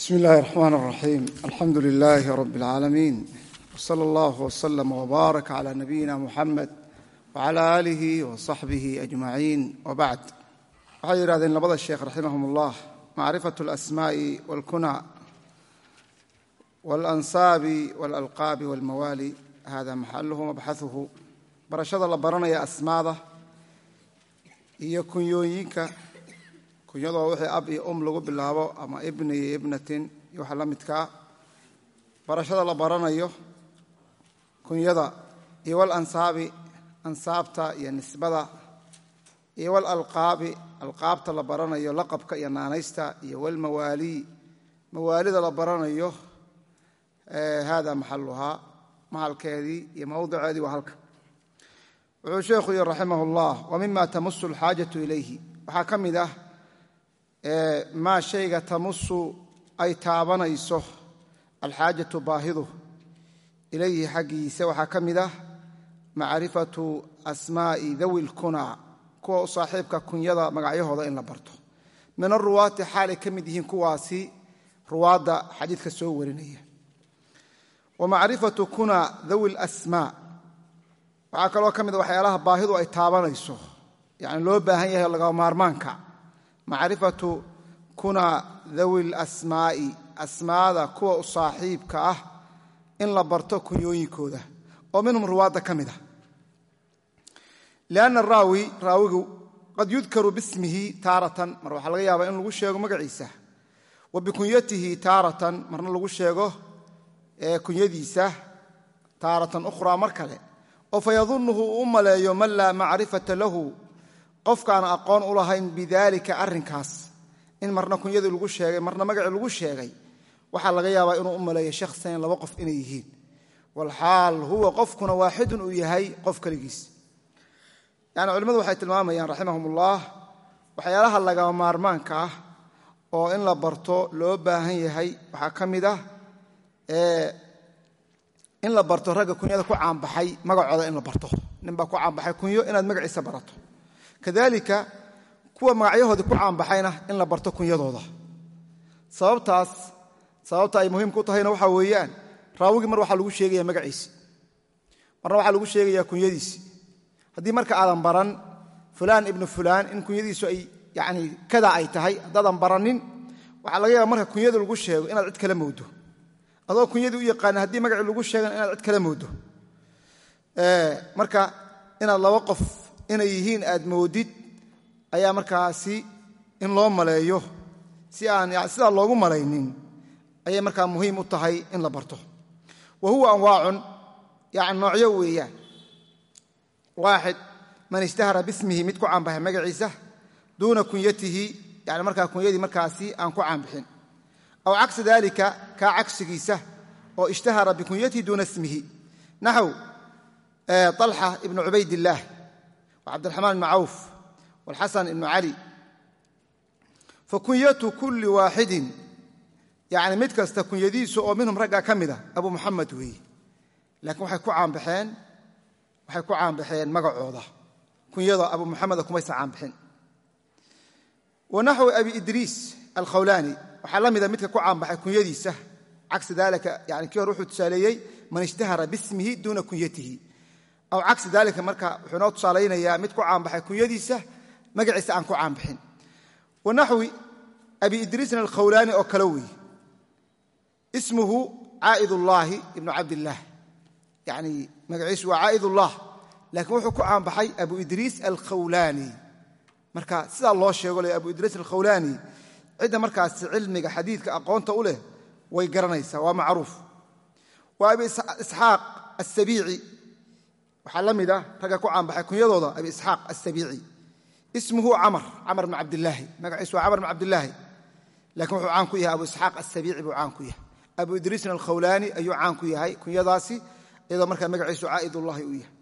bsmi illaahi raxmaan raxiim alxamdu lilaahi rabi اlcaalamiin wsala allah wslama wbaarak cla nabiyina muxamed wcala aalih wasaxbih ajmaciin wabacd waxay yidhahdeen labada sheekh raximahum ullah macrifat اlasmaa'i walkuna waalansaabi walalqaabi walmawaali hada maxaluhu mabxahuhu barashada la baranaya asmaada iyo kunyooyinka kunyadoo wixii ab iyo um lagu bilaabo ama ibni iyo ibnatin iyo waxa la midkaa barashada la baranayo kunyada iyo walansaabi ansaabta iyo nisbada iyo walalqaabi alqaabta la baranayo laqabka iyo naanaysta iyo walmawaalii mawaalida la baranayo hada maxaluhaa mahalkeedii iyo mawdiceedii waa halka. Wuxuu sheekhu yihi raximah اllah wa mima tamusu alxaajatu ilayhi. Waxaa ka mid ah maa shayga tamusu ay taabanayso alxaajatu baahidu ilayhi xaggiisa waxaa ka mid ah macrifatu asmaa'i dawi lkuna kuwa u saaxiibka kunyada magacyahooda in la barto. Min aruwaati xaalay ka mid yihiin kuwaasi ruwaadda xadiidka soo warinaya. Wa macrifatu kuna dawi lasmaa waxaa kaloo ka mid a waxyaalaha baahidu ay taabanayso yani loo baahan yahay laga maarmaanka macrifatu kuna dawi lasmaa'i asmaada kuwa u saaxiibka ah in la barto kunyooyinkooda. Oo minhum ruwaadda ka mid ah. Lianna araawi raawigu qad yudkaru bismihi taaratan mar waxaa laga yaabaa in lagu sheego magaciisa. Wa bikunyatihi taaratan marna lagu sheego kunyadiisa taaratan ukhraa mar kale. Oo fayadunnuhu uu u man laa macrifata lahu qofkaan aqoon u lahayn bidalika arrinkaas. In marna kunyadii lagu sheegay marna magacii lagu sheegay waxaa laga yaabaa inuu u maleeyo shakhsayn laba qof inay yihiin. Walxaal huwa qofkuna waaxidun uu yahay qof keligiis. Yani culimmadu waxay tilmaamayaan raximahum ullah waxyaalaha lagama maarmaanka ah oo in la barto loo baahan yahay waxaa ka mid ah in la barto ragga kunyada ku caanbaxay magacooda in la barto. Ninbaa ku caanbaxay kunyo inaad magaciisa barato kadalika kuwa magacyahoodii ku caanbaxayna in la barto kunyadooda. Sababtaas sababta ay muhiimka u tahayna waxaa weeyaan raawigii mar waxaa lagu sheegaya magaciisi marna waxaa lagu sheegaya kunyadiisi haddii marka aadan baran fulaan ibnu fulaan in kunyadiisu ay yani kada ay tahay haddaadan baranin waxaa laga yaaba marka kunyada lagu sheego inaad cid kala moodo adoo kunyadii u yaqaana haddii magacii lagu sheegan inaad cid kala moodo marka inaad laba qof inay yihiin aad moodid ayaa markaasi in loo maleeyo. Sidaa loogu malaynin ayay markaa muhiim u tahay in la barto. Wa huwa anwaacun noocyo weeyaan. Waaxid man ishtahara bismihi mid ku caanbaxay magaciisa duuna kunyatihi yani markaa kunyadii markaasi aan ku caanbixin. Aw cagsa dalika kaa cagsigiisa oo ishtahara bikunyatihi duuna ismihi. Naxw طalxa ibnu cubaydillaah wcabdiraxmaan ibnu cawf wاlxasan ibnu cali fakunyatu kuli waaxidin yani mid kasta kunyadiisu oo minhum raggaa ka mida abu muxamed weeye laakiin waxay ku caanbaxeen magacooda. Kunyada abu muxameda kumaysan caanbixin wa naxwi abi idriis alkhawlaani waxaa la mida midka ku caanbaxay kunyadiisa. Cagsi dalika yani kii hore wuxuu tusaaleeyey man ishtahara bismihi duuna kunyatihi aw cagsi dalika marka wuxuu noo tusaalaynayaa mid ku caanbaxay kunyadiisa magaciisa aan ku caanbixin wa naxwi abi idriisin alkhawlaani oo kale weeye. Ismuhu caa'id ullaahi ibnu cabdillaah yani magaciisu waa caa'id ullah laakiin wuxuu ku caanbaxay abu idriis alkhawlaani. Marka sidaa loo sheego le abu idriis alkhawlaani cidda markaasi cilmiga xadiidka aqoonta u leh way garanaysaa waa macruuf. Wa abi isxaaq asabiici waxaa la mid ah ragga ku caanbaxay kunyadooda abi isxaaq asabiici ismuhu camar camar bn cabdilaahi magaciisu waa camar bn cabdilaahi lakiin wuxuu caan ku yahay abu isxaaq asabiici buu caan ku yahay. Abu idriisin alkhawlaani ayuu caan ku yahay kunyadaasi iyadoo markaa magaciisu caa'idullahi uu yahay.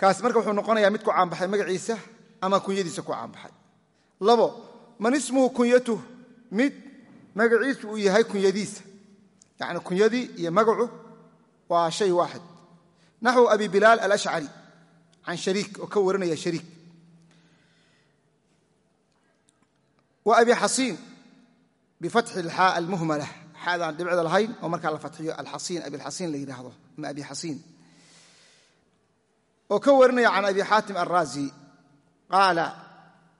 Kaasi marka wuxuu noqonayaa mid ku caanbaxay magaciisa ama kunyadiisa ku caanbaxay. Labo man ismuhu kunyatuh mid magaciisu uu yahay kunyadiisa. Yani kunyadii iyo magacu waa shay waaxid naxwu abi bilaal alashcari can shariik oo ka warinaya shariik. Wa abi xasiin bifatxi alxaa almuhmala. Xaadaan dhibcda lahayn oo markaa la fatxiyo alxasiin abilxasiin la yidhaahdo ama abi xasiin. Oo ka warinaya can abi xaatim alraazi qaala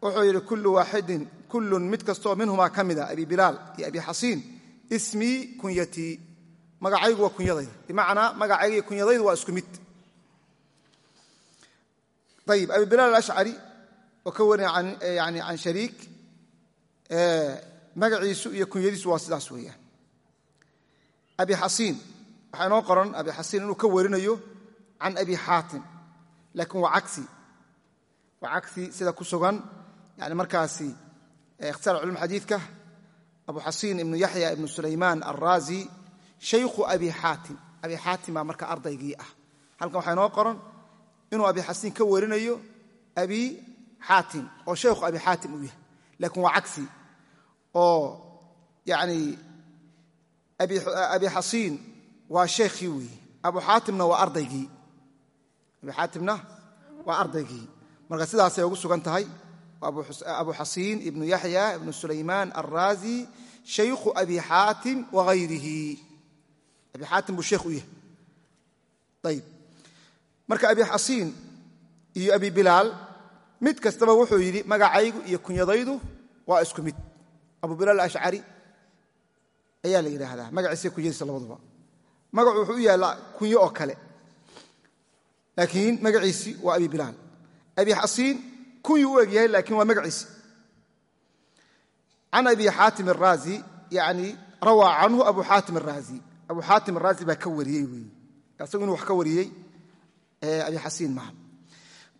wuxuu yidhi kullu waaxidin kullun mid kastoo minhumaa ka mida abi bilaal iyo abi xasiin ismii kunyatii magacaygu waa kunyadayda. Bimacnaa magacayga iyo kunyadaydu waa isku mid. Ayib abi bilaal alashcari oo ka warinaya yani can shariik magaciisu iyo kunyadiisu waa sidaas weeyaan. Abi xasiin waxaa inoo qoran abi xasiin inuu ka warinayo can abi xaatim laakiin waa cagsi. Waa cagsi sida ku sugan yani markaasi ikhtisaar culum xadiidka abu xasiin ibnu yaxya ibnu sulaymaan alraazi shaykhu abi xaatim abi xaatim marka ardaygii ah. Halkan waxaa inoo qoran inuu abi xasiin ka warinayo abi xaatim oo shaykhu abi xaatim uu yahay. Laakiin waa cagsi oo yani abi xasiin waa sheekhii weeye abu xaatimna waa ardaygii. Abi xaatimna waa ardaygii. Marka sidaasay ugu sugan tahay abu xasiin ibnu yaxya ibnu sulaymaan alraazi shaykhu abi xaatim wahayrihi abi xaatim buu sheekh u yahay. Ayib marka abi xasiin iyo abi bilaal mid kastaba wuxuu yidhi magacaygu iyo kunyadaydu waa isku mid. Abu bilaal ashcari ayaa la yidhaahdaa magaciisa kunyadiisa labaduba. Magacu wuxuu u yaallaa kunyo oo kale. Laakiin magaciisi waa abi bilaal. Abi xasiin kunyuu u eg yahay laakiin waa magaciisi. Can abi xaatim araazi yani rawaa canhu abu abu xaatim araazi baa ka wariyey wey isagu wax ka wariyey abi xasiin maaha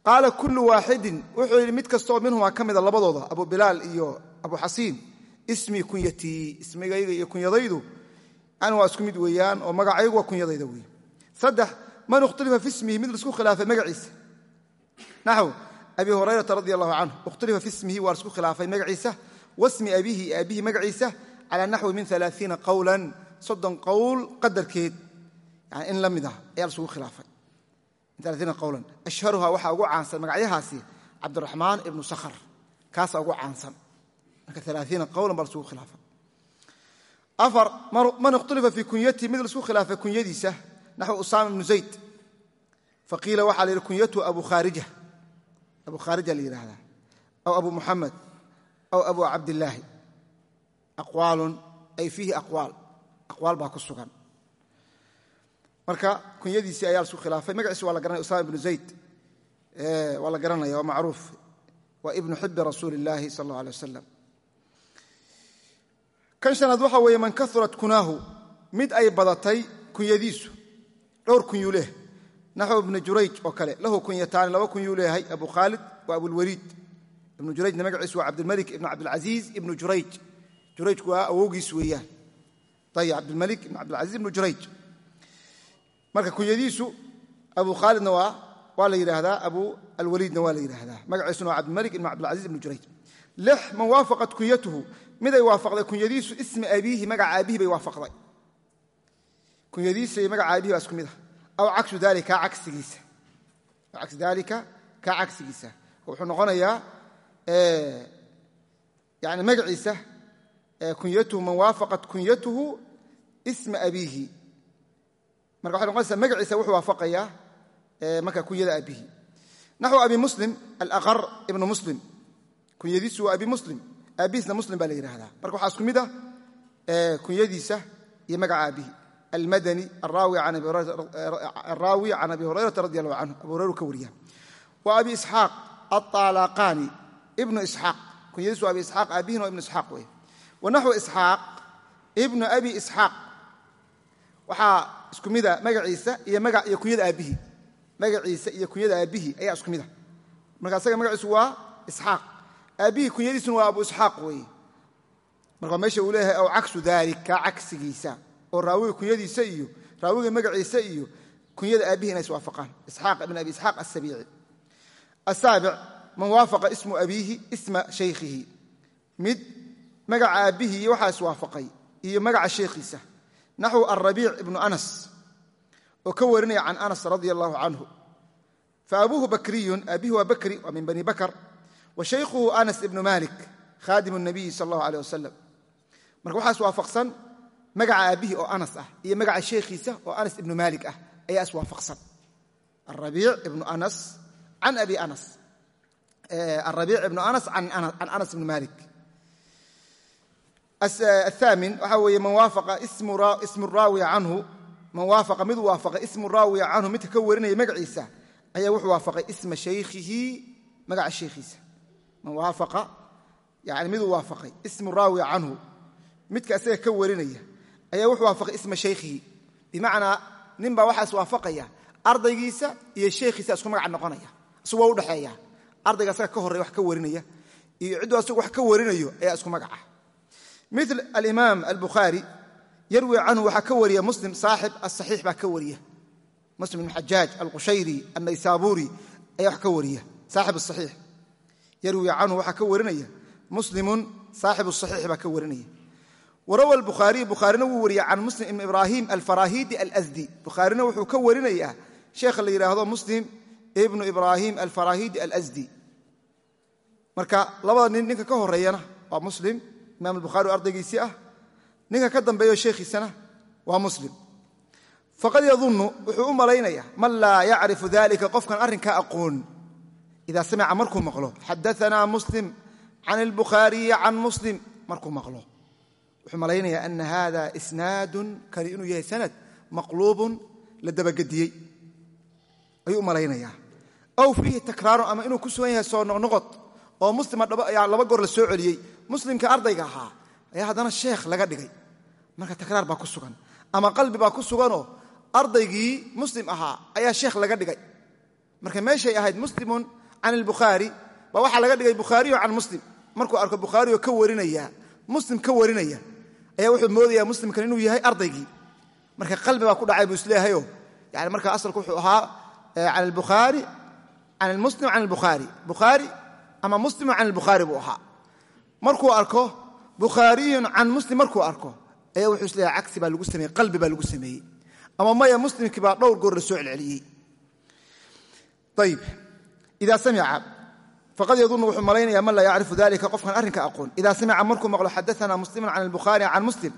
qaala kullu waaxidin wuxuu yidhi mid kastaoo minhumaa ka mida labadooda abu bilaal iyo abu xasiin ismii kunyatii ismigayga iyo kunyadaydu yani waa isku mid weeyaan oo magacaygu waa kunyadayda wey saddex man ikhtalifa fi ismihi mid la isku khilaafay magaciisa. Naxw abi hurayrata radi allahu canhu ikhtalifa fi ismihi waa la isku khilaafay magaciisa wasmi abihi aabihi magaciisa calaa naxwi min alaaiina qowlan soddon qowl qadarkeed yani in la mid ah ayaa laisugu khilaafay. Alaaiina qowlan ashharuha waxaa ugu caansan magacyahaasi cabdiraxmaan ibnu sakhar. Kaasaa ugu caansan. Marka alaaiina qowlan baa laisugu khilaafay. Afar man ikhtalifa fii kunyatihi mid la isku khilaafay kunyadiisa naxw usaama ibnu zayd. Faqiila waxaa la yidhi kunyatu abu khaarija abu khaarija la yidhaahdaa. Aw abu muxamed aw abu cabdillaahi. Aqwaalun ay fiihi aqwaal aqwaal baa ku sugan. Marka kunyadiisii ayaa la isku khilaafay. Magaciisi waa la garanaya usama ibnu zayd. Waa la garanaya waa macruuf. Waa ibnu xibi rasuuli illaahi sal allah alay wasalam kan shanaad waxaa weeye man kaurat kunaahu mid ay badatay kunyadiisu dhowr kunyuu leh. Naxw ibnu jurayj oo kale lahu kunyataani laba kunyuu leeyahay abu khaalid wa abulwaliid ibnu jurayjna magaciisu waa cabdilmalik ibnu cabdilcasiiz ibnu jurayj. Jurayjku waa awowgiis weeyaan ayb cabdilmalik ibnu cabdilcasiiz ibnu jurayj marka kunyadiisu abu khaalidna waa la yidhaahdaa abu alwaliidna waa la yidhaahdaa magaciisuna waa cabdilmalik ibnu cabdilcasiiz ibnu jurayj man waafaqat kunyatuhu miday waafaqday kunyadiisu isma abiihi magaca aabihi bay waafaqday kunyadiisa iyo magaca aabihi baa isku mid ah aw cagsu dalika cagsigiisa cagsu dalika kaa cagsigiisa wuxuu noqonayaa yani magaciisa kunyatuhu man waafaqat kunyatuhu isma abiihi. Marka waxay noqonaysaa magaciisa wuxuu waafaqayaa marka kunyada aabihi. Naxw abi muslim alaqar ibnu muslim. Kunyadiisu waa abi muslim. Aabihiisna muslim baa la marka waxaa isku ah kunyadiisa iyo magaca aabihi. Almadani araawi can abi hurayrata radi allahu canhu abu hurayru ka wa abi isxaaq aطalaqani ibnu isxaaq kunyadiisu abi isxaaq aabihina waa ibnu isxaaq wa naxwu isxaaq ibnu abi isxaaq. Waxaa isku mida magaciisa iyo kunyada aabbihi magaciisa iyo kunyada aabbihi ayaa isku mida. Marka asaga magaciisu waa isxaaq. Aabbihii kunyadiisuna waa abu isxaaq weeye. Marka meesha uu leeyahay aw cagsu daalika cagsigiisa. Oo raawiga kunyadiisa iyo raawiga magaciisa iyo kunyada aabbihi inay iswaafaqaan. Isxaaq ibn abi isxaaq asabiici asaabic man waafaqa ismu abiihi isma shaykhihi. Mid magaca aabbihii iyo waxaa iswaafaqay iyo magaca sheekhiisa naxwu alrabiic ibnu anas oo ka warinaya can anas radia allahu canhu. Fa abuuhu bakriyun aabihi waa bakri waa min bani bakr wa shaykhuhu anas ibnu malik khaadim nabiyi sal allahu aleh wasalam marka waxaa iswaafaqsan magaca aabbihii oo anas ah iyo magaca sheekhiisa oo anas ibnu maalik ah ayaa iswaafaqsan arabiic ibnu anas can abi anas arabiic ibnu anas can anas ibnu maalik athaamin waxaa weeye man waafaqa ismu raawiya canhu man waafaqa mid waafaqa ismu raawiya canhu midka ka warinaya magaciisa ayaa wuxuu waafaqay isma shaykhihi magaca sheekhiisa man waafaqa yani miduu waafaqay ismu raawiya canhu midka asaga ka warinaya ayaa wuxuu waafaqay isma shaykhihi. Bimacnaa nin baa waxaa iswaafaqaya ardaygiisa iyo sheekhiisa isku magaca noqonaya isagu waa udhexeeya ardayga asaga ka horreya wax ka warinaya iyo cidduu mil alimaam albukhaari yarwi canhu waxaa ka wariya muslim saaxib asaxiix baa ka wariya. Muslim ibn xajaaj alqushayri annaysaabuuri ayaa wax ka wariya saaxib asaxiix yarwi canhu waxaa ka warinaya muslimun saaxibu saxiix baa ka warinaya. Warawa bukhaariy bukhaarina wuu wariya can muslim ibn ibraahim alfarahidi alsdi bukhaarina wuxuu ka warinayaa sheekha imaam albukhaari oo ardaygiisii ah. Ninka ka dambeeyo sheekhiisana waa muslim. Faqad yadunnu wuxuu u malaynayaa man laa yacrifu dalika qofkan arrinkaa aqoon. Idaa samica markuu maqlo. Xadaanaa muslim can albukhaariyi can muslim. Markuu maqlo. Wuxuu malaynayaa ana hada isnaadun kani inuu yahay sanad maqluubun la dabagediyey ayuu u malaynayaa. Aw fiihi takraarun ama inuu ku sugan yahay soo noqnoqod oo muslima laba goor la soo celiyey muslimka ardayga ahaa ayaa haddana sheekh laga dhigay. Marka takraar baa ku sugan. Ama qalbi baa ku suganoo ardaygii muslim ahaa ayaa sheekh laga dhigay. Marka meeshay ahayd muslimun can albukhaari baa waxaa laga dhigay bukhaariyo can muslim. Markuu arko bukhaarioo ka warinaya muslim ka warinaya ayaa wuxuu moodayaa muslimkan inuu yahay ardaygii. Marka qalbi baa ku dhacay buu isleeyahayo yani marka asalku wuxuu ahaa can albukhaari can almuslim can albukhaari bukhaari ama muslimu can albukhaari buu ahaa. Markuu arko bukhaariyun can muslim markuu arko ayaa wuxuu is leeyahay cagsi baa lagu sameeyey qalbi baa lagu sameeyey. Ama maya muslimkii baa dhowr goor soo celceliyey. Ayib idaa samica faqad yadunnu wuxuu malaynaya man laa yacrifu dalika qofkan arrinka aqoon. Idaa samica markuu maqlo xadaana muslimun can albukhaari can muslim.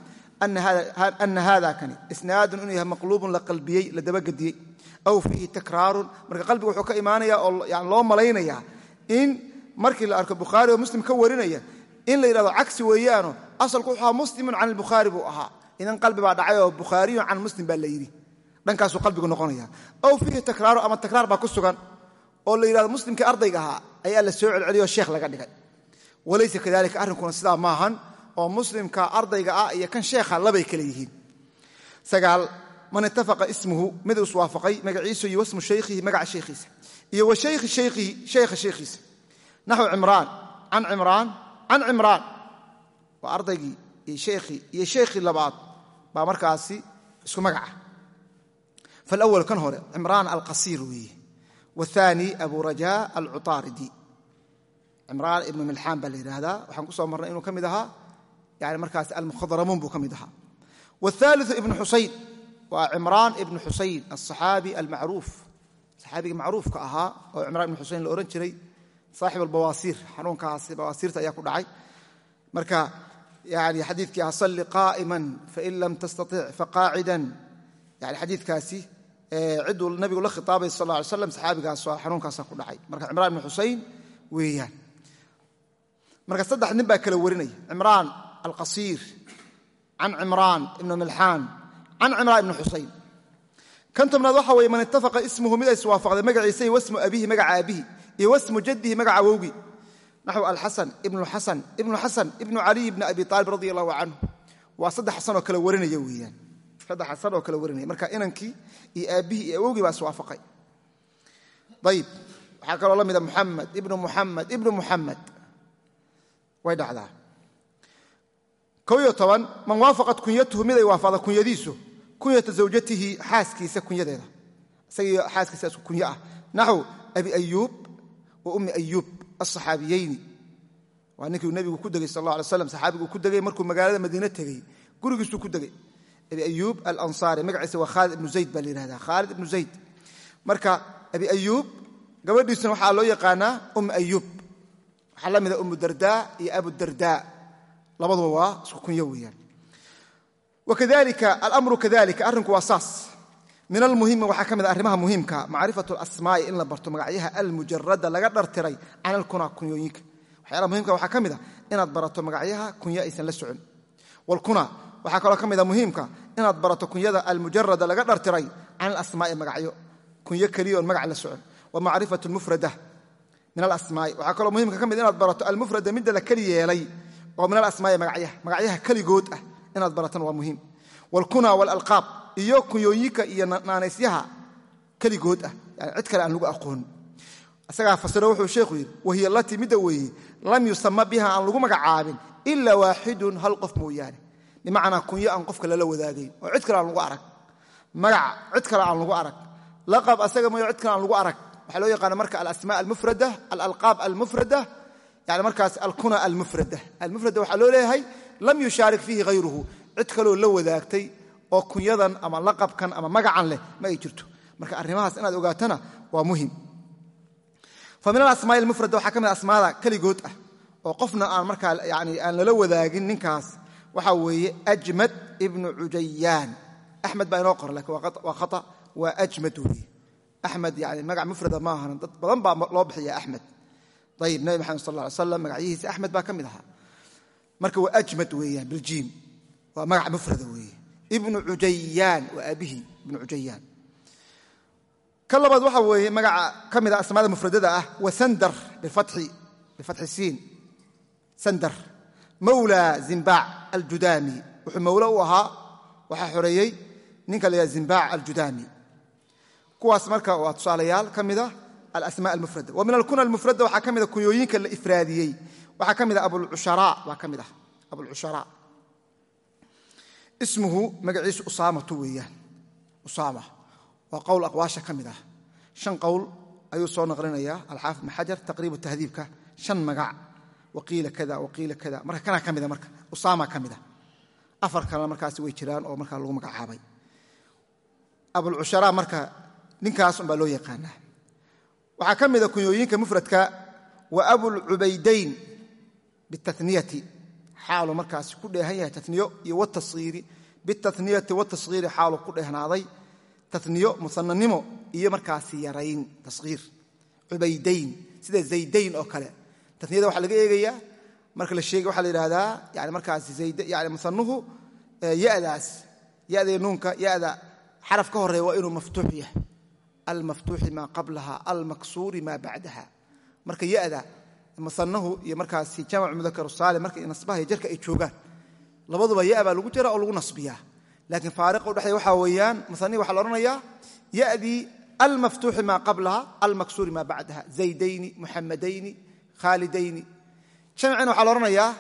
Ana hada kani isnaadun inuu yahay maqluubun la qalbiyey la dabagediyey aw fiihi takraarun. Marka qalbiga wuxuu ka imaanaya oo loo malaynayaa in markii la arko bukhaari oo muslim ka warinaya in la yidhahdo cagsi weeyaano asalku wuxuu ahaa muslimun can albukhaari buu ahaa. Idan qalbi baa dhacay oo bukhaariyun can muslim baa la yidhi. Dhankaasuu qalbigu noqonaya. Aw fiihi takraaru ama takraar baa ku sugan oo la yidhahdo muslimkii ardayga ahaa ayaa la soo celceliyoo sheekh laga dhigay. Walaysa kadalika arrinkuna sidaa maahan oo muslimka ardayga ah iyo kan sheekha labay kale yihiin. Sagaal man itafaqa ismuhu mid iswaafaqay magaciisu iyo wasmu shaykhihi magaca shaykhiisa. Iyo wa shaykhi shaykhihi shaykha naxw cimraan. Can cimraan can cimraan. Waa ardaygii iyo sheikhii labaad baa markaasi isku magaca. Faalawl kan hore cimraan alqasiir weeye waaani abu raja alcutaaridi. Cimraan ibnu milxaan baa la yidhaahdaa. Waxaan ku soo marnay inuu ka mid ahaa yani markaasi almukhadramuun buu ka mid ahaa. Waaliu ibnu xusayn. Waa cimraan ibnu xusayn asaxaabi almacruuf. Jiray saaxib albawaasiir xanuunkaasi bawaasiirta ayaa ku dhacay. Marka yani xadiidkii ah salli qaa'ima fain lam tastaطic faqaacidan yani xadiidkaasi cidduu nabigu la khitaabay sal lla alay slam saxaabigaas xanuunkaasa ku dhacay. Marka cimraan ibn xusayn weeyaan. Marka saddex nin baa kala warinaya. Cimraan alqasiir can cimraan ibn milxaan can cimraan ibn xusayn. Kan tobnaad waxa weye man itafaqa ismuhu mid ay iswaafaqday magaciisa wasmu abihi magaca aabihi iyo wasmu jaddihi magaca awowgii. Naxw alxasan ibnu xasan ibnu xasan ibnu caliy bni abi aalib radi allahu canhu. Waa saddex xasan oo kala warinaya weeyaan. Saddex xasan oo kala warinaya. Marka inankii iyo aabbihii iyo awowgii baa iswaafaqay. Ayib waxaa kaloo la mida muxamed ibnu muxamed ibnu muxamed way dhacdaa. Man waafaqat kunyatuhu mid ay waafaqda kunyadiisu kunyata zawjatihi xaaskiisa kunyadeeda. Isagii xaaskiisa isku kunyo ah. Naxw abi ayuub wa ummi ayuub asaxaabiyeyni waa ninkii nebigu ku degey sal alla alay slam ku degay markuu magaalada madiine tegey gurigiisuu ku degey abi ayuub alansaari magaciisa waa khaalid ibnu zayd baa la ibnu zayd. Marka abi ayuub gabadhiisuna waxaa loo yaqaanaa ummi ayuub waxaa la mida umu dardaa iyo labaduba waa isku kunyo weeyaan. Wakadalika alamru kadalika arrinku waa saas min almuhimi waxaa ka mid a arrimaha muhiimka macrifatu alasmaa'i in la barto magacyaha almujarada laga dhartiray can alkuna kunyooyinka. Waxyaalaha muhimka waxaa ka mid a inaad barato magacyaha kunyo aysan la socon. Walkuna waxaa kaloo ka mid a muhiimka inaad barato kunyada almujarada laga dhartiray can alasmaa'i magacyo. Kunyo keliya oon magac la socon. Wa macrifatu lmufrada min alasmaa'i waxaa kaloo muhimka ka mid inaad barato almufrada midda la keli yeelay ah iyo kunyooyinka iyo naanaysyaha keligood ah. Yani cid kale aan lagu aqoon. Isagaa fasiro wuxuu sheekhu yidhi wahiya latii midda weeye lam yusama biha aan lagu magacaabin ila waaxidun hal qof mooyaane. Bimacnaa kunyo aan qofka lala wadaagayn oo cid kale aan lagu arag. Magac cid kale aan lagu arag. Laqab asaga mooyo cid kale aan lagu arag. Waxaa loo yaqaana marka alasmaa almufrada alalqaab almufrada yani markaas alkuna almufrada. Almufrada waxaa loo leeyahay lam yushaarik fiihi hayruhu cid kaloo la wadaagtay oo kunyadan ama laqabkan ama magacan leh ma ay jirto. Marka arrimahaas inaad ogaatana waa muhiim fa min alasmaa almufrada waxaa ka mid asmaada keligood ah oo qofna aan markaa yani aan lala wadaagin ninkaas waxaa weeye ajmad ibnu cujayaan. Axmed baa inoo qora laakiin waa khata waa ajmad weeye. Magac mufrada ma ahan dad badan baa loo bixiya axmed ayib nabi maxamed sal ly slam magacyihiisa axmed baa ka mid marka waa ajmad weeyaan biljiim waa magac mufrada weeye ibnu cujayaan waa aabihii ibnu cujayaan. Ka labaad weeye magaca ka mida asmaada mufradada ah wa sandar bifatxi siin. Sandar mawla zimbaac aljudaami wuxuu mawlo u ahaa waxaa xoreeyey ninka la yhaha zimbaac aljudaami kuwaas marka waa tusaalayaal ka mida alasmaa almufrada wa min alkuna almufrada waxaa ka mida kunyooyinka la ifraadiyey. Waxaa ka mid a abulcushara baa ka mid ah ismuhu magaciisu usaamatu weeyaan. Usaama waa qowl aqwaasha ka mid ah. Shan qowl ayuu soo naqlinayaa alxaafid ibn xajar taqriibu tahdiibka. Shan magac. Waqiila kada waqiila kada. Marka kanaa ka mida marka. Usaama ka mida afar kalena markaasi way jiraan oo markaa lagu magacaabay. Abulcushara marka ninkaas unbaa loo yaqaanaa. Waxaa ka mida kunyooyinka mufradka wa abulcubaydayn bitaniyati xaalu markaasi ku dheehan yahay taniyo iyo wtasiiri bitaniyati watashiiri xaalu ku dheehnaaday taniyo musananimo iyo markaasi yarayn tashiir cubaydayn sida zaydayn oo kale. Taniyada waxaa laga eegayaa marka la sheegay waxaa la yidhahdaa yani markaasi yani musanuhu yadaas yadee nuunka yada xaraf ka horreeya waa inuu maftuux yahay. Almaftuuxi maa qablaha almaksuuri maa bacdaha marka yada musanahu iyo markaasi jamac mudakar saalim marka nasbaha iyo jarka ay joogaan. Labaduba ya baa lagu jira oo lagu nasbiyaa. Laakiin faariqa udhexeeya waxaa weeyaan musanihi waxaa la odhanayaa yadii almaftuuxi maa qablaha almaksuuri maa bacdaha zaydayni muxamadayni khaalidayni. Jamcina waxaa la odhanayaa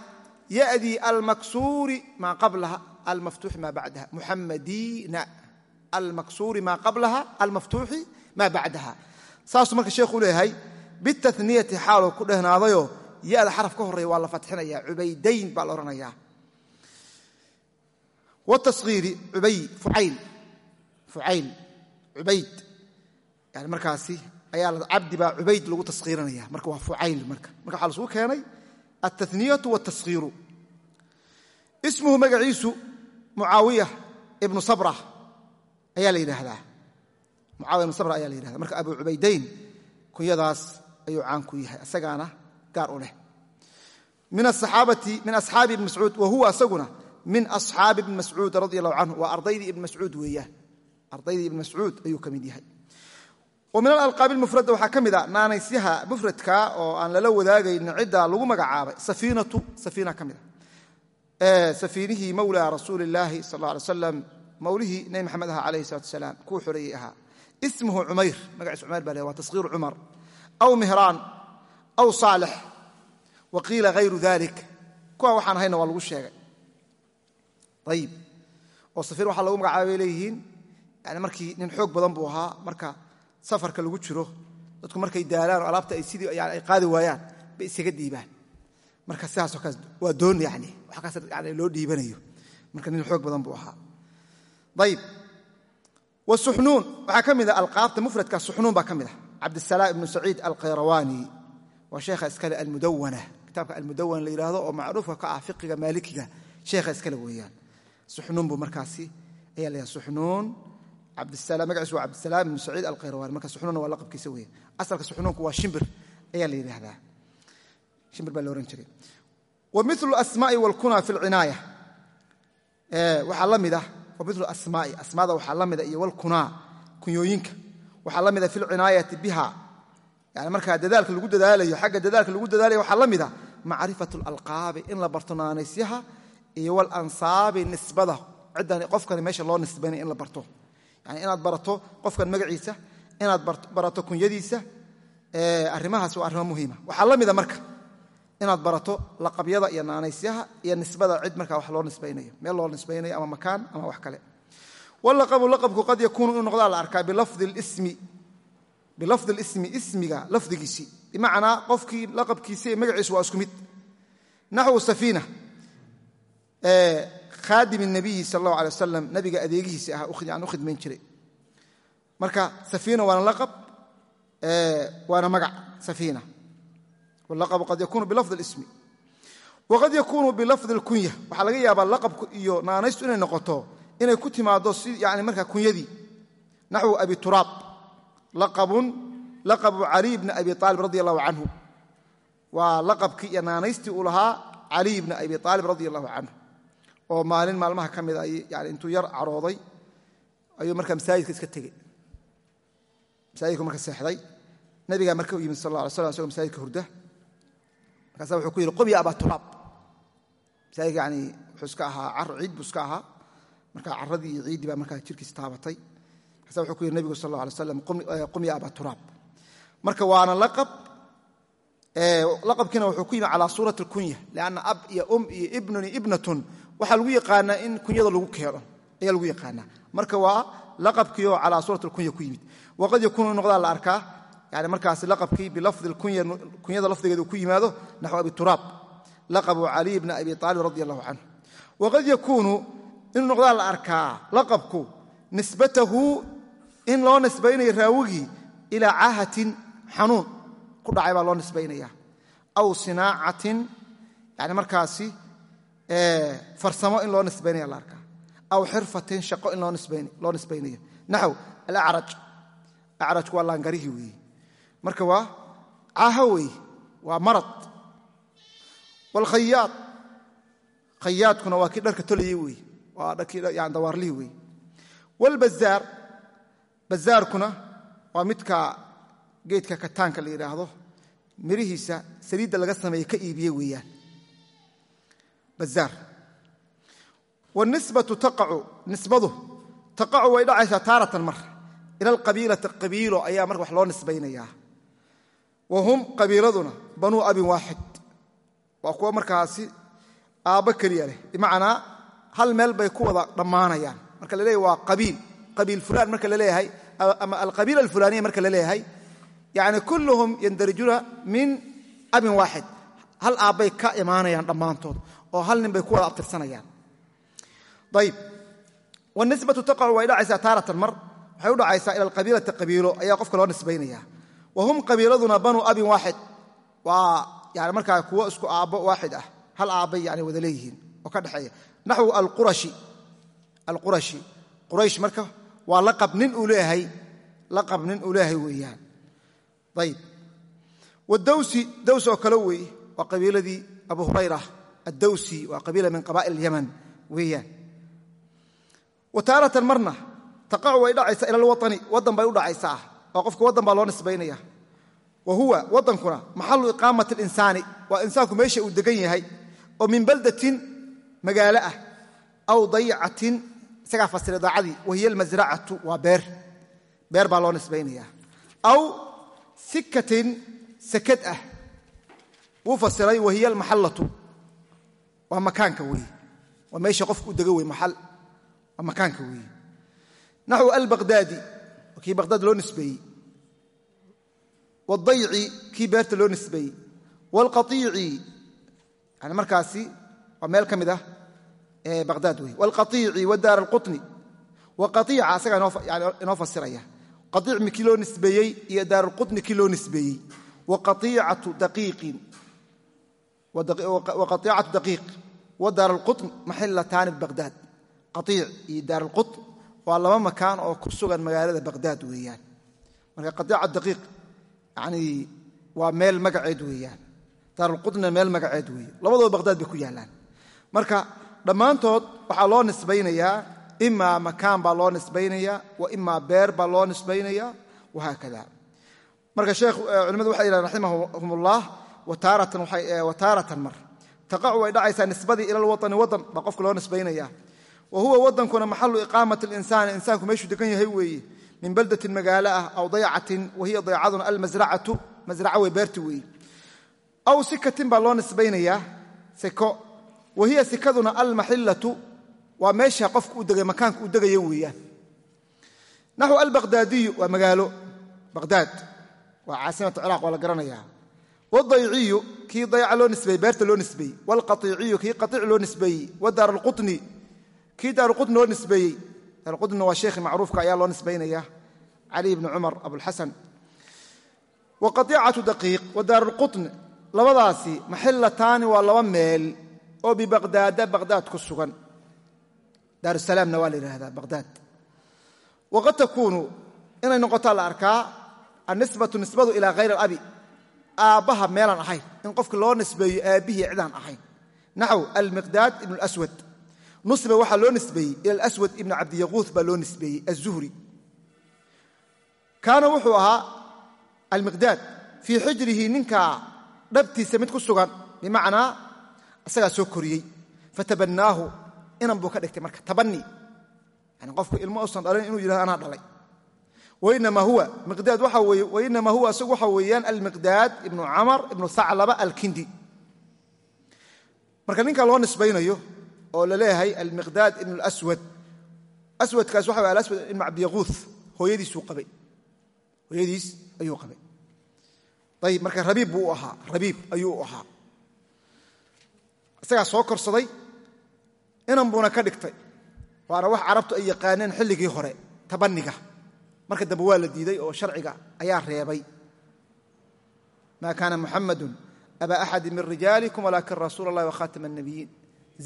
yadii almaksuuri maa qablaha almaftuuxi maa bacdaha muxamadiina almaksuuri maa qablaha almaftuuxi maa bacdaha saasuu marka sheekhu leeyahay bitaniyati xaaluu ku dhehnaadayoo yada xaraf ka horreeya waa la fatxinaya cubaydayn baa la odhanayaa wtashiiri ubay fucayl fucayl cubayd yani markaasi ayaa cabdi baa cubayd lagu taskhiirinaya marka waa fucayl marka marka waxaa lasugu keenay altaniyatu wاtaskhiiru ismuhu magaciisu mucaawiya ibnu sabra ayaa la yidhaahdaa mucaawiya ibnu sabra ayaa la yidhahda marka abu cubaydayn kunyadaas ayuu caan ku yahay isagaana gaar u leh. Min asaxaabati min asxaabi ibni mascuud wa huwa asaguna min asxaabi ibni mascuud radi allahu canhu waa ardaydii ibni mascuud weeyaan. Ardaydii ibni mascuud ayuu ka mid yahay. Wa min alalqaabi almufrada waxaa ka mid a naanaysyaha mufradka oo aan lala wadaagaynin cidda lagu magacaabay safiinatu safiina ka mid a. Safiinihii mawlaa rasuuli illaahi sal alla alay slam mawlihii nebi maxamed aha calayhi salatu wasalaam kuu xoreeyey ahaa. Ismuhu cumayr magaciis cumayr baa le waa taskhiiru cumar aw mihraan aw saalix wa qiila hayru dalik kuwa waxaan ahayna waa lagu sheegay. Ayib oo safiir waxaa lagu magacaaba bay leeyihiin yani markii nin xoog badan buu ahaa marka safarka lagu jiro dadku markay daalaan oo alaabta ay sidii yani ay qaadi waayaan bay isaga dhiibaan. Marka sidaasoo kaas waa doon yani wax kaas yani loo cabdisalaam ibnu saciid alkhayrawaani waa sheekha iskale almudawana kitaabka almudawan la yidhaahdo oo macruufka ka ah fiqiga maalikiga. Sheekha iskale weeyaan. Suxnuun buu markaasi ayaa la suxnuun magaciisu waa cabdisalaam ibnu saciid alkhayrawaan marka suxnuunna waa laqabkiisa weeye asalka suxnuunku waa shimbir ayaa la yidhaahdaa shimbir baa la ohan jiray. Wa milu asmaai walkuna fi lcinaaya waxaa la mida wa milu asmaai. Asmaada waxaa la mida iyo walkunaa kunyooyinka waxaa la mida fi lcinaayati biha. Yani markaa dadaalka lagu dadaalayo xagga dadaalka lagu dadaalayo waxaa la mida macrifatu alalqaabi in la barto naanaysyaha iyo walansaabi nisbada. Ciddan qofkani meesha loo nisbaynay in la barto. Yani inaad barato qofkan magaciisa inaad barato kunyadiisa arrimahaas waa arrimo muhiima. Waxaa la mida marka inaad barato laqabyada iyo naanaysyaha iyo nisbada. Cid markaa wax loo nisbaynayo meel loo nisbaynayo ama makaan ama wax kale walaqabu laqabku qad yakuunu inuu noqdaa la arkaa bilafdi lismi ismiga lafdigiisii bimacnaa qofkii laqabkiisi iyo magaciisu waa isku mid naxwu safiina khaadim nabiyi sal allahu alay wasalam nabiga adeegihiisi ah aan u khidmayn jiray marka safiina waana laqab waana magac safiina wlaqabu qad yakunu bilafdi lismi waqad yakunu bilafdi lkunya waxaa laga yaabaa laqabku iyo naanaystu inay noqoto inay ku timaado si yani markaa kunyadii naxwu abi turaab laqabu caliy bni abi aalib radi allahu canhu waa laqabkii iyo naanaystii uu lahaa caliy bni abi aalib radi allahu canhu oo maalin maalmaha ka mida yani intuu yar carooday ayuu markaa masaajidka iska tegey. Masaajidku marka seexday. Nabigaa marka u yimid sal la alay slam masaajidka hurda. Markaasa wuxuu ku yidhi qum ya abaa turaab masaajidka yani wuxuu iska ahaa car ciid ahaa marka carradii iyo ciiddii baa markaa jirkiisa taabatay. Markaasa wuxuu ku yidhi nebigu sal alla slam qum ya abaa turaab. Marka waana laqab laqabkiina wuxuu ku yimi calaa suurati alkunya lianna ab iyo um iyo ibnun iyo ibnatun. Waxaa lagu yaqaanaa in kunyada lagu keeno ayaa lagu yaqaanaa marka waa laqabkii oo calaa suurati alkunya ku yimid. Waqad yakuunu noqdaa la arkaa yani markaas laqabkii bilafdi kunyada lafdigeeda uu ku yimaado naxw abi turaab laqabu caliy bni abi aalib radi allahu canhu. Waqad yakuunu inuu noqdaa la arkaa laqabku nisbatahu in loo nisbaynayo raawigii ilaa caahatin xanuun. Ku dhacay baa loo nisbaynaya. Aw sinaacatin yani markaasi farsamo in loo nisbaynaya la arkaa. Aw xirfatin shaqo in loo nisbaynayo naxw alacraj. Acrajku waa laangarihii weeye. Marka waa caaho wey waa marad. Wاlkhayaad khayaadkuna waa kii dharka tolayey wey dawaarlihii wey wاlbazaar bazaarkuna waa midka geedka kataanka la yidhaahdo mirihiisa saliidda laga sameeye ka iibiye weeyaan. Bazaar. Wاnisbatu taqacu nisbadu. Taqacu way dhacaysaa taaratan mar. Ila alqabiilati qabiilo ayaa marka wax loo nisbaynayaa. Wa hum qabiiladuna banuu abin waaxid waa kuwa markaasi aabbo keliya leh. Bimacnaa hal meel bay ku wada dhammaanayaan. Marka la leeyahy waa qabiil. Qabiil fulaan marka la leeyahay ama alqabiila alfulaaniya marka la leeyahay yani kulluhum yandarijuuna min abin waaxid. Hal aabbay ka imaanayaan dhammaantood oo hal nin bay ku wada abtirsanayaan. Ayb wnisbatu taqacu way dhacaysaa taaratan mar. Waxay u dhacaysaa ila alqabiilati qabiilo ayaa qofka loo nisbaynaya. Wa hum qabiiladuna banuu abin waaxid. Waa yani markaa kuwo isku aabbo waaxid ah. Hal aabbay yani wada leeyihiin oo ka dhexeeya naxwu alqurashi. Quraysh marka waa laqab nin uu leeyahay laqab nin uu leeyahay weeyaan. Ayb wadawsi daws oo kale weeye waa qabiiladii abu hurayra. Addawsi waa qabiila min qabaa'il yaman weeyaan. Wa taaratan marna taqacu way dhacaysaa ila alwaطani waddan bay u dhacaysaa oo qofka waddan baa loo nisbaynaya. Wa huwa waddankuna maxalu iqaamati اlinsaani waa insaanku degan yahay oo min magaalo ah aw daycatin isagaa fasiray daacadii wahiya almasracatu waa beer. Beer baa loo nisbaynaya aw sikatin sakad ah. Wuu fasiray wahiya almaxallatu waa makaanka weeye. Waa meesha qofku u dego wey maxal waa makaanka weeye. Naxwu albaqdaadi kii baqhdaad loo nisbeeyey. Waaldayci kii beerta loo nisbeeyey. Waalqaiici yani markaasi waa meel ka mid ah baqhdaad wey waalqaiici wadaar alqutni wa qaiica asagaa inoo fasiraya. Qaiic kii loo nisbeeyey iyo daarulqutni kii loo nisbeeyey. Waqaiicatu daqiiq. Wa daar alqutn maxillataani bibaqhdaad qaiic iyo daar alqutn waa laba makaan oo ku sugan magaalada baqhdaad weeyaan. Marka qaiica daqiiq yani waa meel magaceed weeyaan. Daarulqutnina meel magaceed weeye labadaba baqhdaad bay ku yaallaan marka dhammaantood waxaa loo nisbaynayaa imaa makaan baa loo nisbaynayaa wa imaa beer baa loo nisbaynayaa wahaakada marka sheekh culimadu waxay yidhahdeen raximahum ullah wataaratan mar. Taqacu way dhacaysaa nisbadii ila lwaطani wadan baa qofka loo nisbaynaya wa huwa wadankuna maxalu iqaamati اlinsaani insaanku meeshuu degan yahay weeye min baldatin magaalo ah aw daycatin wa hiya daycaduna almasracatu masraca wey beerti weeye aw sikatin baa loo nisbaynayaa siko wa hiya sikaduna almaxillatu waa meesha qofka u degay makaanka u degaya weeyaan. Naxw albaqhdaadiyu waa magaalo. Baqhdaad waa caasimatu ciraaq waa la garanayaa. Wdayciyu kii dayca loo nisbeeyey beerta loo nisbeeyey wlqaiiciyu kii qaiic loo nisbeeyey wadaar alquni kii daaruqutni loo nisbeeyey daaruqutnina waa sheekhi macruufka ayaa loo nisbaynaya. Cali bni cumar abulxasan wa qaiicatu daqiiq wa daarulqutn labadaasi maxillataani waa laba meel oo bibaqdaada baqhdaad ku sugan. Daarusalaamna waa la yidhaahdaa baqhdaad waqad takuunu inay noqotaa la arkaa annisbatu nisbadu ilaa hayr alabi. Aabbaha meelaan ahayn in qofka loo nisbeeyo aabbihii cidaan ahayn. Naxw almiqdaad ibn اlswad nusba waxaa loo nisbeeyey ila alswad ibn cabdiyaquuth baa loo nisbeeyey aلzuhri kaana wuxuu ahaa almiqdaad fii xijrihi ninkaa dhabtiisa mid ku sugan bimacnaa isagaa soo koriyey. Fatabannaahu inan buu ka dhigtay marka tabani yani qofku ilmo usan dhalin inuu yidhahdo anaa dhalay. Wainama huwa miqdaad waxa weeye wainama huwa isagu waxa weeyaan almiqdaad ibnu camar ibnu haclaba alkindi. Marka ninkaa loo nisbaynayo oo la almiqdaad ibnu اlaswad aswadkaas waxa alaswad ibnu cabdiyaquuth hooyadiisuu qabay. Hooyadiis ayuu qabay. Ayib marka rabiib buu u ahaa rabiib ayuu u ahaa isagaa soo korsaday inan buuna ka dhigtay. Waana wax carabtu ay yaqaaneen xilligii hore tabanniga. Marka dambe waa la diiday oo sharciga ayaa reebay. Maa kaana muxamadu aba axadi min rijaalikum walaakin rasuul اllahi wakhaatima اnabiyiin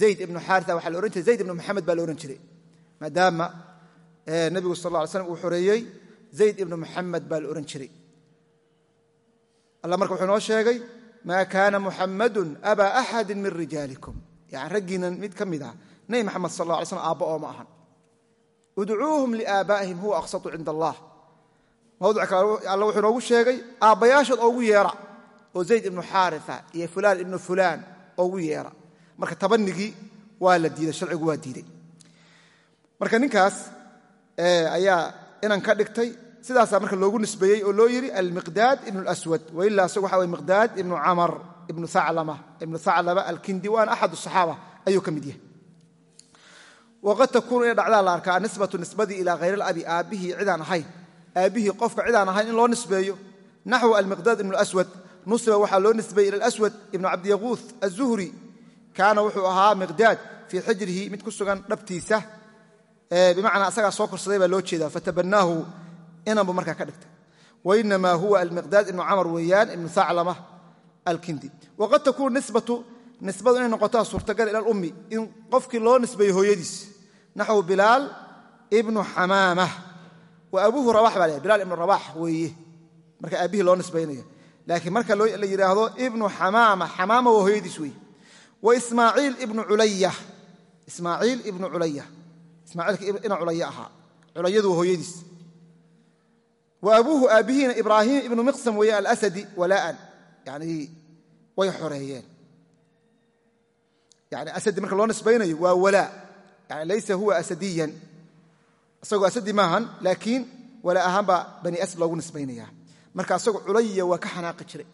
zayd ibnu xaarita waxaa la ohan jiray zayd ibnu moxamed baa la ohan jiray. Maadaama eh, nebigu sal lla slam uu xoreeyey zayd ibnu moxamed baa la oran jiray. Alla marka wuxuu noo sheegay maa kaana muxamadu aba axadi min rijaalikum yani raggiinan mid ka mid ah nebi maxamed sal la alay slam aabba oo ma ahan udcuuhum liaabaa'ihim huwa aqsatu cinda allah mawduc kale alla wuxuu inoogu sheegay aabbayaashood oogu yeera oo zayd ibnu xaaria iyo fulaan ibnu fulaan oogu yeera marka tabanigii waa la diiday sharcigu waa diiday marka ninkaas sidaasa marka loogu nisbeeyey oo loo yiri almiqdaad ibn lswad wailaa isagu waxa w miqdaad ibnu camar ibnu aclama ibnu aclama alkindi waana axad saxaaba. Ayuu ka mid yahay. Waqad takuunu inay dhacdaa la arkaa nisbatu nisbadii ilaa hayralabi aabbihii cidaan ahayn. Aabbihii qofka cidaan ahayn in loo nisbeeyo. Naxwu almiqdaad ibnu aswad. Nusiba waxaa loo nisbeeyey ila aswad ibnu cabdiyaquu azuhri kaana wuxuu ahaa miqdaad fii xijrihi mid ku sugan dhabtiisa. Bimacnaa asagaa soo korsaday baa loo jeedaa. Fatabanaahu inanbu markaa ka dhigtay. Wainamaa huwa almiqdaad ibnu camar weeyaan ibnu haclama alkindi. Waqad takuunu nisbatu nisbadu inay noqotaa suurtagal ila alummi in qofkii loo nisbeeyo hooyadiis. Naxwu bilaal ibnu xamaama wa abuuhu rabax baa leehay bilaal ibnu rabax weeye. Marka aabbihii loo nisbaynayo laakiin marka la yidhaahdo ibnu xamaama xamaama waa hooyadiis weeye. Wa ismaaciil ibnu culaya ismaaciil ibnu culaya ismaaciilka ina culaya ahaa. Culayadu waa hooyadiis wa abuuhu aabbihiina ibraahim ibnu miqsam weeye alasadi walaa'an yani way xoreeyeen yani asadi marka loo nisbaynayo waa walaa yani laysa huwa asadiyan isagoo asadi maahan laakiin walaa ahaan baa bani asad loogu nisbaynaya marka asagoo culaya waa ka xanaaqi jiray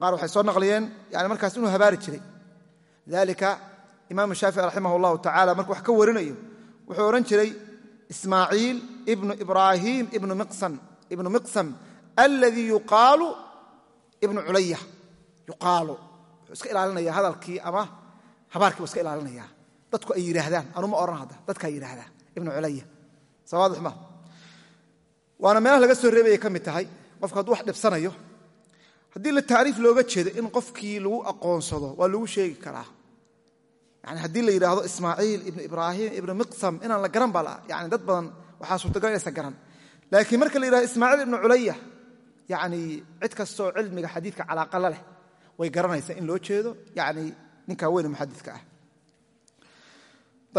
qaar waxay soo naqliyeen yani markaas inuu habaari jiray dalika imaamu shaafici raximah اllahu tacala markuu wax ka warinayo wuxuu odhan jiray ismaaciil ibnu ibraahim ibnu miqsam aladii yuqaalu ibnu culaya yuqaalu wuxuu iska ilaalinaya hadalkii ama habaarkii buu iska ilaalinaya dadku ay yidhaahdaan anuma odhan hadda dadkaa yidhaahdaa ibnu culaya sawaadix ma waana meelaha laga soo reebayay ka mid tahay qofku hadduu wax dhibsanayo haddii la tacriif looga jeedo in qofkii lagu aqoonsado waa lagu sheegi karaa yani haddii la yidhaahdo ismaaciil ibnu ibraahim ibnu miqsam inaan la garan baa yani dad badan waxaa suurtagal inaysan garan. Laakiin marka la yidhahdo ismaaciil ibnu culaya yani cid kastoo cilmiga xadiidka calaaqa la leh way garanaysaa in loo jeedo yani ninkaa weyne muxadidka ah.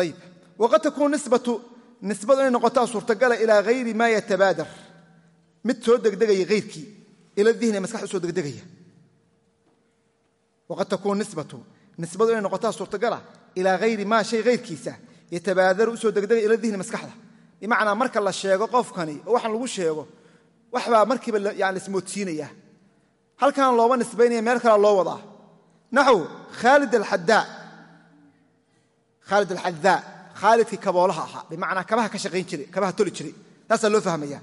Ayib waqad takuunu nisbatu nisbadu inay noqotaa suurtagala ilaa hayri maa yatabaadar. Mid soo degdegaya hayrkii ila dihni maskax u soo degdegaya. Waqad takuunu nisbatu nisbadu inay noqotaa suurtagala ilaa hayri maa shay hayrkiisa yatabaadaru u soo degdegaya ila dihni maskaxda. Bimacnaa marka la sheego qofkani oo waxaan lagu sheego waxbaa markiiba yani laismoodsiinaya halkan looba nisbaynaya meel kalea loo wadaa. Naxw khaalid alxadaa khaalid alxadaa khaalidkii kaboolaha ahaa. Bimacnaa kabaha ka shaqayn jiray kabaha toli jiray. Taasaa loo fahmaya.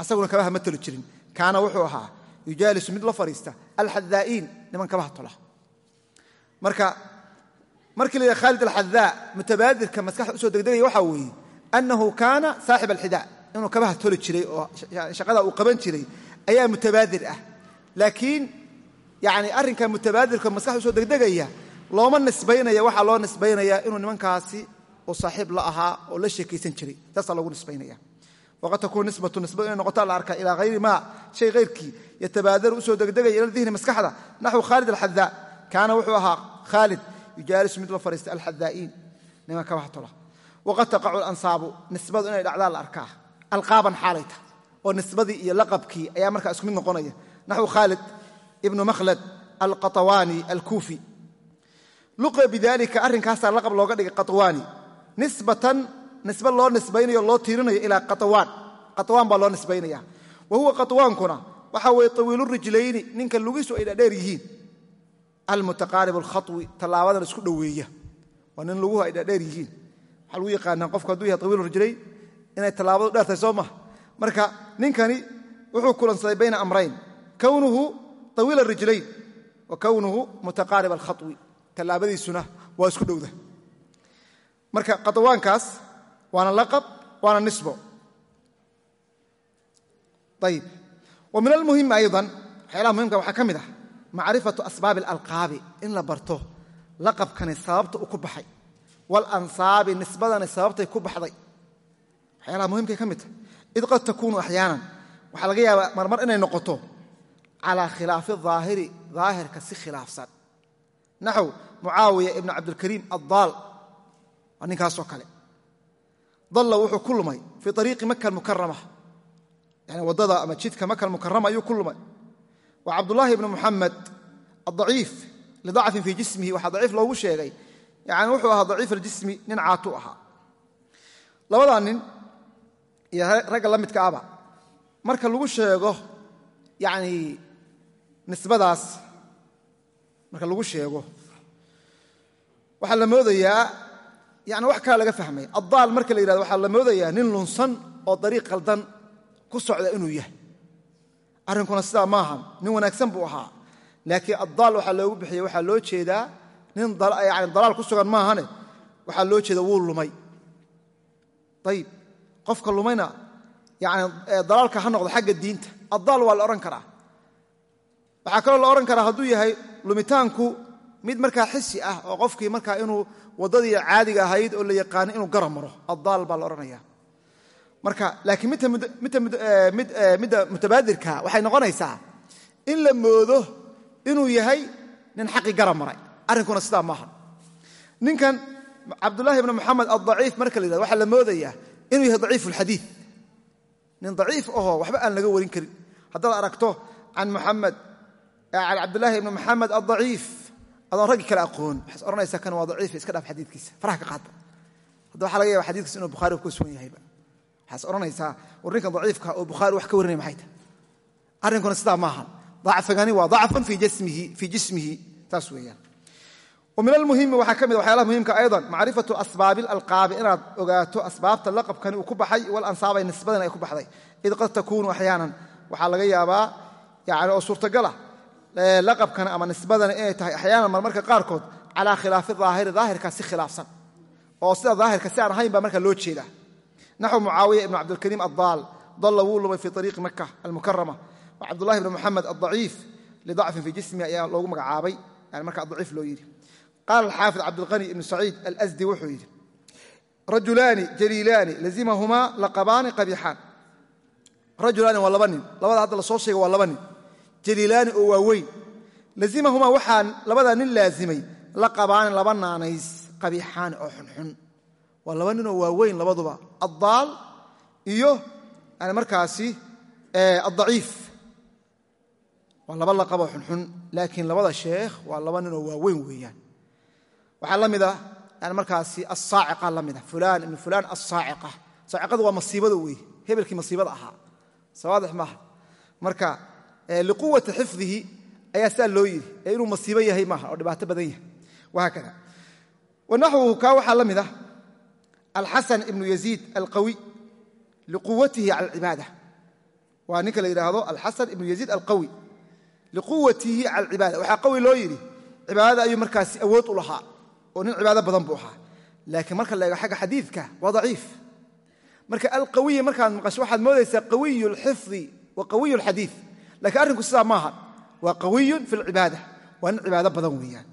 Asaguna kabaha ma toli jirin. Kaana wuxuu ahaa yujaalisu mid la fadhiista alxadaa'iin niman kabaha tola. Marka markii la khaalid alxadaa mutabaadirka maskaxda u soo degdegaya waxaa weeye annahu kaana saaxib alxidaa inuu kabaha toli jiray oo shaqada uu qaban jiray ayaa mutabaadir ah. Laakiin yani arrinka mutabaadirka maskaxda u soo degdegaya looma nisbaynaya waxaa loo nisbaynaya inuu nimankaasi uu saaxiib la ahaa oo la sheekaysan jiray. Taasaa loogu nisbaynaya. Waqad takuunu nisbatu nisbadu inay noqota la arkaa ilaa hayri maa shay hayrkii yatabaadaru u soo degdegaya ila dihni maskaxda. Naxwu khaalid alxadaa kaana wuxuu ahaa khaalid yujaalisu mid la fariista alxadaa'iin niman kabaha tola waqad taqacu alansaabu nisbadu inay dhacdaa la arkaa alqaaban xaalay tahay oo nisbadii iyo laqabkii ayaa markaa isku mid noqonaya naxwu khaalid ibnu makhlad alqatawaani alkuufi luqa bidalika arrinkaasaa laqab looga dhigay qatwaani nisbatan nisbe loo nisbaynayo loo tiirinayo ilaa qaawaan qaawaan baa loo nisbaynaya wa huwa qatwaankuna waxa weeye tawiilurijlayni ninka lugisu ay yihiin almutaqaarib alkhawi tallaabadan isku dhoweeya. Waa nin luguhu ay dhadheer yihiin. Waxaa lagu yaqaanaa qofku hadduu yahay tawiilu rijlayn inay tallaabadu dheertahay soo maha marka ninkani wuxuu kulansaday bayna amrayn. Kownuhu tawiila rijlayn wa kownuhu mutaqaarib alkhawi tallaabadiisuna waa isku dhowda. Marka qatawaankaas waana laqab waana nisbo. Ayib. Wa min almuhimi ayضan waxyaalaha muhimka waxaa ka mid ah macrifatu asbaabi alalqaabi in la barto laqabkani sababta uu ku baxay walansaabi nisbadani sababtay ku baxday. Waxyaalaha muhimkay ka mid tahay id qad takuunu axyaanan waxaa laga yaabaa marmar inay noqoto calaa khilaafi aahiri daahirka si khilaafsan. Naxw mucaawiya ibn cabdilkariim addaal waa ninkaasoo kale. Dalla wuxuu ku lumay fii ariiqi maka yani waddada ama jidka maka mukarama ayuu ku wa cabdullaahi ibnu muxamed addaciif lidacfin fii jismihi waxaa daciif loogu sheegay. Yani wuxuu ahaa daciif aljismi nin caatu ahaa. Labadaa nin iyo ragga la marka lagu sheego yani nisbadaas marka lagu sheego waxaa la moodayaa yani wax kala laga fahmaya addaal marka la yidhahdo waxaa la moodayaa nin lunsan oo dariiq qaldan ku socda inuu yahay arrinkuna sidaa maaha nin wanaagsan buu ahaa. Laakiin addaal waxaa loogu bixiyey waxaa loo jeedaa nin yani dalaal ku sugan maahane waxaa loo jeeda wuu lumay. Ayib qofka lumayna yani dalaalka ha noqdo xagga diinta. Addaal waa la odhan karaa. Waxaa kaloo la odhan karaa hadduu yahay lumitaanku mid markaa xisi ah oo qofkii markaa inuu waddadii caadiga ahayd oo la yaqaano inuu gara maro. Addaal baa la odhanaya marka laakiin midda mutabaadirka waxay noqonaysaa in la moodo inuu yahay nin xaqi gara maray. Arrinkuna sidaa maaha. Ninkan cabdulahi ibn muxamed addaciif marka la waxaa la moodayaa inuu yahay daciif alxadiid nin daciif ahoo waxba aan laga warin karin. Haddaad aragto can muxamed can cabdulaahi ibni muxamed addaciif adoon raggi kale aqoon. Odhanaysaa kan waa daciif iska dhaaf xadiidkiisa. Faraha ka qaadba hadda waxa laga yaba xadidkiisa inuu bukhari ku sugan yahayba waxaad odhanaysaa war ninkan daciifka oo bukhaari wax ka warinaya maxay tahay arrinkuna sidaa maahan dacfigani waa dacfun fii jismihi taas weeyaan. Min almuhimi waxaa ka mid waxyaalaha muhimka ayضan macrifatu asbaabi اlalqaabi inaad ogaato asbaabta laqabkani uu ku baxay walansaabay nisbadan ay ku baxday. Id qad takuunu axyaanan waxaa laga yaabaa yani oo suurtagala laqabkan ama nisbadani inay tahay axyaanan marmarka qaarkood calaa khilaafi aahiri daahirkaa si khilaafsan. Oo sida daahirka si aan ahayn baa marka loo jeeda naxw mucaawiya ibn cabdilkariim addaal. Dalla wuu lumay fii ariiqi maka almukarama wa cabdullahi ibn muxamed addaciif lidacfin fii jismi ayaa loogu magacaabay yani markaa daciif loo yidhi. Qaala alxaafid cabdilqani ibnu saciid alasdi wuxuu yidhi rajulaani jaliilaani lazimahumaa laqabaani qabiixaan. Rajulaani waa laba nin. Labada hadda la soo sheega waa laba nin. Jaliilaani oo waaweyn. Lazimahumaa waxaa labadaa nin laazimay laqabaani laba naanays qabiixaani oo waa laba ninoo waaweyn labaduba. Addaal iyo markaasi addaciif. Waa laba laqaboo xunxun laakiin labada sheekh waa laba ninoo waaweyn weeyaan. Waxaa la mid ah yani markaasi asaaciqa la mid ah. Fulaan ibnu fulaan asaaciqa saaciqadu waa masiibada weeye hebelkii masiibada ahaa. Sawaadix maaha marka liquwati xifdihi ayaa saa loo yidhi. Ee inuu masiibo yahay maaha oo dhibaato badan yahay. Wahaakada wanaxwuhu kaa waxaa la mid ah alxasan ibnu yaziid alqawiy liquwatihi cala alcibaada waa ninka la yidhaahdo alxasan ibnu yaziid alqawi liquwatihi cala alcibaada waxaa qawi loo yidhi cibaadada ayuu markaasi awood u lahaa oo nin cibaado badan buu ahaa. Laakiin marka la eego xagga xadiidka waa daciif. Marka alqawiyi markaad maqasho waxaad moodaysaa qawiyu alxifdi wa qawiyu alxadiid lakiin arrinku sidaa maaha waa qawiyun fi alcibaada waa nin cibaado badan weeyaan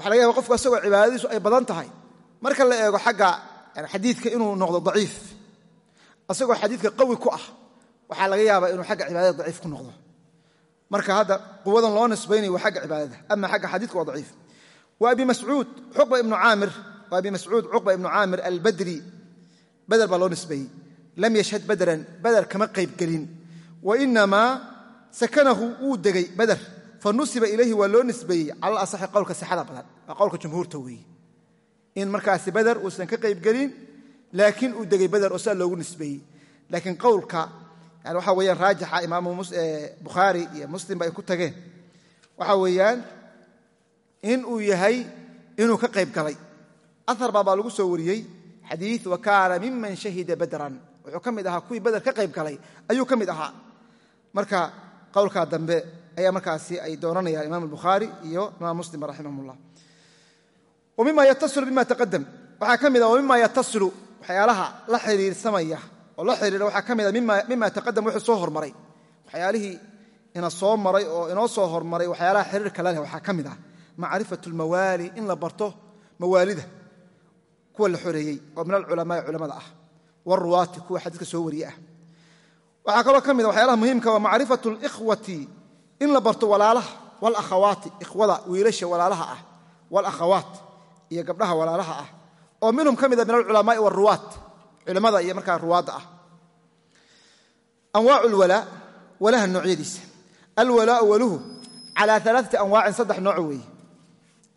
waxaa laga yaba qofku asagoo cibaadadiisu ay badan tahay. Marka la eego xagga xadiidka inuu noqdo daciif asagoo xadiidka qawi ku ah waxaa laga yaabaa inuu xagga cibaadada daciif ku noqdo. Marka hadda quwadan loo nisbaynayo waa xagga cibaadada ama xagga xadiidka waa daciif. Wa abi mascuud cuqba ibnu caamir wa abi mascuud cuqba ibnu caamir albadri beder baa loo nisbeeyey lam yashhad badran beder kama qaybgelin. Wa inamaa sakanahu wuu degay beder fa nusiba ilayhi waa loo nisbeeyey cala asaxi qowlka sixada badan. Waa qowlka jumhuurta weeye. In markaasi beder uusan ka qaybgelin laakiin uu degay beder oo saa loogu nisbeeyey. Laakiin qowlka yani waxa weeyaan raajixa imaamu bukhaari iyo muslimba ay ku tageen. Waxa weeyaan in uu yahay inuu ka qayb galay. Ahar baa baa lagu soo wariyey. Xadiid wa kaana miman shahida badran wuxuu ka mid ahaa kuwii beder ka qayb galay. Ayuu ka mid ahaa. Marka qowlkaa dambe ayaa markaasi ay doonanayaan imam albukhaari iyo imaam muslim raximah llah wa mima yatasilu bima taqadam waxaa ka mid ah wamima yatasilu waxyaalaha la xiriirsamaya oo la xiriira waxaa ka mid a mima taqadam wuxuu soo hormaray. Waxyaalihii ina soo maray oo inoo soo hormaray waxyaalaha xiriirka la leh waxaa ka mid ah macrifat lmawaali in la barto mawaalida kuwa la xoreeyey oo min alculamaai culamada ah wاruwaati kuwa xadiiska soo wariye ah. Waxaa kaloo ka mid a waxyaalaha muhiimka waa macrifat اlkhwati in la barto walaalaha walakhawaati ikhwada wiilasha walaalaha ah walakhawaat iyo gabdhaha walaalaha ah oo minhum ka mid ah mida min alculamaai waruwaat culimmada iyo markaa ruwaadda ah. Anwaacu lwalaa walaha noocyadiisa. Alwalaau waluhu calaa alaaati anwaacin saddex nooco weeye.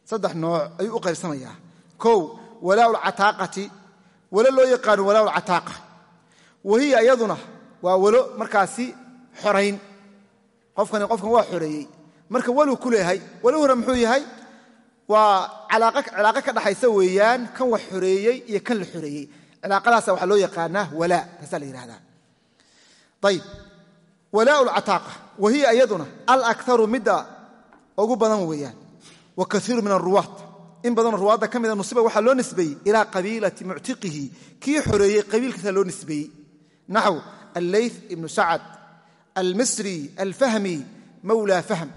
Saddex nooc ayuu u qaybsamayaa. Kow walaa lcataaqati walo loo yaqaano walaa lcataaqa wahiya iyaduna waa walo markaasi xorayn qofkani qofkan waa xoreeyey. Marka walu ku leeyahay waluhuna muxuu yahay? Waa cilaaqo ka dhaxaysa weeyaan kan wax xoreeyey iyo kan la xoreeyey. Cilaaqadaasa waxaa loo yaqaanaa walaa taasaa la yihahdaa ayib walaa lcataaqa wahiya iyaduna alakaru midda ugu badan weeyaan. Wa kaiiru min aruwaat in badanoo ruwaadda ka mida nusiba waxaa loo nisbeeyey ilaa qabiilati muctiqihi. Kii xoreeyey qabiilkiisa loo nisbeeyey. Naxw alleyth ibnu sacad almisri alfahmi mawlaa fahm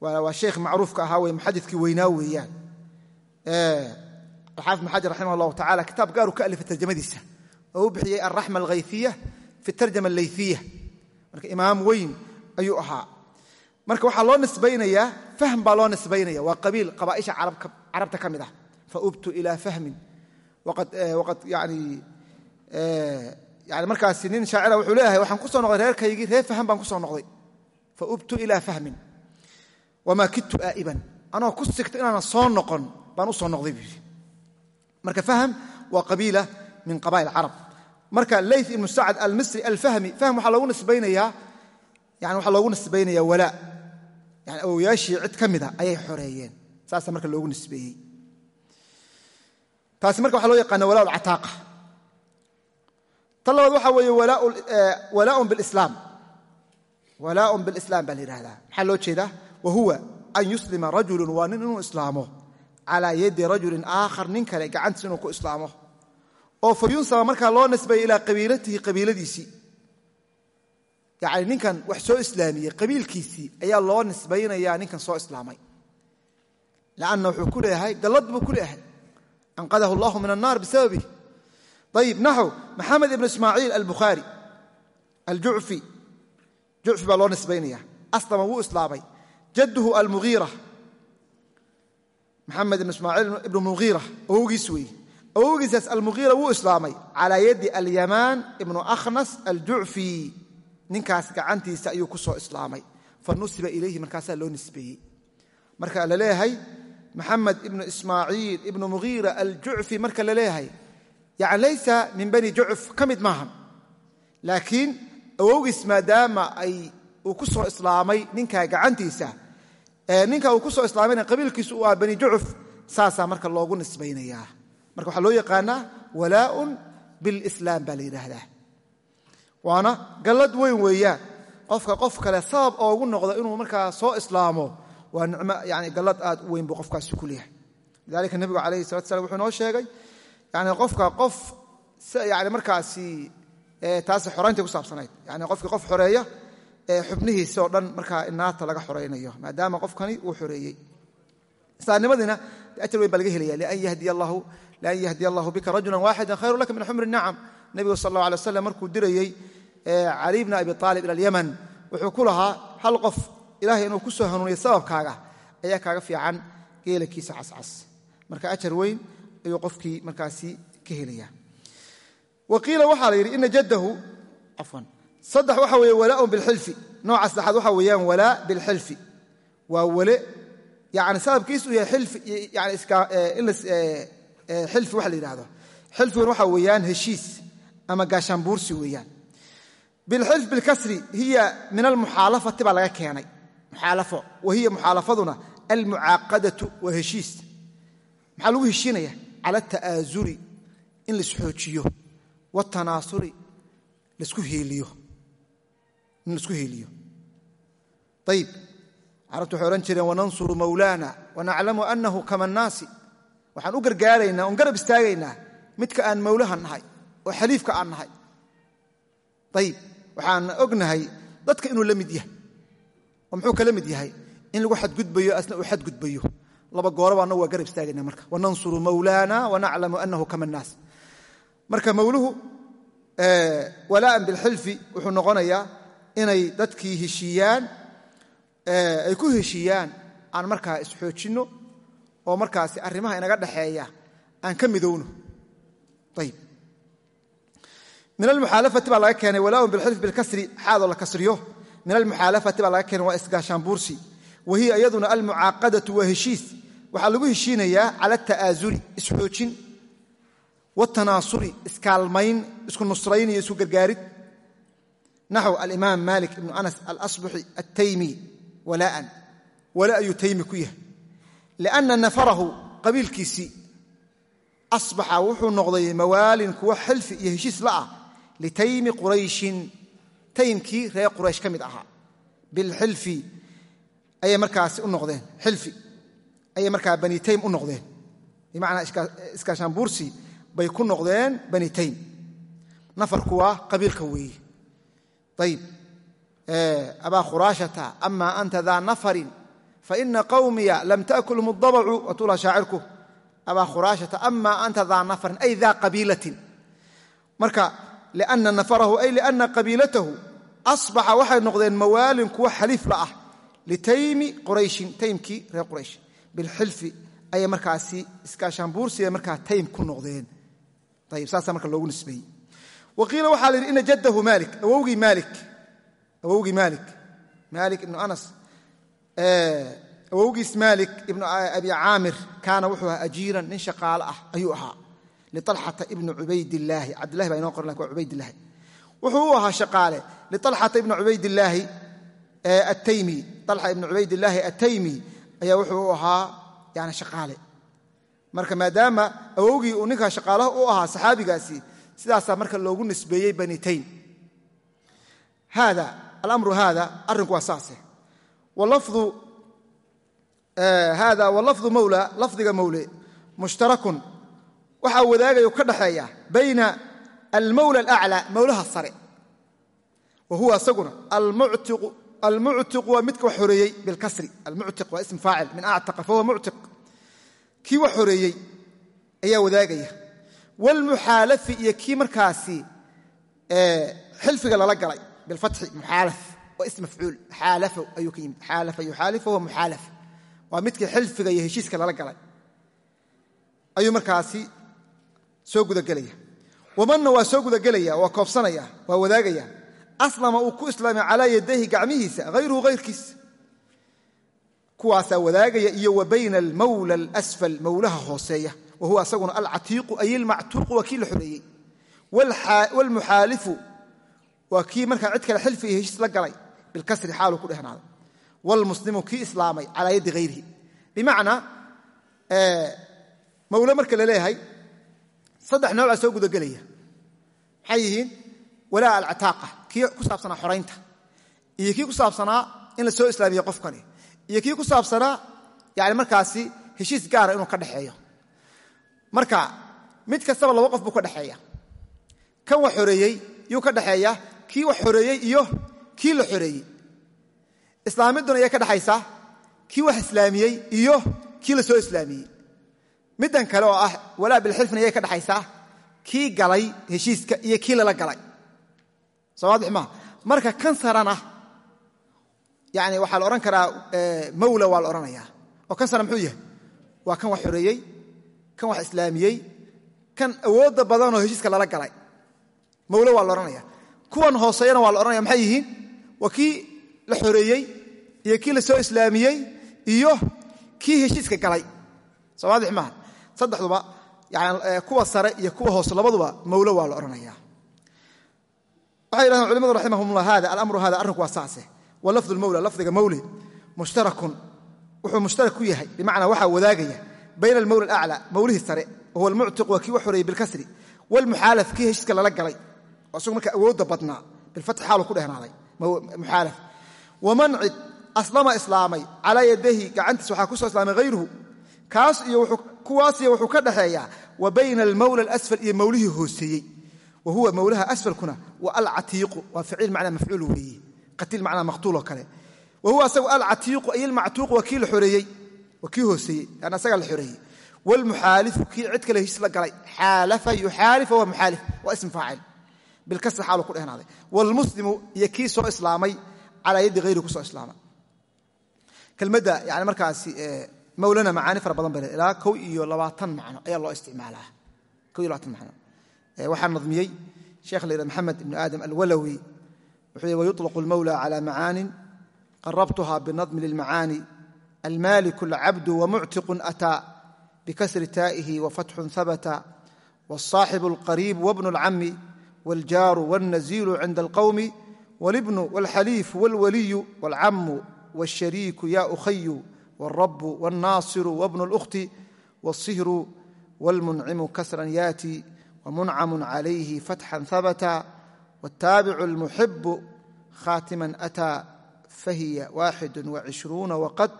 waa sheekh macruufka ahaa wey muxadidkii weynaa weeyaan alxaafid ibn xajar raximah allahu tacala kitaab gaaru ka alifay tarjamadiisa oo u bixiyey alraxma alghayfiya fi tarjama allayfiya marka imaam weyn ayuu ahaa marka waxaa loo nisbaynayaa fahm baa loo nisbaynaya waa qabiil qabaaisha carabta ka mid ah faubtu ila fahmin waqad yani markaasi nin shaacira wuxuu leeyahay waxaan ku soo noqday reerkaygii reer fahm baan ku soo noqday. Faubtu ila fahmin. Wamaa kidtu aa'iban. Anoo ku sigta inaanan soo noqon baan u soo noqday buu marka fahm waa qabiila min qabaa'il carab. Marka leyth ibnu sacad almisri alfahmi fahm waxaa loogu nisbaynayaa yani waxaa loogu nisbaynaya walaa yani awowayaashii cid ka mida ayay xoreeyeen. Saasa marka loogu nisbeeyey. Taasi marka waxa loo yaqaana walaa lcataaqa tan labaad waxaa weeye bilislaam. Walaaun bilislaam baa la yidhahdaa maxaa loo jeedaa? Wa huwa an yuslima rajulun waa nin inuu islaamo. Calaa yadi rajulin aakhar nin kale gacantiis inuu ku islaamo. Oo fa yunsaba markaa loo nisbaya ilaa qabiilatihi qabiiladiisii. Yani ninkan wax soo islaamiyey qabiilkiisii ayaa loo nisbaynayaa ninkan soo islaamay. Lanna wuxuu ku leeyahay gallad buu ku leeyahay. Anqadahu allahu min annaar bisababih ayib naxw maxamed ibn ismaaciil albukhaari aljucfi jucfi baa loo nisbaynaya aslama wuu islaamay jadduhu almugiira maxamed ibn ismaaciil ibnu mugiira awowgiis weeye awowgiisaas almugiira wuu islaamay calaa yadi alyamaan ibnu akhnas aljucfi ninkaas gacantiisa ayuu ku soo islaamay fa nusiba ilayhi markaasaa loo nisbeeyey marka la leeyahay maxamed ibnu ismaaciil yani laysa min bani jucf ka mid maaha laakiin awowgiis maadaama ay uu ku soo islaamay ninkaa gacantiisa ninka uu ku soo islaamayna qabiilkiisu uu ah bani jucuf saasaa marka loogu nisbaynayaa. Marka waxaa loo yaqaanaa walaaun bilislaam baa la yidhaahdaa. Waana gallad weyn weeyaan qofka qof kale sabab oogu noqdo inuu markaa soo islaamo waa nicmo yani gallad aad u weyn buu qofkaasi lidalika nebigu calayhi salatu slam wuxuu noo sheegay yani qofka qof yani markaasi taasi xoraynta ku saabsanayd yani qofkii qof xoreeya xubnihiisa oo dhan markaa naarta laga xoraynayo maadaama qofkani uu xoreeyey islaamnimadiina ajar weyn baa helaya lian yahdiya allahu bika rajula waaxida khayru laka min xumri nacam nebigu sal allah alay waslam markuu dirayey cali bna abi aalib ila alyaman wuxuu ku lahaa hal qof ilahay inuu ku soo hanuuniyo sababkaaga ayaa kaaga fiican geelakiisa cascas marka ajar weyn ayuu qofkii markaasi ka helaya. Wa qiila waxaa la yidhi ina jaddahu afwan saddex waxa weeye walaaun bilxilfi. Nooca saddexaad waxa weeyaan walaa bilxilfi. Waa wale yani sababkiisu yahay xilfi yani xilfi waxa la yidhahdo xilfigan waxa weeyaan heshiis ama gaashaanbuursi weeyaan. Bilxilf bilkasri hiya min almuxaalafati baa laga keenay. Muxaalafo wa hiya muxaalafaduna almucaaqadatu waa heshiis. Maxaa lagu heshiinaya cala ata'aazuri in laisxoojiyo watanaasuri lasku heeliyo in la isku heeliyo. Ayib carabtu waxay odhan jireen wanansuru mawlaana wanaclamu annahu kama annaasi. Waxaan u gargaaraynaa oon garab istaagaynaa midka aan mawlaha nahay oo xaliifka aan nahay. Ayib waxaan ognahay dadka inuu la mid yahay oo muxuu kala mid yahay in lagu xadgudbayo asna uu xadgudbayo laba gooraba annagu waa garab istaagayna marka. Wanansuru mawlaana wanaclamu annahu kama annaas. Marka mawluhu walaa'an bilxilfi wuxuu noqonayaa inay dadkii heshiiyaan ay ku heshiiyaan aan markaa isxoojinno oo markaasi arrimaha inaga dhaxeeya aan ka midowno. Ayib min almuxaalafati baa laga keenay walaaun bilxilfi bilkasri xaadoo la kasriyo. Min almuxaalafati baa laga keenay waa isgaashaanbuursi wa hiya iyaduna almucaaqadatu waa heshiis waxaa lagu heshiinayaa cala ata'aazuri isxoojin watanaasuri iskaalmayn isku nusrayn iyo isku gargaarid naxw alimaam malik ibnu anas alasbuxi attaymi walaa'an wala ayuu taymi ku yahay lianna nafarahu qabiilkiisii asbaxa wuxuu noqday mawaalin kuwa xilfi iyo heshiis la ah litaymi qurayshin taymkii reer quraysh ka mid ahaa bilxilfi ayay markaasi u noqdeen. Xilfi. Ayay markaa bani u noqdeen. Bimacnaa iskaashaanbuursi bay ku noqdeen bani taym nafarku waa qabiilka weeye. Ayib abaa khuraashata ama anta daa nafarin faina qawmiya lam ta'kulhum اdabacu watula shaacirku. Abaa khuraashata ama anta daa nafarin ay daa qabiilatin. Marka liana nafarahu ay liana qabiilatahu asbaxa waxay noqdeen mawaalin kuwa xaliif la ah litaymi qurayshin taymkii reer quraysh bilxilfi ayay markaasi iskaashaanbuursiga markaa taym ku noqdeen ayib saasaa marka loogu nisbeeyey wa qiila la yidhi ina jaddahu maalik awowgii maalik awowgii maalik maalik ibnu anas awowgiis maalik ibnu abi caamir kaana wuxuu ahaa nin shaqaalo ah ayuu ahaa lialxata ibni cubaydillaahi cabdillahi baa inoo qoran laakiin waa wuxuu ahaa shaqaale lialxata ibni cubaydillaahi attaymi alxa ibni cubaydillaahi attaymi ayaa wuxuu u ahaa yani shaqaale. Marka maadaama awowgii uu ninkaa shaqaalaha u ahaa saxaabigaasi sidaasaa marka loogu nisbeeyey bani taym. Haada alamru haada arrinku waa saase haada walafdu mawla lafdiga mawle mushtarakun. Waxaa wadaagayo ka dhaxeeya bayna almawla alaclى mawlaha sare. Wa huwa waa midka wax xoreeyey bilkasri almuctiq waa ism faacil. Min actaqa fahuwa muctiq kii wax xoreeyey ayaa wadaagaya. Wlmuxaalafi iyo kii markaasi xilfiga lala galay bilfatxi muxaala waa ism mafcuul. Xaalafo ayuu ka yimid. Xaalafa yuxaalif wahuwa muxaalaf. Waa midkii xilfiga iyo heshiiska lala galay. Ayuu markaasi soo gudagelaya wamanna waa soo gudagelaya waa koobsanaya aslama uu ku islaamay calaa yadayhi gacmihiisa hayruhu hayrkiis kuwaasaa wadaagaya iyo wa bayna almawla alasfal mawlaha hooseeya wa huwa asaguna alcatiiqu ay ilmactuuqu waa kii la xoreeyey. Waalmuxaalifu waa kii markaa cid kale xilfi iyo heshiis la galay bilkasri xaaluu ku dhehnaaday waalmuslimu kii islaamay calaa yaddi hayrihi bimacnaa mawle marka la kii ku saabsanaa xoraynta iyo kii ku saabsanaa in la soo islaamiye qofkani iyo kii ku saabsanaa yani markaasi heshiis gaara inuu ka dhexeeyo marka mid kastaba laba qof buu ka dhexeeya kan wax xoreeyey yuu ka dhexeeya kii wax xoreeyey iyo kii la xoreeyey. Islaamidduna ayay ka dhexaysaa kii wax islaamiyey iyo kii la soo islaamiyey. Middan kale oo ah walaa bilxilfna ayay ka dhexaysaa kii galay heshiiska iyo kii lala galay soo waadix maaha marka kan sarana yani waxaa la odhan karaa mawla waa la oo kan sara muxuu yahay? Waa kan wax xoreeyey kan wax islaamiyey kan awoodda badanoo heshiiska lala galay. Mawle waa la odhanaya kuwan hooseeyana waa la maxay yihiin? Waa la xoreeyey iyo kii la soo islaamiyey iyo kii heshiiska galay. Soo waadix maaha saddexduba yani kuwa sare iyo kuwa hoose labaduba mawle waa la odhanaya waxay yidhahdeen culimadu raximahumullah hada alamru hada arrinku waa saase. Wa lafdu lmawla lafdiga mawle mushtarakun wuxuu mushtarak ku yahay bimacnaa waxaa wadaagaya bayna almawla alaclى mawlihii sare wahuwa almuctiq waa kii wax xoreeyey bilkasri wاlmuxaalaf kii heshiiska lala galay oo isagu marka awoodda badnaa bilfatxi xaalu ku dhehnaaday muxaalaf. Waman cid aslama islaamay calaa yadayhi gacantiis waxaa ku soo islaamay hayruhu kaas iyo kuwaas iyo wuxuu ka dhexeeyaa wa bayna almawla alasfal iyo mawlihii hooseeyey wa huwa mawlaha asfalkuna wa alcatiiqu waa ficiil macnaa mafcuul weeye qatiil macnaa maqtuuloo kale. Wa huwa asagu alcatiiqu ay ilmactuuqu waa kii la xoreeyey waa kii hooseeyey an asagaa la xoreeyey. Wlmuxaalifu kii cid kale heshiis la galay xaalafa yuxaalif wahuwa muxaalif waa ism faacil. Bilkasri xaalu ku dhehnaaday wlmuslimu iyo kii soo islaamay calaa yaddi hayri ku soo islaamay kelmadda yani markaasi mawlana macaani fara badan waxaa nadmiyey sheekh la yidhah maxamed ibnu aadam alwalawi wuxuu yhi wayuطlaqu almawla cala macaanin qarabtuha binadmi lilmacaani almaliku alcabdu wamuctiqun ataa bkasri taa'ihi wafatxun habata wالصaaxibu اlqariibu wabnu اlcami wاljaaru wاlnaziilu cinda اlqowmi wاlibnu wاlxaliifu wاlwaliyu wاlcamu wاlshariiku ya ukhayu wاlrabu wاlnaasiru wabnu اlأkhti wاlsihru wاlmuncimu kasran yaati wamuncamu calayhi fatxan habata wاtaabicu اlmuxibu khaatiman ataa fahiya waaxidu wacishruuna waqad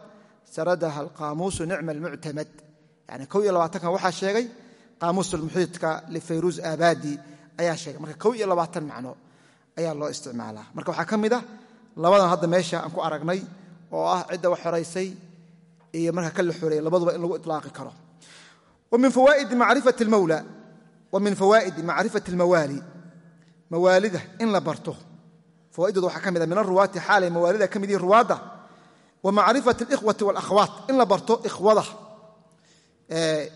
saradaha alqaamuusu nicma اlmuctamad yani kow iyo labaatankan waxaa sheegay qaamuus ulmuxiidka lifayruuz aabadi ayaa sheegay marka kow iyo labaatan macno ayaa loo isticmaalaa marka waxaa ka mid ah labadan hadda meesha aan ku aragnay oo ah cidda wax xoraysay iyo marka ka la xoreeyey labaduba in lagu ilaaqi karo wa min fawaa'idi macrifati almawla wa min fawaa'idi macrifati almawaali mawaalida in la barto fawaa'iddooda waxaa ka mid ah min aruwaati xaalay mawaalida ka mid yihiin ruwaadda wa macrifati alikhwati walakhwaat in la barto ikhwada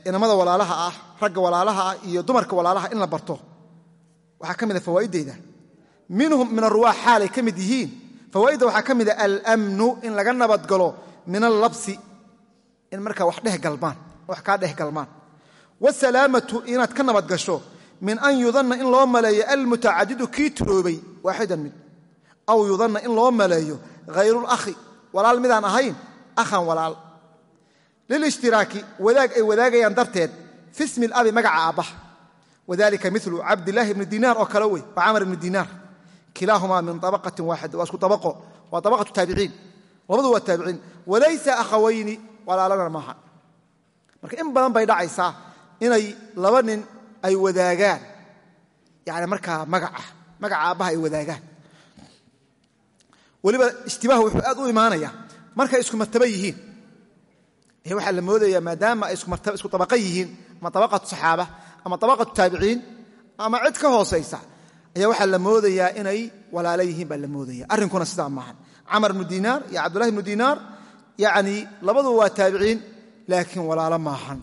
inamada walaalaha ah ragga walaalaha ah iyo dumarka walaalaha in la barto waxaa ka mid a fawaa'iddeyda minhum min aruwaa xaalay ka mid yihiin fawaa'idda waxaa ka mid a almnu in laga nabadgalo min allabsi in wsalaamatu inaad ka nabadgasho min an yudanna in loo maleeyo almutacadidu kii turoobay waaxidan mid aw yudanna in loo maleeyo hayrulakhi walaal midaan ahayn akhan walaal. Lilishtiraaki wadaag ay wadaagayaan darteed fi smi labi magaca aabbaha wadalika milu cabdilaahi ibni dinaar oo kale wey waa camar ibni dinaar. Kilaahumaa min abaqatin waaxida waa isku abaqo waa abaqatu taabiciin. Labadu waa taabiciin. Walaysa akhawayni walaalana maaha. Marka in badan bay dhacaysaa inay laba nin ay wadaagaan. Yani markaa magaca magaca aabbaha ay wadaagaan. Weliba ishtibaah wuxuu aad u imaanaya markay isku martaba yihiin. Waxaa la moodayaa maadaama ay isku tabaqa yihiin ama tabaqatu saxaaba ama tabaqatu taabiciin ama cid ka hoosaysa ayaa waxaa la moodayaa inay walaalo yihiin baa la moodaya. Arrinkuna sidaa maahan camar ibnu dinaar iyo cabdullahi ibnu dinaar yacni labaduba waa taabiciin laakiin walaalo maahan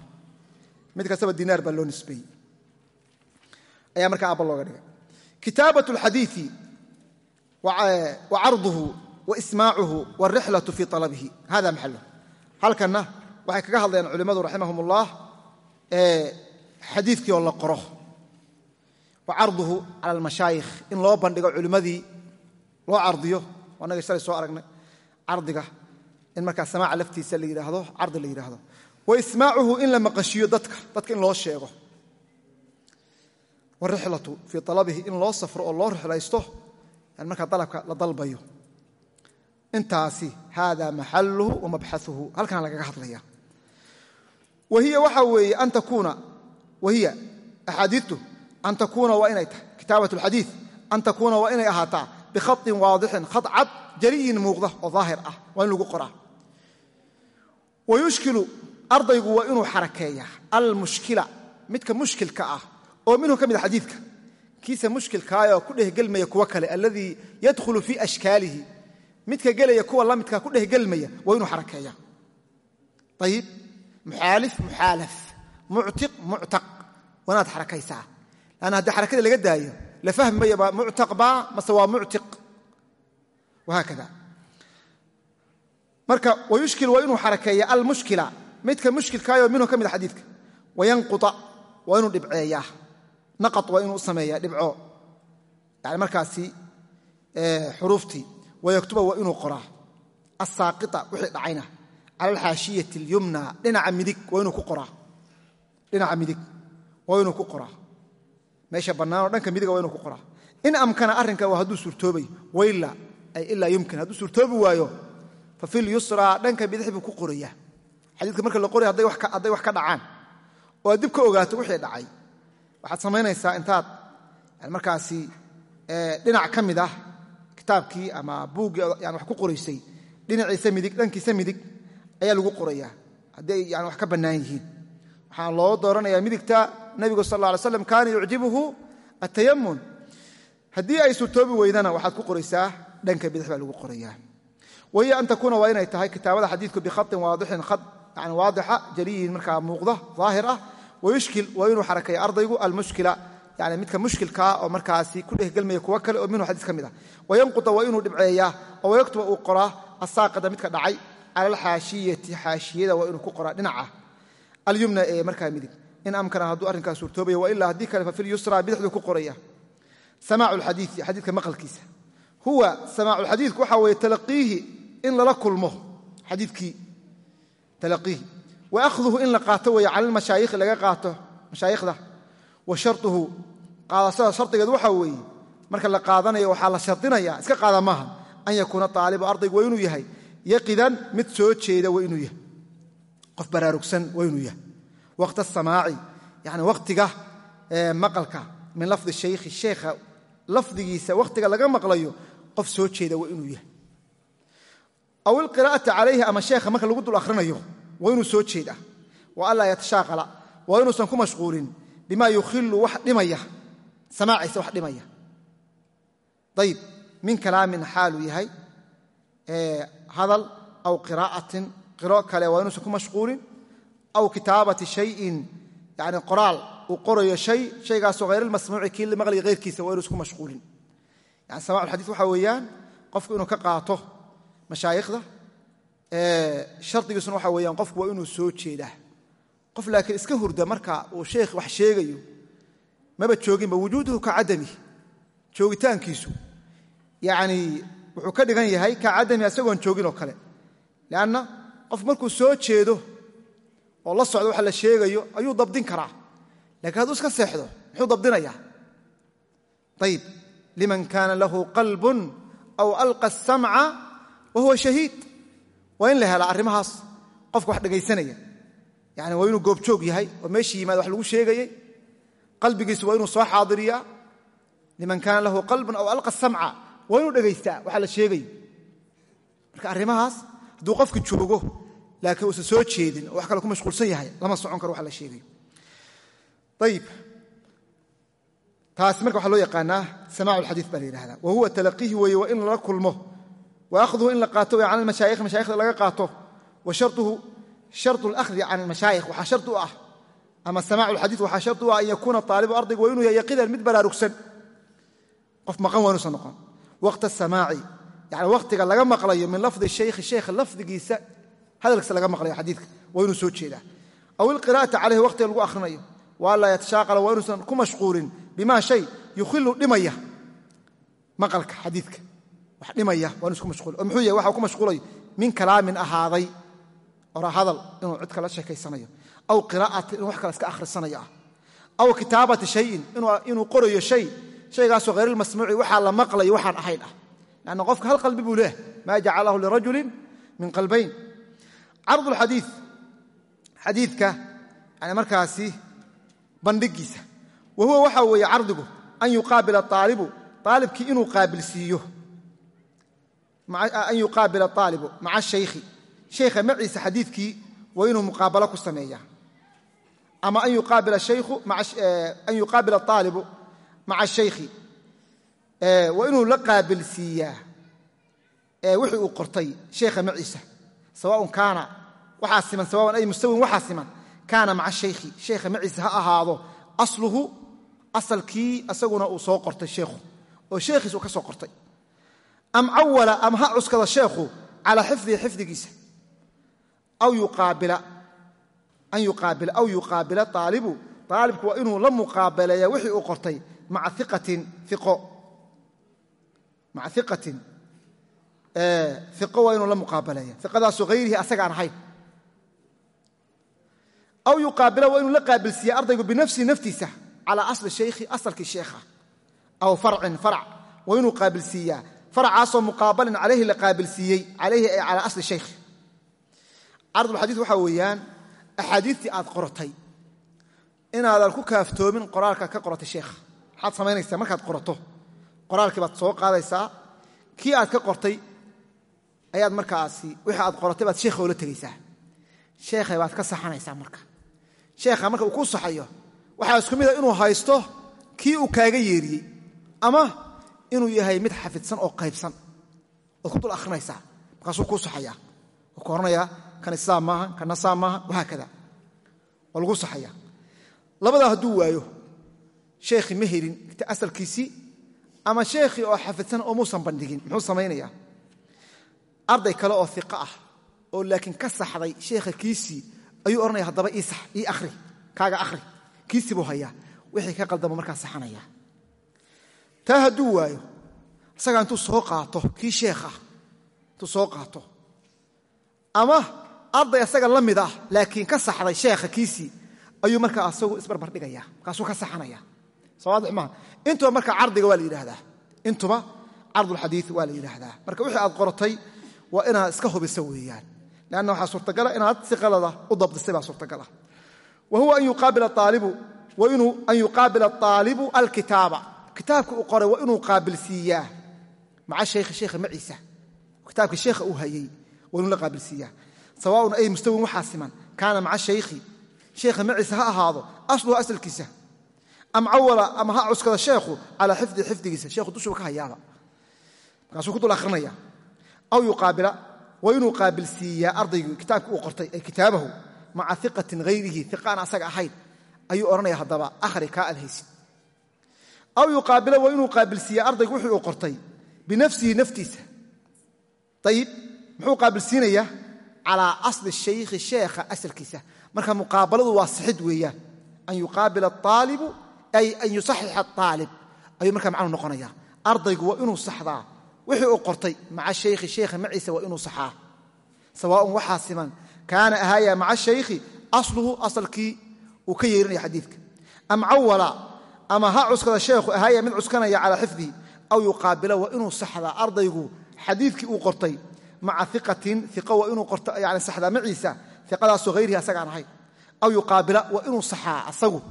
mid kastaba dinaar baa loo nisbeeyey ayaa markaa aabba looga dhigay. Kitaabat alxadiii wa carduhu wa ismaacuhu waalrixlatu fii alabihi hada maxaluh halkanna waxay kaga hadlayaan culimmadu raximahum ullah xadiidkii oo la qoro. Wa carduhu cala almashaayikh. In loo bandhigo culimmadii loo cardiyo annaga shalay soo aragnay cardiga. In markaa samaaca laftiisa la yidhaahdo cardi la yidhaahdo wa ismaacuhu in la maqashiyo dadka dadka in loo sheego. Warixlatu fii alabihi in loo safro oo loo rixlaysto markaa dalabka la dalbayo. Intaasi hada maxaluhu wa mabxauhu halkan lagaga hadlaya. Wahiya waxaa weeye an takuuna wahiya axaadiitu an takuuna waa inay tahay kitaabat an takuuna waa inay ahaataa bikhaطin waadixin khad cad jariyin muuqda oo daahir ah waa in lagu qoraa ardaygu waa inuu xarakeeyaa. Almushkila midka mushkilka ah oo minhu ka mid a xadiidka. Kiisa mushkilkaayoo ku dhehgelmaya kuwa kale alladii yadkhulu fii ashkaalihi. Midka gelaya kuwa la midkaa ku dhehgelmaya waa inuu xarakeeya ayib muxaalif muxaalaf muctiq muctaq. Waa xarakaysaa. Lanna haddii xarakada laga daayo la fahmi mayaba muctaq baa mase waa muctiq. Wahaakada marka wayushkil waa inuu xarakeeya almushkila midka mushkilkaayoo minhu ka mid a xadiidka. Wayanquta waa inuu dhibceeyaa. Naqad waa inuu sameeyaa dhibco. Yani markaasi xuruuftii wayaktuba waa inuu qoraa. Asaaqita wixii dhacayna. Cala alxaashiyati alyumna dhinaca midig waa inuu ku qoraa. Dhinaca midig waa inuu ku qoraa. Meesha bannaanoo dhanka midiga waa inuu ku qoraa. In amkana arrinka waa hadduu suurtoobay wayla ay ilaa yumkin. Hadduu suurtoobi waayo fa fi lyusraa dhanka bidix buu ku qorayaa xadiidka marka la qoray hadday wax ka dhacaan oo aad dib ka ogaato wixii dhacay. Waxaad samaynaysaa intaad markaasi dhinac ka mid ah kitaabkii ama buuggii yan wax ku qoraysay dhinaciisa midig dhankiisa midig ayaa lagu qorayaa. Haddii ay wax ka bannaan yihiin. Waxaa loo dooranayaa midigta nebigu sal alla slam kaana yucjibuhu atayamun haddii ay suurtoobi weydana waxaad ku qoraysaa dhanka bidix baa lagu qorayaa. Wahiya an takuuna waa inay tahay kitaabada xadiidku bikhaطin waadixin khad yani waadixa jaliyin markaa muuqda daahir ah wayushkil waa inuu xarakeeya ardaygu almushkila yani midka mushkilkaa oo markaasi ku dhehgelmaya kuwo kale oo minhu xadiis ka mid ah. Wayanquta waa inuu dhibceeyaa oo wayaktuba uu qoraa asaaqida midka dhacay cala alxaashiyati xaashiyada waa inuu ku qoraa dhinaca. Alyumna ee markaa midig in amkana hadduu arrinkaas suurtoobaya wa ilaa haddii kale fa fi lyusra bidixduu ku qoraya. Samaacu lxadiii xadiidka maqalkiisa. Huwa samaacu lxadiidku waxaa weeye talaqiihi in lala kulmo xadiidkii talaqiihi wa akhduhu in la qaato weeye cala almashaayikhi laga qaato mashaayikhda wa sharuhu qaadashada shardigeedu waxaa weeye marka la qaadanayo waxaa la shardinaya iska qaada maaha an yakuuna aalibu ardaygu waa inuu yahay yaqidan mid soo jeeda waa inuu yahay qof baraarugsan waa inuu yahay waqta asamaaci yani waqtiga maqalka min lafdi shaykhi sheekha lafdigiisa wakhtiga laga maqlayo qof soo jeeda waa aw ilqiraa'ata calayhi ama sheekha marka lagu dul akhrinayo waa inuu soo jeeda wa anlaa yatashaaqala waa inuusan ku mashquulin bima yukhilu wax dhimaya samaaciisa wax dhimaya ayib min kalaamin xaaluu yahay hadal aw qiraa'atin qiro kale waa inuusan ku mashquulin aw kitaabati shayin yani qoraal uu qorayo shay shaygaasoo hayr almasmuuci kii la maqlaya hayrkiisa waa inuusan ku mashquulin yani samac ulxadis waxaa weeyaan qofku inuu ka qaato mashaayikhda shardigiisuna waxaa weeyaan qofku waa inuu soo jeedaa. Qof laakiin iska hurda marka uu sheekh wax sheegayo maba jooginba wujuuduhu ka cadami joogitaankiisu. Yani wuxuu ka dhigan yahay ka cadami isagoon joogin oo kale. Leanna qof markuu soo jeedo oo la socdo waxa la sheegayo ayuu dabdin karaa. Lakiin hadduu iska seexdo muxuu dabdinayaa? Ayib liman kaana lahu qalbun aw alqa asamca wa huwa shahiid waa in la helaa arrimahaas qofka wax dhegaysanaya yani waa inuu goobjoog yahay oo meeshii yimaada wax lagu sheegayey qalbigiisu waa inuu soo xaadiriyaa liman kaana lahu qalbun aw alqa samca waa inuu dhegaystaa waxa la sheegayo marka arrimahaas hadduu qofka joogo laakiin uusan soo jeedin wax kale ku mashquulsan yahay lama socon karo wax la sheegayo ayib taasi marka waxaa loo yaqaanaa samac alxadiid baa la yidhahdaa wa huwa talaqiihi in lala kulmo wa akhduhu in la qaato can almashaayikh mashayikhda laga qaato wa sharuhu shardu alahdi can almashaayikh waxaa shard u ah ama samaacu alxadiid waxaa shard u ah an yakuuna taalibu ardaygu waa inuu yahay yaqidan mid baraarugsan qof maqan waa inuusan noqon waqta samaaci yani wakhtiga laga maqlayo min lafdi shaykhi sheekha lafdigiisa hadalkiisa laga maqlayo xadiidka waa inuu soo jeedaa aw ilqira'ati calayhi wakhtiga lagu akhrinayo wax dhimaya waa inu isku mashquul. Oo muxuu yahay waxa ku mashquulayo min kalaamin ahaaday ora hadal inuu cid kala sheekaysanayo aw qiraa'atin inuu wax kale iska akhrisanayo ah aw kitaabati shayin inuu qorayo shay shaygaasoo hayr ilmasmuuci waxaa la maqlayo waxaan ahayn ah. Lanna qofka hal qalbi buu leehay maa jacalahu lirajulin min qalbayn. Cardu xadiidka yani markaasi bandhigiisa wa waxaa weeye cardigu an yuqaabila aalibu aalibkii inuu qaabilsiiyo an yuqaabila aalibu maca shaykhi shaykha maciisa xadiidkii waa inuu muqaabalo ku sameeya ama an yuqaabila aalibu maca shaykhi waa inuu la qaabilsiiyaa wixii uu qortay sheekha maciisa sawaaun kaana waxaa siman sawaaun ay mustawin waxaa siman kaana maca shaykhi sheekha maciisa ha ahaado asluhu asalkii asaguna uu soo qortay sheekhu oo sheekhiis uu ka soo qortay am cawala ama ha cuskada sheekhu calaa xifdihi xifdigiisa. Aw yuqaabila aalibu aalibku waa inuu la muqaabaleeya wixii uu qortay maca iqatin iqo waa inuu la muqaabaleeya iqadaasoo hayrihi asaga aan ahayn aw yuqaabila waa inuu la qaabilsiiya ardaygu binafsihi naftiisa calaa asli shaykhi asalkii sheekha. Aw farcin farc waa inuu qaabilsiiyaa farcaasoo muqaabalin calayhi la qaabilsiiyey calayhi ay calaa asli shaykh cardulxadiid waxaa weeyaan axaadiistii aad qoratay inaadan ku kaaftoomin qoraalka ka qoratay sheekha maxaad samaynaysaa markaad qorato qoraalkii baad soo qaadaysaa kii aad ka qortay ayaad markaasi wixii aad qoratay baad sheekha oola tegaysaa. Sheekhay baad ka saxanaysaa marka. Sheekha marka uu ku saxayo waxaa isku mida inuu haysto kii uu kaaga yeeriyey ama inuu yahay mid xafidsan oo qaybsan ood ku dul akhrinaysaa markaasuu kuu saxayaa wuu ku oranayaa kan islaam maaha kana saam maaha wahaakada waa lagu saxayaa labadaa hadduu waayo sheekhii ma helin asalkiisii ama sheekhii oo xafidsan oo muusan bandhigin muxuu samaynayaa. Arday kale oo iqa ah oo laakiin ka saxday sheekha kiisii ayuu odhanaya haddaba ii akhri kaaga akhri. Kiisii buu hayaa wixii ka qaldamo markaa saxanaya taa hadduu waayo isagaa intuu soo qaato kii sheekh ah intuu soo qaato. Ama arday asaga la mid ah laakiin ka saxday sheekha kiisii ayuu markaa asagu isbarbardhigaya markaasuu ka saxanaya. Maaha intuba marka cardiga waa la yidhaahdaa. Intuba cardulxadiid waa la yidhaahdaa. Marka wixii aad qoratay waa inaad iska hubisa weeyaan. Leanna waxaa suurtagala inaad si qalada u dabdisay baa suurtagala. Wa huwa an yuqaabila aalibu wa an yuqaabila aalibu alkitaaba kitaabka uu qoray waa inuu qaabilsiiyaa maca shaykhi sheekha maciisa. Kitaabka sheekha uu hayey waa inuu la qaabilsiiyaa sawaaun ay mustawin waxaa siman. Kaana maca shaykhi sheekha maciisa ha ahaado. Asluhu asalkiisa. Am cawala ama ha cuskada sheekhu calaa xifdi xifdigiisa. Sheekhu dushuba ka hayaaba. Markaasuu ku dul akhrinaya aw yuqaabila waa inuu qaabilsiiyaa ardaygii kitaabka uu qortay ay kitaabahu maca iqatin hayrihi iqaan asaga ahayn ayuu odhanaya haddaba akhri kaa aad haysid aw yuqaabila waa inuu qaabilsiiyaa ardaygu wuxuu uu qortay binafsihi naftiisa. Ayib muxuu qaabilsiinayaa? Calaa asli shaykhi sheekha asalkiisa. Marka muqaabaladu waa sixid weeyaan. An yuqaabila aalibu ay an yusaxixa aalib ayuu markaa macnuu noqonaya ardaygu waa inuu saxdaa. Wixii uu qortay maca shaykhi sheekha maciisa waa inuu saxaa. Sawaaun waxaa siman. Kaana ahaaya maca shaykhi asluhu asalkii uu ka yeerinaya xadiidka. Am ama ha cuskada sheekhu ahaaya mid cuskanaya calaa xifdihi aw yuqaabila waa inuu saxdaa ardaygu xadiidkii uu qortay maca iqatin iqa waa inuu yani saxdaa maciisa iqadaasoo hayrihi asagaan ahayn aw yuqaabila waa inuu saxaa asagu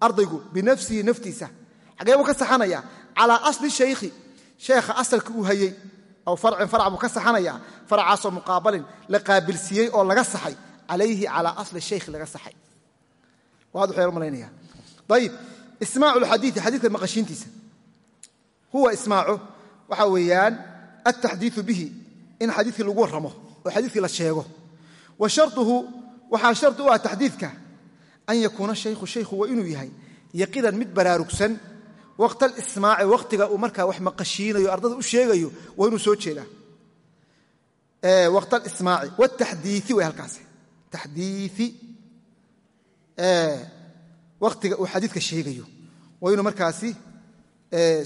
ardaygu binafsihi naftiisa. Xagee buu ka saxanaya calaa asli shaykhi sheekha asalka uu hayey aw farcin farc buu ka saxanayaa farcaasoo muqaabalin la qaabilsiiyey oo laga saxay calayhi calaa asli shaykh laga saxay. Waadix yar malaynaya ayib ismaacu lxadiii xadiidka maqashiintiisa. Huwa ismaacu waxa weeyaan altaxdiiu bihi in xadiidkii lagu warramo oo xadiidkii la sheego. Wa sharuhu waxaa shardi u ah taxdiidka an yakuuna shaykhu shaykhu waa inuu yahay yaqidan mid baraarugsan. Waqta alismaaci waqtiga uu markaa wax maqashiinayo ardada u sheegayo waa inuu markaasi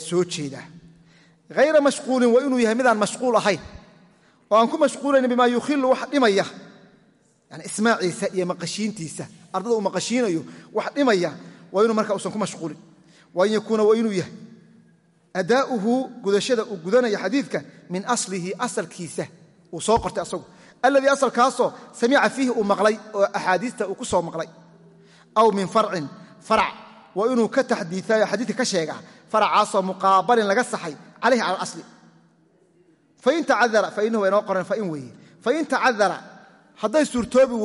soo jeedaa hayra mashquulin waa inuu yahay midaan mashquul ahayn oo aan ku mashquulayn bimaa yukhilu wax dhimaya yani ismaaciisa iyo maqashiintiisa ardada uu maqashiinayo wax dhimaya waa inuu markaa usan ku mashquulin wa an yakuuna waa inuu yahay adaa'uhu gudashada uu gudanaya xadiidka min aslihi asalkiisa uu soo qortay asagu alladii asalkaasoo samica fiihi uu maqlay oo axaadiista uu ku soo maqlay aw min farcin farac waa inuu ka taxdiiayo xadiidka ka sheegaa faracaasoo muqaabalin laga saxay calayhi cala tacadara fainahu waa inoo qoran fain weeye. Fain tacadara hadday suurtoobi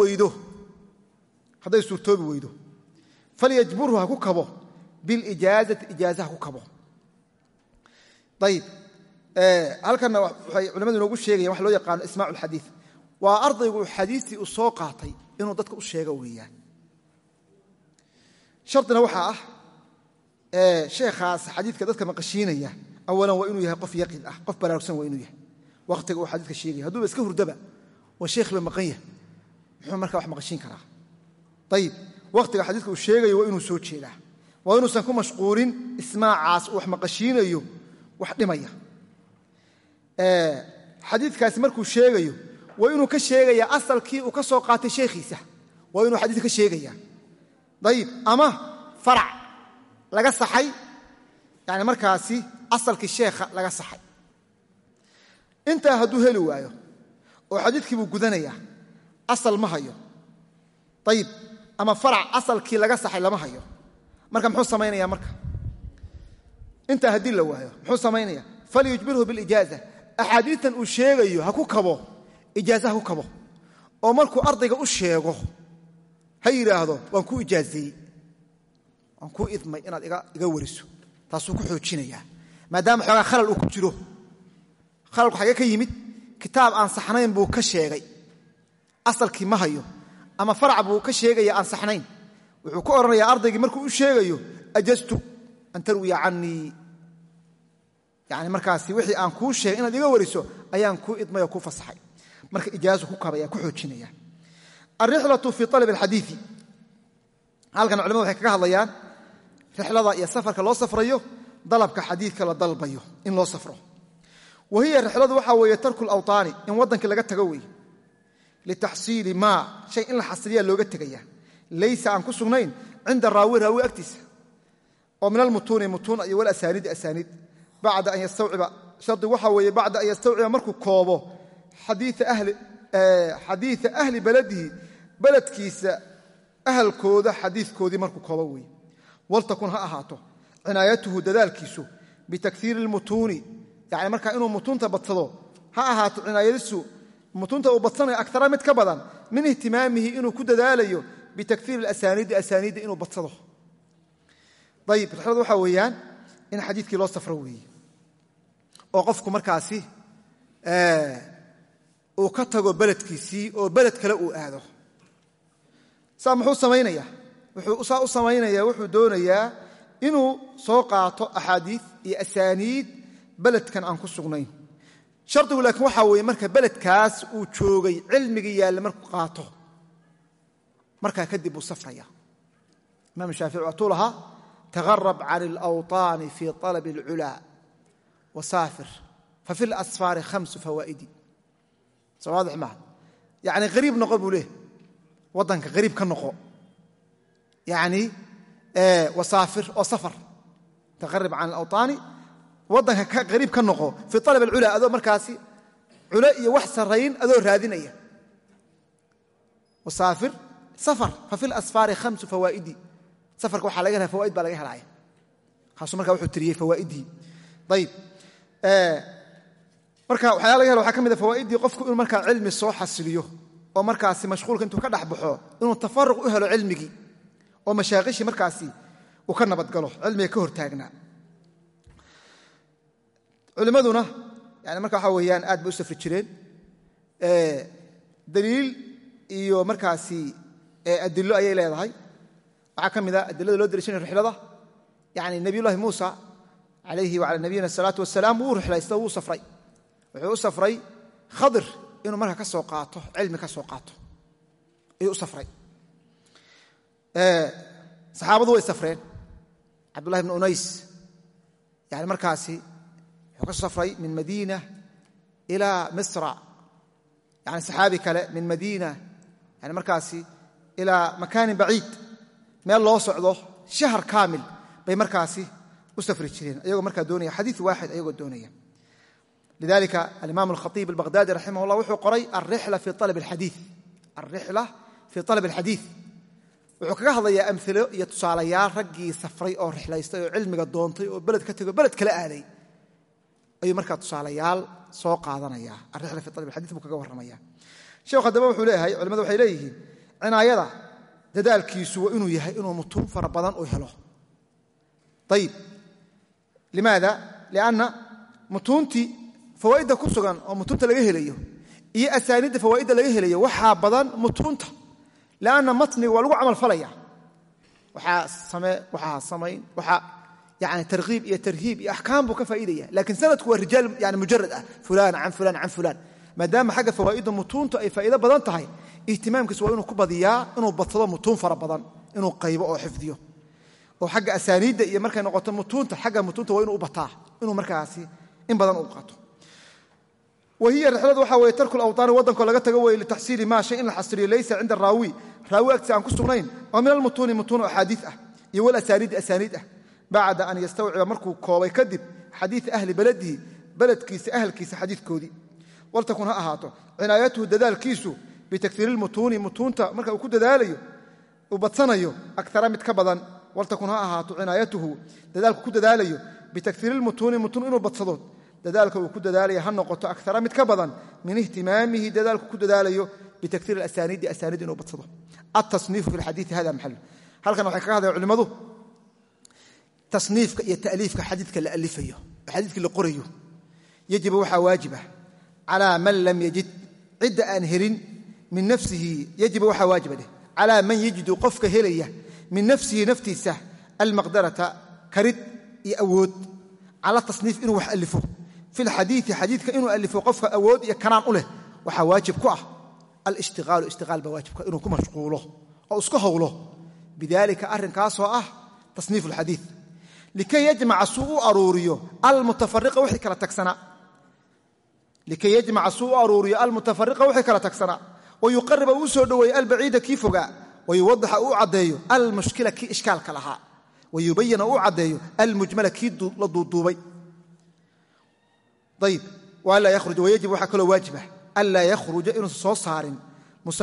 weydo falyajburhu ha ku kabo bilijaazati ijaaza ha ku kabo. Ayib halkanna waxay culamadu inoogu sheegayan wax loo yaqaano ismaacu alxadiid waa ardaygu xadiistii uu soo qaatay inuu dadka u sheego weeyaan shardina waxaa ah sheekhaas xadiidka dadka maqashiinaya awalan waa inuu yahay qof yaqid ah qof baraarugsan waa inuu yahay. Waqtiga uu xadiidka sheegaya hadduuba iska hurdaba waa sheekhba maqan yahay muxuu markaa wax maqashiin karaa? Ayib waqtiga xadiidka uu sheegayo waa inuu soo jeedaa. Waa inuusan ku mashquulin ismaacaas uu wax maqashiinayo wax dhimaya. Xadiidkaasi markuu sheegayo waa inuu ka sheegayaa asalkii uu ka soo qaatay sheekhiisa waa inuu xadiidka ka sheegayaa ayib ama farac laga saxay yani markaasi asalkii sheekha laga saxay. Intaa hadduu heli waayo oo xadiidkii buu gudanayaa asal ma hayo. Ayib ama farac asalkii laga saxay lama hayo. Marka muxuu samaynaya marka? Intaa haddii la waayo muxuu samaynaya falyujbirhu bilijaaza axaadiitan uu sheegayo ha ku kabo ijaaza ha ku kabo. Oo markuu ardayga u sheego ha yidhaahdo waan kuu ijaazeeyey waan kuu idmay inaad iga wariso. Taasuu ku xoojinayaa maadaama xoogaa khalal uu ku jiro. Khalalku xagee ka yimid kitaab aan saxnayn buu ka sheegay. Asalkii ma hayo ama farac buu ka sheegaya aan saxnayn. Wuxuu ku odhanayaa ardaygii markuu u sheegayo ajaztu an tarwiya canii yani markaasi wixii aan kuu sheegay inaad iga wariso ayaan kuu idmay oo kuu fasaxay. Marka ijaazu ku kabaya ku xoojinaya alrixlatu fii alab alxadiii halkan culimadu waxay kaga hadlayaan rixlada iyo safarka loo safrayo dalabka xadiidka la dalbayo in loo safro wa hiya rixladu waxaa weeye tarku lawطaani in waddankii laga tago weeye litaxsiili maa shay in la xasiliyaa looga tegaya laysa aan ku sugnayn cinda raawi raawi agtiisa oo min almutuuni mutuun iyo walasaaniidi asaaniid bacda an yastawciba shardi waxaa weeye bacda an yastawciba markuu koobo xadiia ahli baladihi beledkiisa ahalkooda xadiikoodii markuu koobo weeye waltakun ha ahaato. Cinaayatuhu dadaalkiisu bitakhiiri lmutuuni yani markaa inuu mutuunta badsado ha ahaato cinaayadiisu mutuunta uu badsanayo agtara mid ka badan min ihtimaamihi inuu ku dadaalayo bitakhiiri asaniidi asaniidda inuu badsado. Ayib rixladu waxaa weeyaan in xadiidkii loo safro weeye. Oo qofku markaasi uu ka tago beledkiisii oo beled kale uu aado saa muxuu samaynaya wuxuu saa u samaynaya wuxuu doonayaa inuu soo qaato axaadiid iyo asaaniid beledkan aan ku sugnayn shardigu laakiin waxaa weeye marka beledkaas uu joogay cilmigii yaalla markuu qaato markaa kadib buu safraya imaam shaafici waatuu lahaa tagarab can alawطaani fii طalab اlculaa wasaafir fafi lasfaari hamsu fawaa'idi soo waadix maaha yani hariib noqo buu leeh waddanka hariib ka noqo. Yani wasaafir oo safar. Taqarib can alawطaani waddanka hariib ka noqo fii alab alculaa adoo markaasi cule iyo wax sarrayn adoo raadinaya. Wasaafir safar. Fafi lasfaari hamsu fawaa'idi. Safarka waxaa laga hela fawaid baa laga helaya marka waxyaala laga helo waxaa ka mid a fawaa'iddii qofku inuu markaa cilmi soo xasiliyo oo markaasi mashquulka intuu ka dhex baxo inuu tafaruq u helo cilmigii oo mashaaqishii markaasi uu ka nabadgalo cilmiga ka hortaagnaa culimmaduna yani marka waxaa weeyaan aad bay u safri jireen daliil iyo markaasi adilo ayay leedahay. Waxaa ka mid a adilada loo dariishanaya rixlada yani nebiyullahi muusa calayhi wacala nabiyina asalaatu wasalaam wuu rixlaysta wuu safray wuxuu u safray khadir inuu marka ka soo qaato cilmi ka soo qaato. Ayuu u safray. Saxaabadu way safreen. Cabdullahi bn unays yani markaasi wuxuu ka safray min madiina ila misra. Yani saxaabi kale min madiina yani markaasi ilaa makaanin baciid. Meel loo socdo shahar kaamil bay markaasi u safri jireen ayagoo markaa doonaya xadii waaxid ayagoo doonaya lidalika alimaam alkhaiib albaghdadi raximah llah wuxuu qoray alrixla fi alab alxadiid wuxuu kaga hadlayaa amilo iyo tusaalayaal raggii safray oo rixlaystay oo cilmiga doontay oo beled ka tego beled kala aaday ayuu markaa tusaalayaal soo qaadanaya alrixla fi alab alxadii buu kaga warramaya sheekhu haddaba wuxuu leeyahay culimadu waxay leeyihiin cinaayada dadaalkiisu waa inuu yahay inuu mutuun fara badan u helo ayib limaada lianna mutuuntii fawaa'idda ku sugan oo mutuunta laga helayo iyo asaaniidda fawaa'idda laga helayo waxaa badan mutuunta lianna matniga waa lagu camal falaya. Waxaa samee waxaa samayn waxaa yani tarkiib iyo tarhiib iyo axkaam buu ka faa'iidaya. Laakiin sanadku waa rijaal yani mujarad ah. Fulaan can fulaan can fulaan. Maadaama xagga fawaa'idda mutuuntu ay faa'iido badan tahay ihtimaamkiisu waa inuu ku badiyaa inuu badsado mutuun fara badan inuu qaybo oo xifdiyo. Oo xagga asaaniidda iyo markay noqoto mutuunta xagga mutuunta waa inuu u bataa inuu markaasi in badan u qaato wa hiya rixladu waxa weye tarku lawطaani waddankoo laga tago weye litaxsiili maa shay in la xasriyo laysa cinda raawi raawi agtiisa aan ku sugnayn oo min almutuuni mutuun oo axaadiid ah iyo walasaaniidi asaaniid ah bacda an yastawciba markuu koobay kadib xadiia ahli beladihi beledkiisa ahalkiisa xadiidkoodii waltakun ha ahaato cinaayatuhu dadaalkiisu bitakhiiri lmutuuni mutuunta marka uu ku dadaalayo uu badsanayo akara mid ka badan waltakun ha ahaato inuu badsado dadaalka uu ku dadaalaya ha noqoto akara mid ka badan min ihtimaamihi dadaalku ku dadaalayo bitakhiiri asaaniidi asaaniid inuu badsado. Atasniifu fi lxadiii hada maxal. Halkan waxay kaga hadlayan culimmadu tasniifka iyo ta'liifka xadiidka la alifayo oo xadiidkii la qorayo yajibu waxaa waajiba calaa man lam yajid cidda aan helin min nafsihi yajibu waxaa waajiba dheh calaa man yajidu qofka helaya min nafsihi naftiisa almaqdarata karid iyo awood. Cala tasniif inuu wax alifo fi lxadiii xadiidka inuu alifo qofka awood iyo kanaan u leh waxaa waajib ku ah alishtiqaalu ishtiqaal baa waajibka inuu ku mashquulo oo isku howlo bidalika arrinkaasoo ah tasniif alxadiid likay yajmaca suu u aruuriyo almutafariqa wixii kala tagsanaa likay yajmaca suu u aruuriyo almutafariqa wixii kala tagsanaa wayuqariba uu soo dhoweeyo albaciida kii fogaa wayuwadaxa uu caddeeyo almushkila kii ishkaalka lahaa. Wayubayina uu caddeeyo almujmala kii la duuduubay ayib waxaa kaloo waajiba anlaa yakhruja inuusan soo saarin.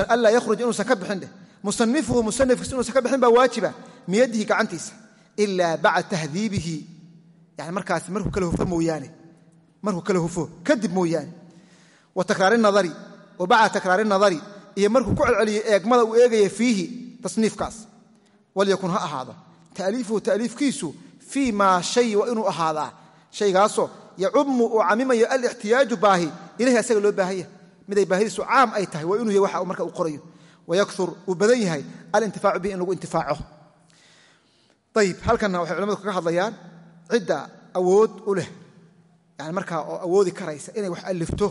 Anlaa yakhruja inuusan ka bixin dheh. Musanifuhu musanifkiisa inuusan ka bixin baa waajiba miyadihi gacantiisa. Ilaa bacda tahdiibihi. Yani markaas markuu kala hufo mooyaane. Markuu kala hufo kadib mooyaane. Wa takraari nadari. Wa bacda takraari nadari. Iyo markuu ku celceliyo eegmada uu eegaya fiihi tasniifkaas. Walyakun ha ahaado. Taaliifuhu taaliifkiisu fii maa shay waa inuu ahaadaa. Shaygaasoo yacumu uu camimayo alixtiyaaju baahi ilahi asaga loo baahan yahay. Miday baahidiisu caam ay tahay waa inuu yahy waxa marka uu qorayo. Wayakur uu badan yahay. Alintifaacu bihi in lagu intifaaco. Ayib halkanna waxay culamadu kaga hadlayaan cidda awood u leh. Yani markaa oo awoodi karaysa inay wax alifto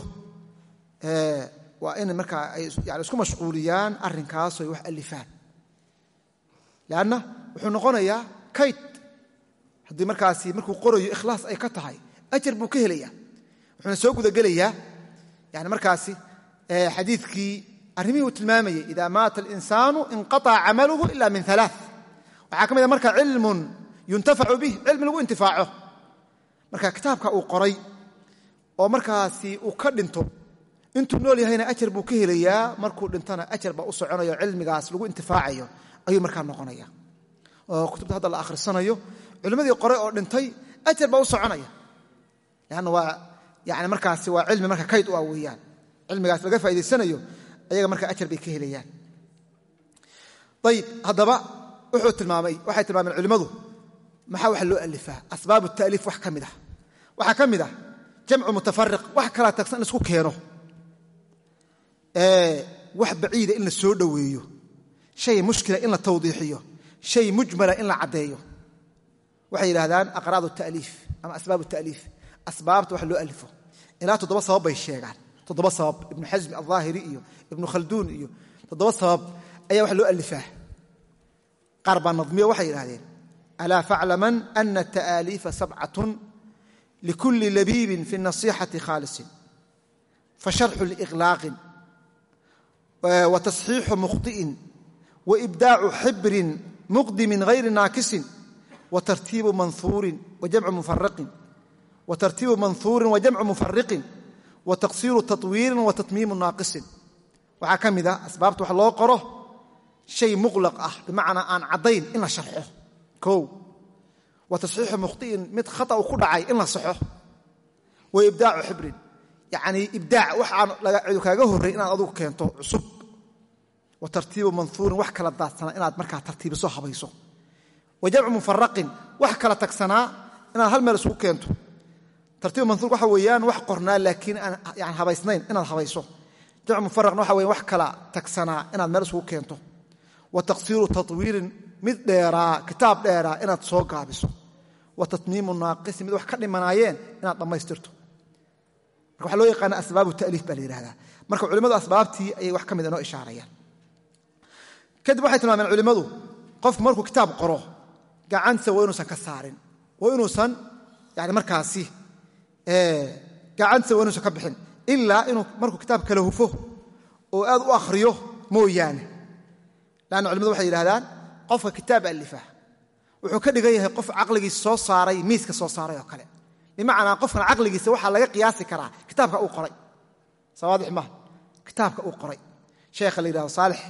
waa in markaa ay yani isku mashquuliyaan arrinkaaso ay wax alifaan leanna wuxuu noqonayaa kayd. Haddii markaasi markuu qorayo ikhlaas ay ka tahay ajar buu ka helaya. Wuxuuna soo gudagelayaa yani markaasi xadiidkii arrimihii uu tilmaamayey ida maata alinsaanu inqaطaca camaluhu ila min alaa waxaa ka mid a marka cilmun yuntafacu bih cilmi lagu intifaaco. Marka kitaabka uu qoray oo markaasi uu ka dhinto intuu nool yahayna ajar buu ka helayaa markuu dhintona ajar baa u soconayo cilmigaas lagu intifaacayo ayuu markaa noqonaya oo kutubta hadda la akhrisanayo culimmadii qoray oo dhintay ajar baa u soconaya leanna waa cilmi marka kayd u ah weeyaan cilmigaas laga faa'idaysanayo ayaga marka ajar bay ka helayaan ayib haddaba wuxuu tilmaamay waxay tilmaameen culimmadu maxaa wax loo alifaa asbaabu taaliif wax ka mid ah waxaa ka mid ah jamcu mutafariq wax kalaa tagsan in isku keeno wax baciida in la soo dhoweeyo shay mushkila in la tawdiixiyo shay mujmala in la caddeeyo waxay yidhahdaan aqraad taaliif ama asbaab taaliif asbaabta wax loo alifo. Ilaa toddoba sabab bay sheegaan. Toddoba sabab ibnu xasmi alظaahiri iyo ibnu khalduun iyo toddoba sabab ayaa wax loo alifaa. Qaar baa nadmiyo waxay yidhahdeen alaa faclaman ana ta'aaliifa sabcatun likuli labiibin fi nasixati khaalisin? Fasharxu liqlaaqin wa tasxiixu xibrin muqdimin hayri naakisin watartiibu manhuurin wajamcu mufaraqin watartiibu manhuurin wajamcu mufariqin wataqsiiru taطwiirin watatmiimu naaqisin. Waxaa ka mid ah asbaabta wax loo qoro shay muqlaq ah bimacnaa aan caddayn in la sharxo. Kow wa tasxiixu mukhطi'in mid khata ku dhacay in la saxo. Wa ibdaacu xibrin yacnii ibdaac wax aan kaaga horray inaad adugu keento cusub. Wa tartiibu manhuurin wax kala daadsanaa inaad markaa tartiibiso habayso. Wa jamcu wax kala tagsanaa inaad hal meel isugu keento tartiibu manhuur waxa weeyaan wax qornaa laakiin aan habaysnayn inaad habayso. Jamcu mufaraqna waxa weyan wax kala tagsanaa inaad meel isugu keento. Wa taqsiiru taطwiirin mid dheeraa kitaab dheeraa inaad soo gaabiso. Wa tatmiimu naaqisi mid wax ka dhimanaayeen inaad dhammaystirto. Marka waxa loo yaqaana asbaabu ta'liif baa la yihahdaa marka culimmadu asbaabtii ayay wax ka mid inoo ishaarayaan. Kadib waxay tilmaameen culimmadu qofku markuu kitaab qoro gacantiisa waa inuusan ka saarin. Waa inuusan yani markaasi gacantiisa waa inuusan ka bixin. Ilaa inuu markuu kitaab kala hufo oo aad u akhriyo mooyaane. Lanna culimadu waxay yidhahdaan qofka kitaab alifa wuxuu ka dhigan yahay qof caqligiisa soo saaray miiska soo saaray oo kale. Bimacnaa qofkan caqligiisa waxaa laga qiyaasi karaa kitaabka uu qoray. Sawaadix maha kitaabka uu qoray. Sheekha la yidhahdo saalix.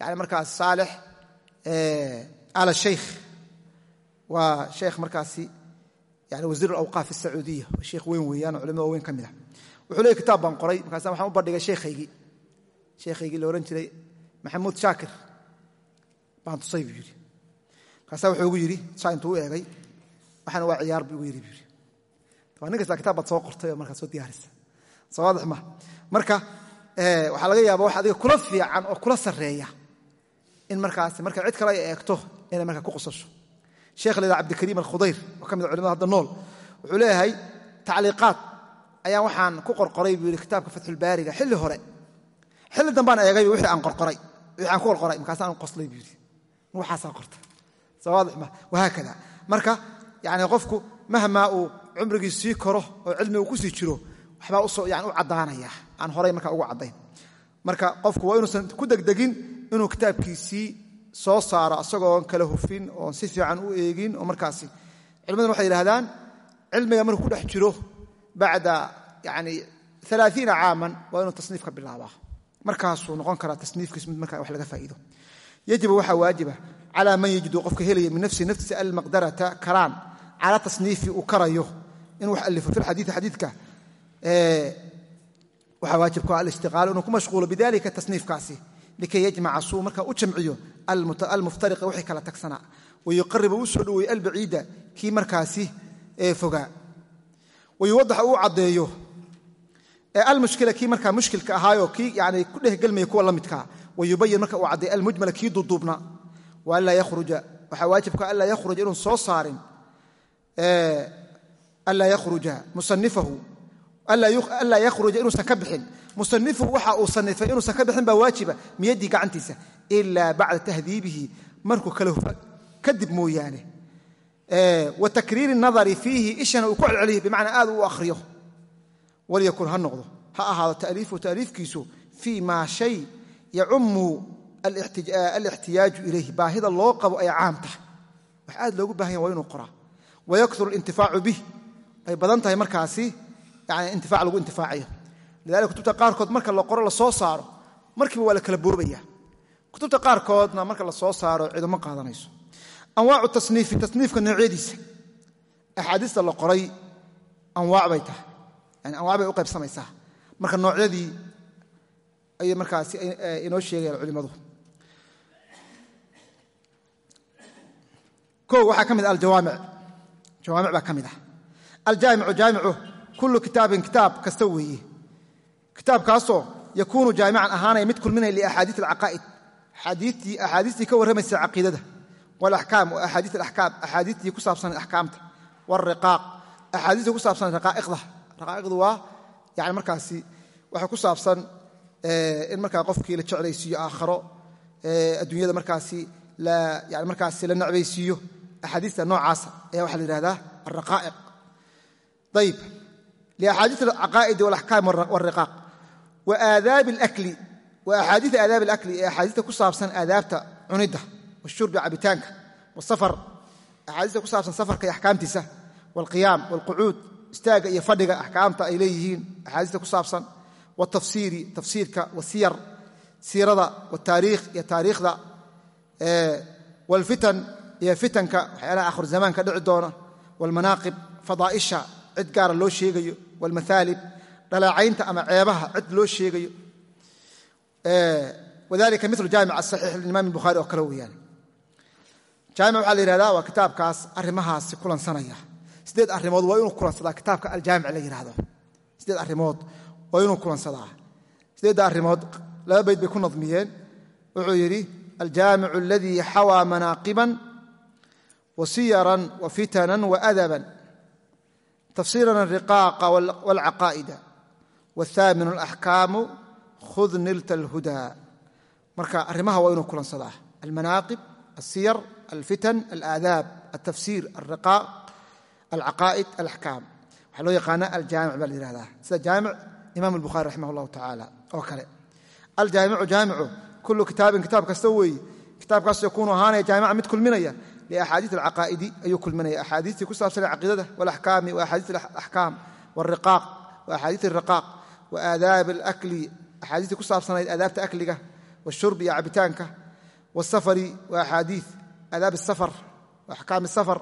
Yani markaas saalix al shaykh waa sheekh markaasi yani wasiir alawqaaf asacuudiya sheekh weyn weeyaan culimada weyn ka ah. Wuxuu leeyay kitaab baan qoray. Markaasa waxaan u bandhigay sheekhaygii sheekhaygii la jiray maxamuud shaakir. Baan tusay buu yidhi. Wuxuu igu yidhi saa intuu u eegay waxaana waa ciyaar buu igu yidhi buu yidhi. Waa kitaab soo qortay oo soo diyaarisa. Soo ma marka waxaa laga yaaba wax adiga kula fiican oo kula sarreeya in markaasi marka cid kale ay eegto inay markaa ku qosasho sheekh la yidhaha cabdikariim alkhudayr oo ka mid a culimada hadda nool wuxuu leeyahay tacliiqaad. Ayaan waxaan ku qorqoray buu yidhi kitaabka fatxulbaariga xilli hore. Xilli dambaan eegay wixii aan qorqoray. Wixii aan ku qorqoray. Markaasaan qoslay buu yidhi. Waxaasaa qorta soo waadix ma wahaakada marka yani qofku mahmaa uu cumrigii sii koro oo cilmi uu ku jiro waxbaa u soo yani u caddaanaya aan horay marka ugu caddayn. Marka qofku waa inuusan ku degdegin inuu kitaabkiisii soo saaro asagooon kala hufin oon si fiican u eegin oo markaasi culimaduna waxay yidhahdaan cilmiga markuu ku dhex jiro bacda yani alaaiina caaman waa inuu tasniifka bilaabaa. Markaasuu noqon karaa tasniifkiis mid marka wax laga faa'iido. Yajibu waxaa waajiba calaa man yajidu qofka helaya min nafsihi naftiisa almaqdarata karaan cala tasniifi uu karayo. Inuu wax alifo fi lxadiii xadiidka waxaa waajib ku ah alishtiqaalu inuu ku mashquulo bidalika tasniifkaasi likay yajmaca suu markaa u jamciyo almuftariqa wixii kala tagsanaa wayuqariba u soo dhoweeye albaciida kii markaasi fogaa. Wayuwadaxa uu caddeeyo almushkila kii markaa mushkilka ahaayo kii yani ku dhehgelmaya kuwa la midkaa wayubayin marka uu caddeeyo almujmala kii duuduubna waanlaa yakhruja. Waxaa waajibka anlaa yakhruja inuun soo saarin anlaa yakhruja musanifahu anlaa yakhruja inuusan ka bixin musanifuhu waxa uu sanifay inuusan ka bixin baa waajiba miyaddii gacantiisa ilaa bacda tahdiibihi markuu kala hufa kadib mooyaane wa takriiri nadari fiihi ishana uu ku celceliyo bimacnaa aad u akhriyo walyakun ha noqdo ha ahaado taaliifuhu taaliifkiisu fii maa shay yacumu alixtiyaaju ilayh baahida loo qabo ay caam tahay wax aad loogu baahan ya waa inuu qoraa wayakuru alintifaacu bih ay badan tahay yani intifaac lagu intifaacayo. Lidalika kutubta qaarkood marka la qoro la soo saaro markiiba waa la kala boobaya kutubta qaarkoodna marka la soo saaro ciduma qaadanayso. Anwaacu tasniifi tasniifka noocyadiisa. Axaadiista la qoray anwaac bay tahay. Yani anwac bay u qaybsamaysaa. Marka noocyadii ayay markaasi inoo sheegayaan culimmadu o waxaa ka mid ah aljawaamic. Jawaamic baa ka mid ah. Aljaamicu jaamicu kullu kitaabin kitaab kasta weeye kitaabkaasoo yakuunu jaamican ahaanaya mid kulminaya liaxaadiis alcaqaa'id axaadiistii ka warramaysa caqiidada walaxkaam wa alaxkaam axaadiistii ku saabsan axkaamta waalriqaaq axaadiistii ku saabsan raqaa'iqda raqaa'iqdu waa yani markaasi waxay ku saabsan in markaa qofkii la jeclaysiiyo aakharo adduunyada markaasi yani markaasi la nacbaysiiyo axaadiista noocaasa ayaa waxaa la yihahdaa alraqaa'iq ayib liaxaadiis alcaqaa'idi walaxkaam waalriqaaq wa aadaabi alakli wa axaadiisa aadaabi alakli ee axaadiista ku saabsan aadaabta cunidda washurbi cabitaanka wasafar axaadiista ku saabsan safarka iyo axkaamtiisa waalqiyaam waalqucuud istaagga iyo fadhiga axkaamta ay leeyihiin axaadiista ku saabsan watafsiiri tafsiirka wasiyar siirada wataariikh iyo taariikhda waalfitan iyo fitanka waxyaalaha akhru zamaanka dhici doona waalmanaaqib fadaa'isha cid gaara loo sheegayo waalmaaalib dhalaacaynta ama ceebaha cid loo sheegayo wadalika milu jaamic asaxiix limaam bukhaari oo kale weeyaan jaamic waxaa la yihahdaa waa kitaabkaas arrimahaasi kulansanaya sideed arrimood waa inuu kulansadaa kitaabka aljaamic la yihahdo sideed arrimood waa inuu kulansadaa sideedda arrimood laba bayd bay ku nadmiyeen wuxuu yidhi aljaamicu aladii xawaa adaban tafsiiran alriqaaqa waalcaqaa'ida waathaaminu alaxkaamu khud nilta alhudaa marka arrimaha waa inuu kulansadaa almanaaqib alsiyar alfitan alaadaab altafsiir alriqaaq alcaqaa'id alaxkaam waxaa loo yaqaana aljaamic baa la yihahdaa sida jaamic imam albukhaari raximah allahu tacaala oo kale aljaamicu jaamicu kullu kitaabin kitaab kasta weeye kitaabkaas yakuunu ahaanaya jaamica mid kulminaya liaxaadiis alcaqaa'idi ayuu kulminaya axaadiistii ku saabsanee caqiidada walaxkaami wa axaadiis alaxkaam waalriqaaq wa axaadiis alriqaaq wa aadaabi alakli axaadiistii ku saabsanayd aadaabta akliga washurbi iyo cabitaanka wasafari wa axaadiis aadaab asafar wa axkaam asafar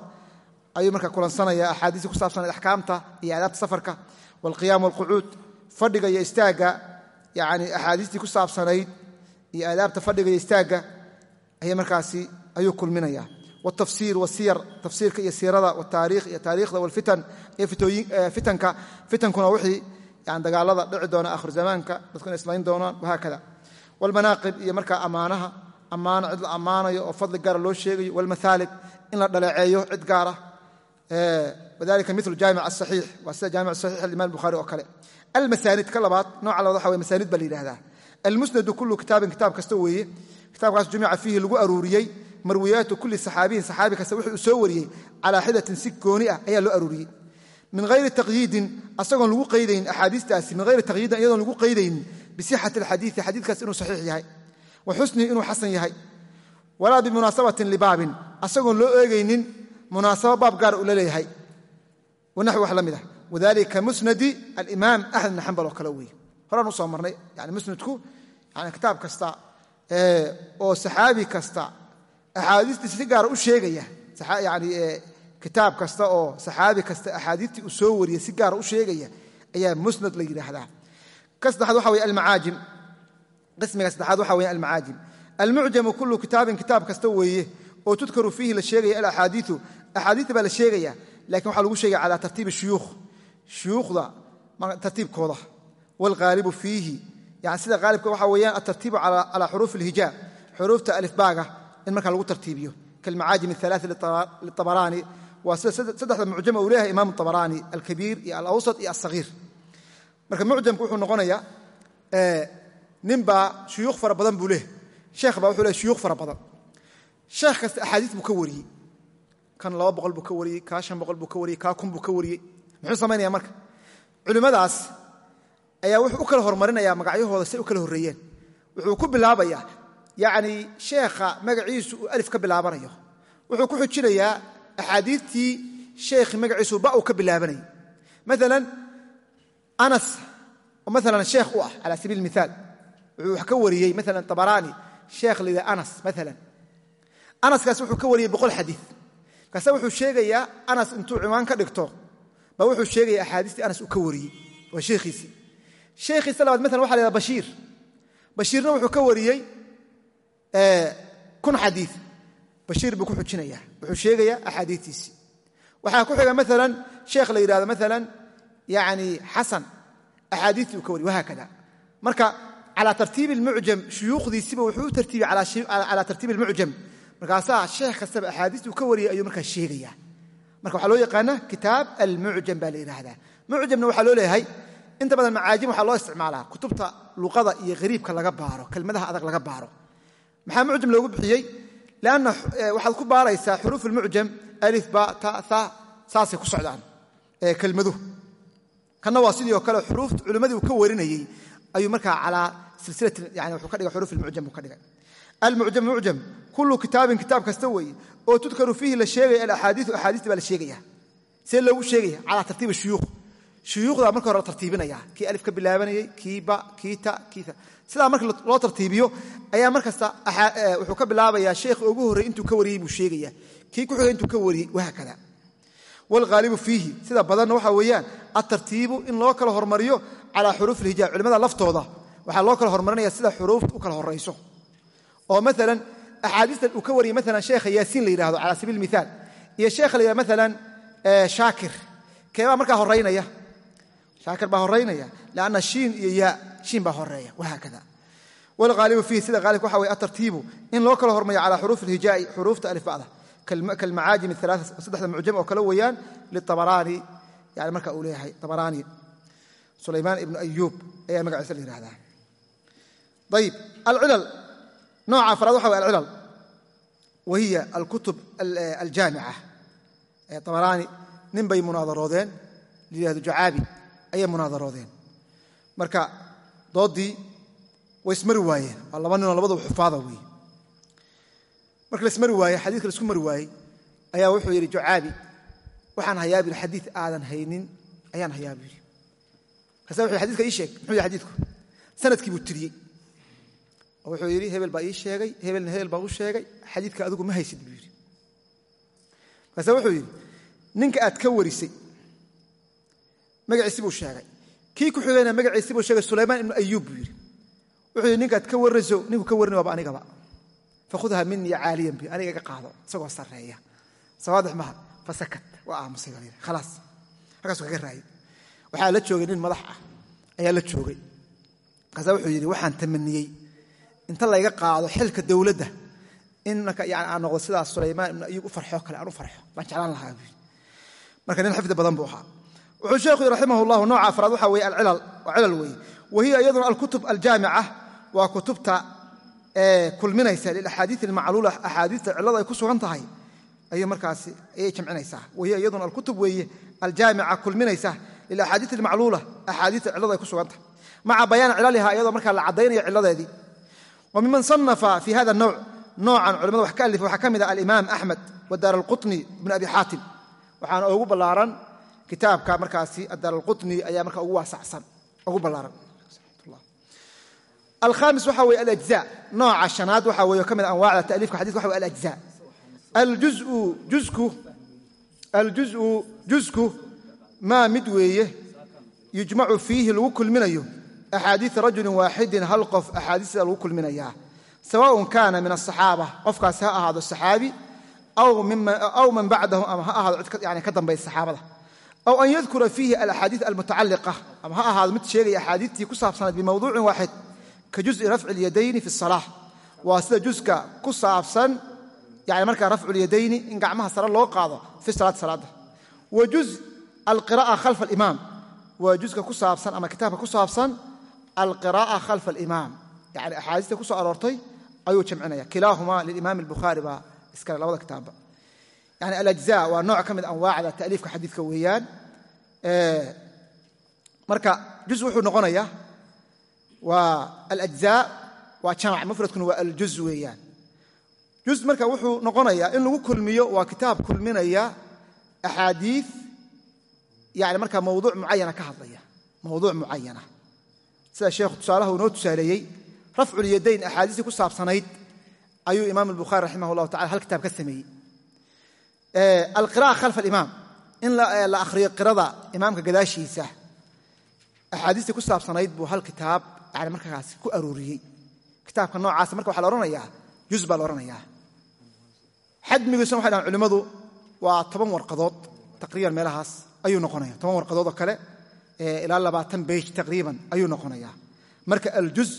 ayuu marka kulansanaya axaadiistii ku saabsanayd axkaamta iyo aadaabta safarka waalqiyaam waalqucuud fadhiga iyo istaagga yani axaadiistii ku saabsanayd iyo aadaabta fadhiga iyo istaagga ayay markaasi ayuu kulminaya wtafsiir wasiyar tafsiirka iyo siirada wataariikh iyo taariikhda walfitan iyo fitanka fitankuna wixii dagaalada dhici doona akhir zamaanka dadkuna islayn doonaan wahaakada wlmanaaqib iyo markaa ammaanaha ammaano cid la ammaanayo oo fadli gaara loo sheegayo wlmaaalib in la dhaleeceeyo cid gaara wadalika milu jaamic asaxiix waa sida jaamic saxiix alimaam bukhari oo kale almasaanid ka labaad nooca labaad waxa wey masaanid baa la yidhahdaa almusnadu kullu kitaabin kitaab kasta weeye kitaabkaas jumica fiihi lagu aruuriyey marwiyaatu kulli saxaabiyin saxaabi kasta wuxuu soo wariyey calaa xidatin si gooni ah ayaa loo aruuriyey. Min hayri taqyiidin asagoon lagu qaydayn axaadiistaasi min hayri taqyiidin iyadoon lagu qaydaynin bisixati alxadiidi xadiidkaas inuu saxiix yahay. Wa xusnihi inuu xasan yahay. Walaa bimunaasabatin libaabin asagoon loo eegaynin munaasabo baab gaara uu la leeyahay wanaxwi wax la mid ah. Wadalika musnadi alimaam axmed bn xambal oo kale weeye horaan axaadiistiisa si gaara u sheegaya yani kitaab kasta oo saxaabi kasta axaadiistii uu soo wariyey si gaara u sheegaya ayaa musnad la yidhaahdaa. Ka saddexaad waxa weye almacaajim. Qismiga saddexaad waxa weye almacaajim. Almucjamu kullu kitaabin kitaab kasta weeye oo tudkaru fiihi la sheegaya alaxaadiiu axaadiista baa la sheegaya laakiin waxaa lagu sheegaya cala tartiibi shuyuukh shuyuukhda tartiibkooda. Waalghaalibu fiihi. Yani sida haalibka waxa weeyaan altartiibu cala xuruuf alhijaa xuruufta alifbaaga in markaa lagu tartiibiyo. Kalmacaajim aalaai liabaraani waa sida saddexda mucjama uu leeyahay imaam abaraani alkabiir iyo alawsat iyo alsagiir marka mucjamku wuxuu noqonayaa ninbaa shuyuukh fara badan buu leehay sheekh baa wuxuu lehay shuyuukh fara badan. Sheekh kasta axaadiis buu ka wariyey. Kan laba boqol buu ka wariyey kaa shan boqol buu ka wariyey kaa kun buu ka wariyey. Muxuu samaynaya marka yacni sheekha magaciisu uu alif ka bilaabanayo. Wuxuu ku xujinayaa axaadiistii sheekhi magaciisu ba uu ka bilaabanayay maalan anas oo maalan sheekh u ah cala sabiil miaal wuxuu wax ka wariyey maalan tabaraani sheekh yidhaha anas maalan anaskaas wuxuu ka wariyey boqol xadiid. Markaase wuxuu sheegayaa anas intuu ciwaan ka dhigto ba wuxuu sheegaya axaadiistii anas uu ka wariyey waa sheekhiisii sheekhiisa labaad maalan waxa la bashiir. Bashiirna wuxuu ka wariyey kun xadii bashiir buu ku xujinaya wuxuu sheegayaa axaadiitiisii waxaa ku xiga maalan sheekh la yidhahdo maalan yani xasan axaadiistii uu ka wariy wahaakada. Marka calaa tartiibi almucjam shuyuukhdiisiba wuxuu u tartiibiyey calaa tartiibi almucjam markaasaa sheekh kastaba axaadiistii uu ka wariyay ayuu markaa sheegaya marka waxaa loo yaqaana kitaab almucjam baa la yidhaahdaa mucjamna waxaa loo leeyahay inta badan macaajim waxaa loo isticmaalaa kutubta luqada iyo hariibka laga baaro kelmadaha adag laga baaro maxaa mucjam loogu bixiyey? Lanna waxaad ku baaraysaa xuruuf almucjam alif ba ta tha saasay ku socdaan kelmaduhu. Kanna waa sidii oo kale xuruuf culimmadii uu ka warinayey ayuu markaa calaa silsilati yani wuxuu ka dhigay xuruuf almucjam buu ka dhigay. Almucjam mucjam kullu kitaabin kitaab kasta weeye oo tudkaru fiihi la sheegaya alaxaadiiu axaadiista baa la sheegaya. See loogu sheegaya calaa tartiibi shuyuukh. Shuyuukhdaa marka hore la tartiibinaya kii alif ka bilaabanayey kii ba kii ta kii ta sidaa marka loo tartiibiyo ayaa mar kasta wuxuu ka bilaabayaa sheekha ugu horrey intuu ka wariyey buu sheegaya kii ku xigay intuu ka wariyey wahaakada waalghaalibu fiihi sida badanna waxa weeyaan altartiibu in loo kala hormariyo calaa xuruuf ilhijaab culimmada laftooda. Waxaa loo kala hormarinaya sida xuruufta u kala horayso oo maalan axaadiistan uu ka wariyey maalan sheekha yaasiin la yidhahdo cala sabiil miaal iyo sheekha la yidhahdo maalan shaakir. Keebaa markaa horaynaya shaakir baa horaynaya lanna shiin iyo yaa shiin baa horreeya wahaakada wlhaalibu fiihi sida haalibka waxa weye atartiibu in loo kala hormayo calaa xuruuf ilhijaa'i xuruufta alifba'da kalmacaajim saddexda mucjam oo kale weeyaan liabaraani yani marka uu leeyahay abaraani sulaymaan ibnu ayuub ayaa magaciisa la yihahdaa ayib alcilal nooca afraad waxa way alcilal wa hiya alkutub aljaamica abaraani nin bay munaadaroodeen layihahdo jacaabi ayay munaadaroodeen marka doodii way ismari waayeen. Waa laba ninoo labadaba xufaada wey marka laismari waaye xadiiska la isku mari waayey ayaa wuxuu yidhi jucaabi waxaan hayaa bu xadiid aadan haynin ayaan hayaa buu yidhi markaasa wuxu yhi xadidka ii sheeg muxuu yidhi xadiidku? Sanadkii buu tiriyey. Oo wuxuu yidhi hebel baa ii sheegay hebelna hebel baa u sheegay xadiidka adigu ma haysid buu yidhi. Markaasa wuxuu yidhi ninka aad ka warisay magaciisi buu sheegay kii ku xigayna magaciisi buu sheegay sulaymaan ibnu ayuub buu wuxuu yidhi ninkaad ka warrayso ninku ka warrin waaba anigaba. Fakhudha minii caaliyan bi aniga iga qaado isagoo sarreeya. Sawaadix maha fasakat waa aamusay khalaas halkaasuu kaga raayay waxaa la joogay nin madax ah ayaa la joogay. Markaasa wuxuu yidhi waxaan tamaniyey inta layga qaado xilka dowladda in marka yani aan noqdo sidaas sulaymaan ibnu ayuub u farxoo kale aan u farxo. Baan jeclaan lahaa marka nin xifdi badan buu ahaa wuxuu sheekhu raximah llahu nooca afraad waxa weeye alcilal waa cilal weeye wa iyaduna alkutub aljaamica waa kutubta kulminaysa lilaxaadii almacluula axaadiista cillada ay ku sugan tahay ayay markaasi ayay jamcinaysaa. Wahiya iyaduna alkutub weeye aljaamica kulminaysa lilaxaadii almacluula axaadiista cillada ay ku sugan tahay. Maca bayaani cilaliha iyadoo markaa la caddaynaya cilladeedii wa sanafa fi hada nawc noocan culimada wax ka alifa waxaa ka mid ah alimaam axmed wadaar alqutni ibn abi xaatim. Waxaana ugu ballaaran kitaabka markaasi addaraqutni ayaa marka ugu waasacsan ugu ballaaran. Alhamis waxa weye alajza nooca shanaad waxa wey ka mid ah anwaacda taliifka xadika waxa wey alajza. Aljuz'u jusku maa mid weeye yujmacu fiihi lagu kulminayo axaadiida rajulin waaxidin hal qof axaadiisda lagu kulminayaa. Sawaaun kaana min asaxaaba qofkaasi ha ahaado saxaabi aw man bacdahum ama ha ahaado cid yani ka dambaysa saxaabada aw an yadkura fiihi alaxaadiiث almutacaliqa ama ha ahaado mid sheegaya axaadiistii ku saabsanayd bimawduucin waaxid ka juزi rafci اlyadayni fi الصalaaة waa sida juska ku saabsan yani markaa rafcu اlyadayni in gacmaha sare loo qaado fi salaati salaada wa juz alqira'a khalfa alimaam waa juska ku saabsan ama kitaabka ku saabsan alqira'a khalfa alimaam yani axaadiista ku soo aroortay ayuu jamcinaya kilaahuma lilimaam albukhaari baa iskale labada kitaabba yani alajza waa nooc ka mid anwaacda ta'liifka xadiidka weeyaan. Marka juz wuxuu noqonayaa waa alajza waa jamac mufradkuna waa aljuz weeyaan. Juz marka wuxuu noqonayaa in lagu kulmiyo waa kitaab kulminaya axaadiid yani markaa mawduuc mucayana ka hadlaya. Mawduuc mucayana sida sheekhu tusaalaha uu noo tusaaleeyey rafculyadayn axaadiistii ku saabsanayd ayuu imaam albukhaari raximah llahu tacala hal kitaab alqira'a khalfa alimaam in la akhriyo qirada imaamka gadaashiisa axaadiistii ku saabsanayd buu hal kitaab yani markaas ku arooriyey kitaabka noocaasa marka waxa la odhanayaa juz baa la odhanayaa xadmigiisuna waxay dhahan culimmadu waa toban warqadood taqriiban meelahaas ayuu noqonaya toban warqadood oo kale ilaa labaatan beyj taqriiban ayuu noqonayaa marka aljuz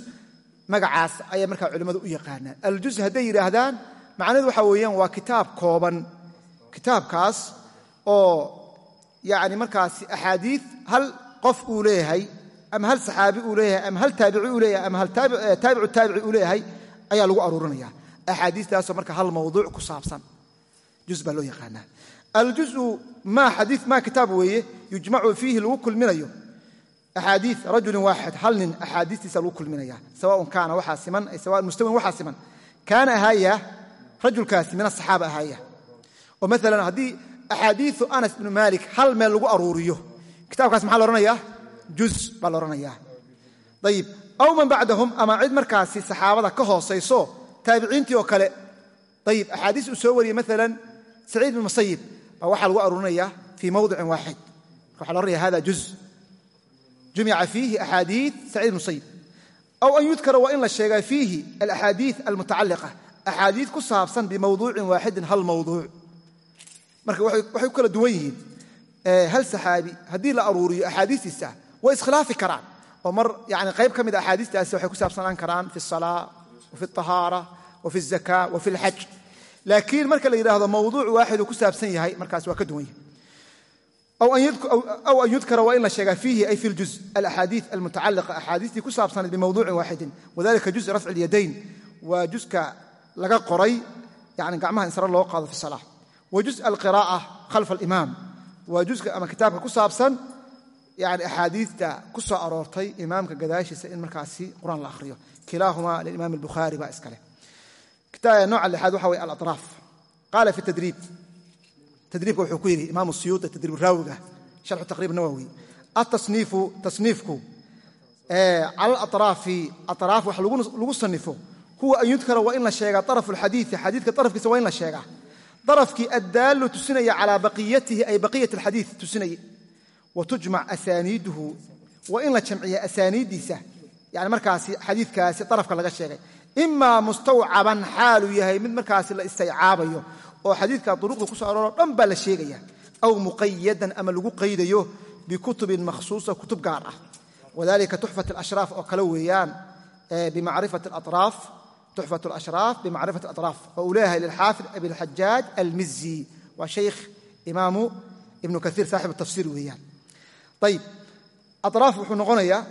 magacaas ayay markaa culimmadu u yaqaanaan aljuz hadday yidhaahdaan macnahedu waxa weeyaan waa kitaab kooban kitaabkaas oo yani markaasi axaadiid hal qof uu leeyahay ama hal saxaabi uu leeyahay ama hal taabici uu leeyahay ama hal taabicu taabici uu leeyahay ayaa lagu aruurinaya. Axaadiistaasoo marka hal mawduuc ku saabsan. Juz baa loo yaqaanaa. Aljuzu maa xadii maa kitaab weeye yujmacu fiihi lagu kulminayo. Axaadii rajulin waaxid hal nin axaadiistiisa lagu kulminaya sawaun kaana waxaa siman ay sawaan mustawin waxaa siman. Kaana ahaaya rajulkaasi min asaxaaba ahaaya oo maalan haddii axaadiiu anas ibnu maalik hal meel lagu aruuriyo kitaabkaas maxaa la odhanayaa juz baa la odhanayaa ayib aw man bacdahum ama cid markaasi saxaabada ka hoosayso taabiciintii oo kale. Ayib axaadiis uu soo wariyey maalan saciid ibn musayib baa waxaa lagu aruurinaya fii mawdicin waaxid. Marka waxa la ohanaya hada juz. Jumica fiihi axaadii saciid ibn musayib aw an yudkara waa in la sheegaa fiihi alaxaadii almutacaliqa axaadiid ku saabsan bimawduucin waaxidin hal mawduuc marka waxay ku kala duwan yihiin hal saxaabi haddii la aruuriyo axaadiistiisa way iskhilaafi karaan oo mar yani qayb ka mid a axaadiistaasi waxay ku saabsanaan karaan fi الsalaa wa fi الطahaara wa fi الzaka wa fi اlxaj laakiin marka la yidhaahdo mawduuc waaxid uu ku saabsan yahay markaas waa ka duwan yahay aw an yudkara waa in la sheegaa fiihi ay fi ljuz alaxaadii almutacaliqa axaadiistii ku saabsanayd bimawduucin waaxidin wadalika juz rafci اlyadayn waa juska laga qoray yani gacmaha in sare loo qaado fi salaa wajuz alqiraa'a khalfa alimaam waa juska ama kitaabka ku saabsan yani axaadiita ku soo aroortay imaamka gadaashiisa in markaasi qur'aan la ahriyo kilaahumaa limaam albukhaari baa iskale nooca lixaad waxa wey alaraaf qaala fi tadriib. Tadriibka wuxuu ku yidhi imaam siyuuti tadriib raawiga sharxu taqriib nawowi atasniifu tasniifku cala alaraafi araaf wax lagu sanifo kuwa an yudkara waa in darafkii addaallu tusinaya calaa baqiyatihi ay baqiyat alxadiid tusinaya wa tujmac asaaniiduhu waa in la jamciya asaaniiddiisa. Yani markaasi xadiidkaasi darafka laga sheegay. Imaa mustawcaban xaaluu yahay mid markaasi la istaycaabayo oo xadiidka duruqda ku so arooro dhan baa la sheegaya. Aw muqayadan ama lagu qaydayo bikutubin makhsuusa kutub gaar ah. Wadalika tuxfat alashraaf oo kale weeyaan bimacrifati alaطraaf tuxfat alashraaf bimacrifat alatraaf wa ulaha lilxaafid abilxajaaj almizi waa shaykh imaamu ibnu kaiir saaxib tafsiir weeyaan ayib araaf wuxuu noqonayaa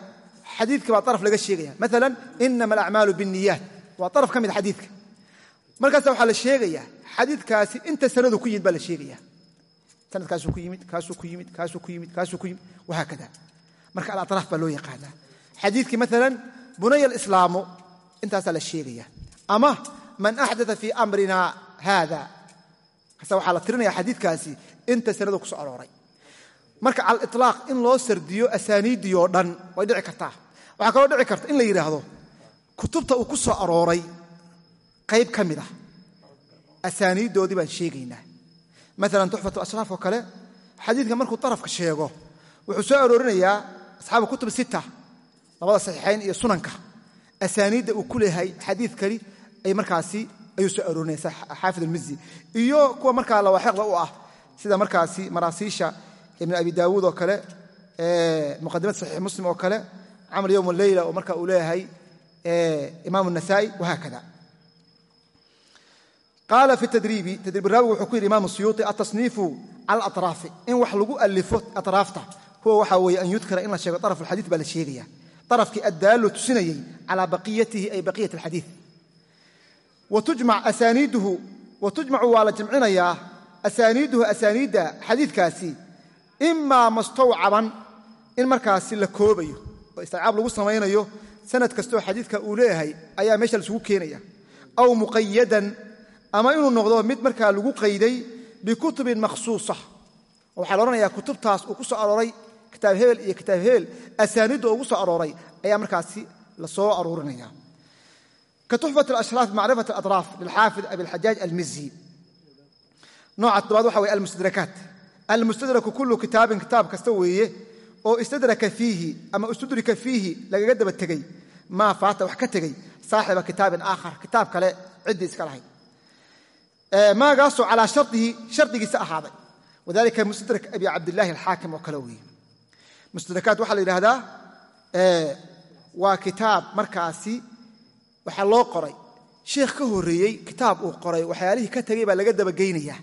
xadiidka baa araf laga sheegaya maala inama alacmaalu biاniyaat waa araf ka mid xadiidka markaasa waxaa la sheegayaa xadiidkaasi inta sanadu ku yimid baa la sheegaya sanadkaasuu ku yimid kaasuu ku yimid kaasuu ku yimid kaasuu ku yimid wahaakada marka alaraaf baa loo yaqaanaa xadiidkii maala bunaya alislaamu intaasaa la sheegaya. Ama man axdaa fii amrina haada kase waxaa la tirinaya xadiidkaasi inta sanadu ku soo arooray. Marka cala in loo sardiyo asaaniiddii oo dhan way dhici kartaa. Waxaa kaloo dhici karta in la yidhaahdo kutubta uu ku soo arooray qayb ka mid ah. Asaaniiddoodii baan sheegaynaa. Maalan tuxfatu ashraaf oo kale xadiidka markuu darafka sheego wuxuu soo aroorinayaa asxaabu kutub sita labada saxiixayn iyo sunanka asaaniidda uu ku leeyahay xadiikani ay markaasi ayuu soo arorinaysaa xaafid almizi iyo kuwa markaa lawaaxiqda u ah sida markaasi maraasiisha ibn abi daawuud oo kale muqadimad saxiix muslim oo kale camal yowm leyla oo marka uu leeyahay imaam nasaai wahaakada qaala fi tadriibi tadriib raawigu wuxuu ku yidhi imaamu suyuuطi atasniifu cala atraafi in wax lagu alifo atraafta huwa waxaa weeye an yudkara in la sheego araf alxadiid baa la sheegaya arafkii addaalo tusinayey calaa baqiyatihi ay baqiyat alxadii watujmacu waa la jamcinayaa asaaniiduhu asaaniidda xadiidkaasi imaa mustawcaban in markaasi la koobayo oo istaccaab lagu samaynayo sanad kastoo xadiidka uu leeyahay ayaa meesha laisugu keenaya aw muqayadan ama inuu noqdo mid markaa lagu qayday bikutubin makhsuusa oo waxaa la odhanayaa kutubtaas uu ku soo arooray kitaab hebel iyo kitaab hebel asaaniidda ugu soo arooray ayaa markaasi la soo aruurinaya. Ka tuxfat alashraaf bimacrifat alaطraaf lilxaafid abilxajaaj almizi nooca toddobaad waxa weye almustadrakaat almustadraku kullu kitaabin kitaab kasta weeye oo istadraka fiihi ama istudrika fiihi lagaga daba tegey maa faata wax ka tegey saaxiba kitaabin aakhar kitaab kale ciddii iska lahayd maagaasoo calaa sharihi shardigiisa ahaaday. Wadalika mustadrak abi cabdilaahi alxaakim oo kale weeye mustadrakaat waxaa la yidhaahdaa waa kitaab markaasi waxaa loo qoray. Sheikh ka horreeyey kitaab uu qoray waxyaalihii ka tegey baa laga dabageynayaa.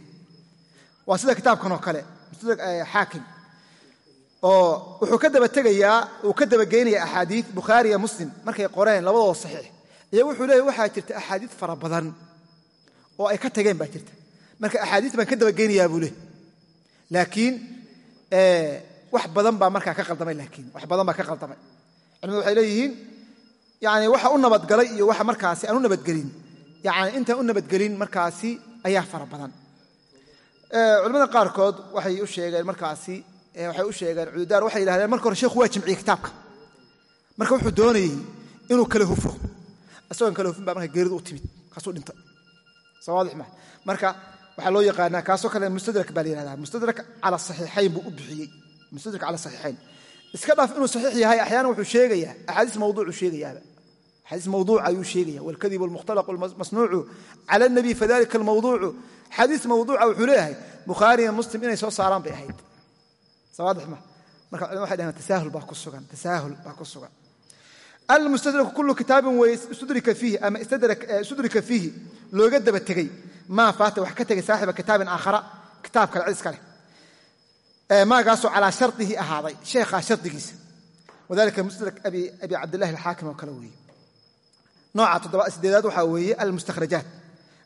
Waa sida kitaabkan oo kale xaakim oo wuxuu ka daba tegayaa uu ka dabageynayaa axaadiid bukhaariya muslim markay qoreen labadooda saxiix iyo wuxuu leeyahy waxaa jirta axaadiid fara badan oo ay ka tageen baa jirta. Marka axaadiis baan ka dabageynayaa buu leh laakiin wax badan baa markaa ka qaldamay laakiin wax badan baa ka qaldamay. Culimadu waxay leeyihiin yani waxa u nabadgalay iyo waxa markaasi aan u nabadgelin yani intaan u nabadgelin markaasi ayaa fara badan. Culimada qaarkood waxay u sheegeen markaasi waxay u sheegeen cududaar waxay yidhahdeen marka hore sheekhu waa jimciyey kitaabka. Marka wuxuu doonayey inuu kala hufo isagoon kala hufin baa marka geeridu u timid kaasuu dhintay sawaadix ma marka waxaa loo yaqaanaa kaasoo kale mustadrak baa la yihahdaa mustadrak cala saxiixayn buu u bixiyey mustadrak cala saxiixayn iska dhaaf inuu saxiix yahay axyaana wuxuu sheegayaa axaadiis mawduucu sheegayaaba axaadiis mawduuca ayuu sheegaya. Walkadibu almukhtalaqu almasnuucu cala alnabiy fadalika almawduucu xadiis mawduuca wuxuu leeyahay bukhaariya muslim inay soo saaraan bay ahayd. Sawaadix ma marka culimada waxay dhahaan tasaahul baa ku sugan tasaahul baa ku sugan. Almustadraku kullu kitaabin weye istudrika fiihi ama istudrika fiihi looga daba tegey maa faata wax ka tegay saaxiba kitaabin aakhara kitaab kale cid iska leh maagaasoo calaa shardihi ahaaday sheekhaa shardigiisa. Wadalika mustadrak abi cabdillahi alxaakim oo kale weeye. Nooca toddoba sideedaad waxaa weeye almustakhrajaat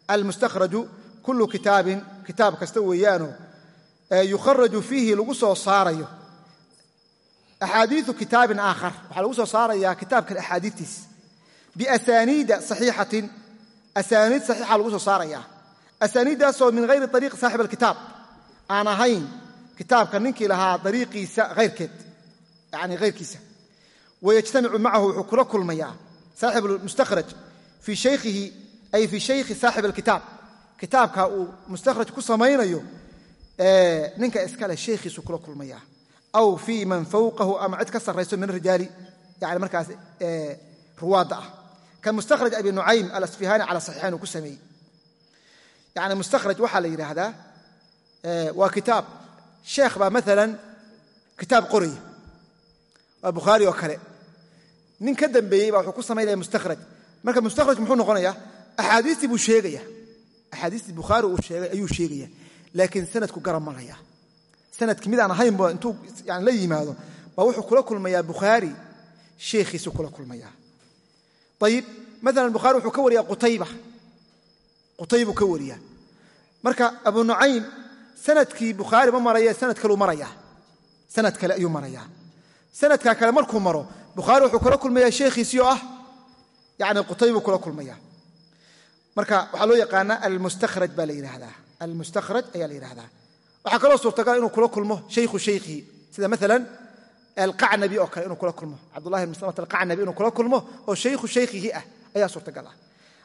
almustakhraju kullu kitaabin kitaab kasta weeyaanoo yukharaju fiihi lagu soo saarayo. Axaadiiu kitaabin aakhar. Waxaa lagu soo saarayaa kitaabkan axaadiitiis biasaniida saxiixatin. Asaaniid saxiixa lagu soo saarayaa. Asaaniiddaasoo min hayri ariiqi saaxib alkitaab. Aan kitaabka ninkii lahaa ariiqiisa hayrkeed yani hayrkiisa wayajtamicu macahu wuxuu kula kulmayaa saaxib mustakhraj fii shaykhihi ay fii shaykhi saaxib alkitaab kitaabka uu mustakhraj ku samaynayo ninka iskale shaykhiisu kula kulmayaa. Aw fii man fawqahu ama cid ka sarrayso min arijaali yani markaas ruwaadda ah. Ka mustakhraj abi nucaym alasfihaani cala saxiixayn uu ku sameeyey. Yani mustakhraj waxaa la yidhaahdaa waa kitaab sheekh baa maalan kitaab qoraya waa bukhaari oo kale. Nin ka dambeeyey baa wuxuu ku samaynaya mustakhraj. Marka mustakhraj muxuu noqonayaa? Axaadiistii buu sheegaya. Axaadiistii bukhaari uu sheegay ayuu sheegaya. Laakiin sanadku garan malaya sanadki mid aan ahaynba intuu la yimaado baa wuxuu kula kulmayaa bukhaari sheekhiisu kula kulmayaa. Ayib maalan bukhaari wuxuu ka wariyaa qutayba. Qutaybuu ka wariyaa. Marka abu nucaym sannadkii bukhaari ma maraya sanad kaleu marayaa sanad kale ayuu marayaa sanadkaa kale markuu maro bukhaari wuxuu kula kulmayaa sheekhiisii oo ah yani qutaybuu kula kulmaya marka waxaa loo yaqaanaa almustakhraj baa la yidhaahdaa almustakhraj ayaa la yidhahdaa waxaa kaloo suurtagal inuu kula kulmo shaykhu shaykhihi sida maalan alqacnabi oo kale inuu kula kulmo. Cabdullahi bn samat alqacnabi inuu kula kulmo oo shaykhu shaykhihi ah ayaa suurtagal ah.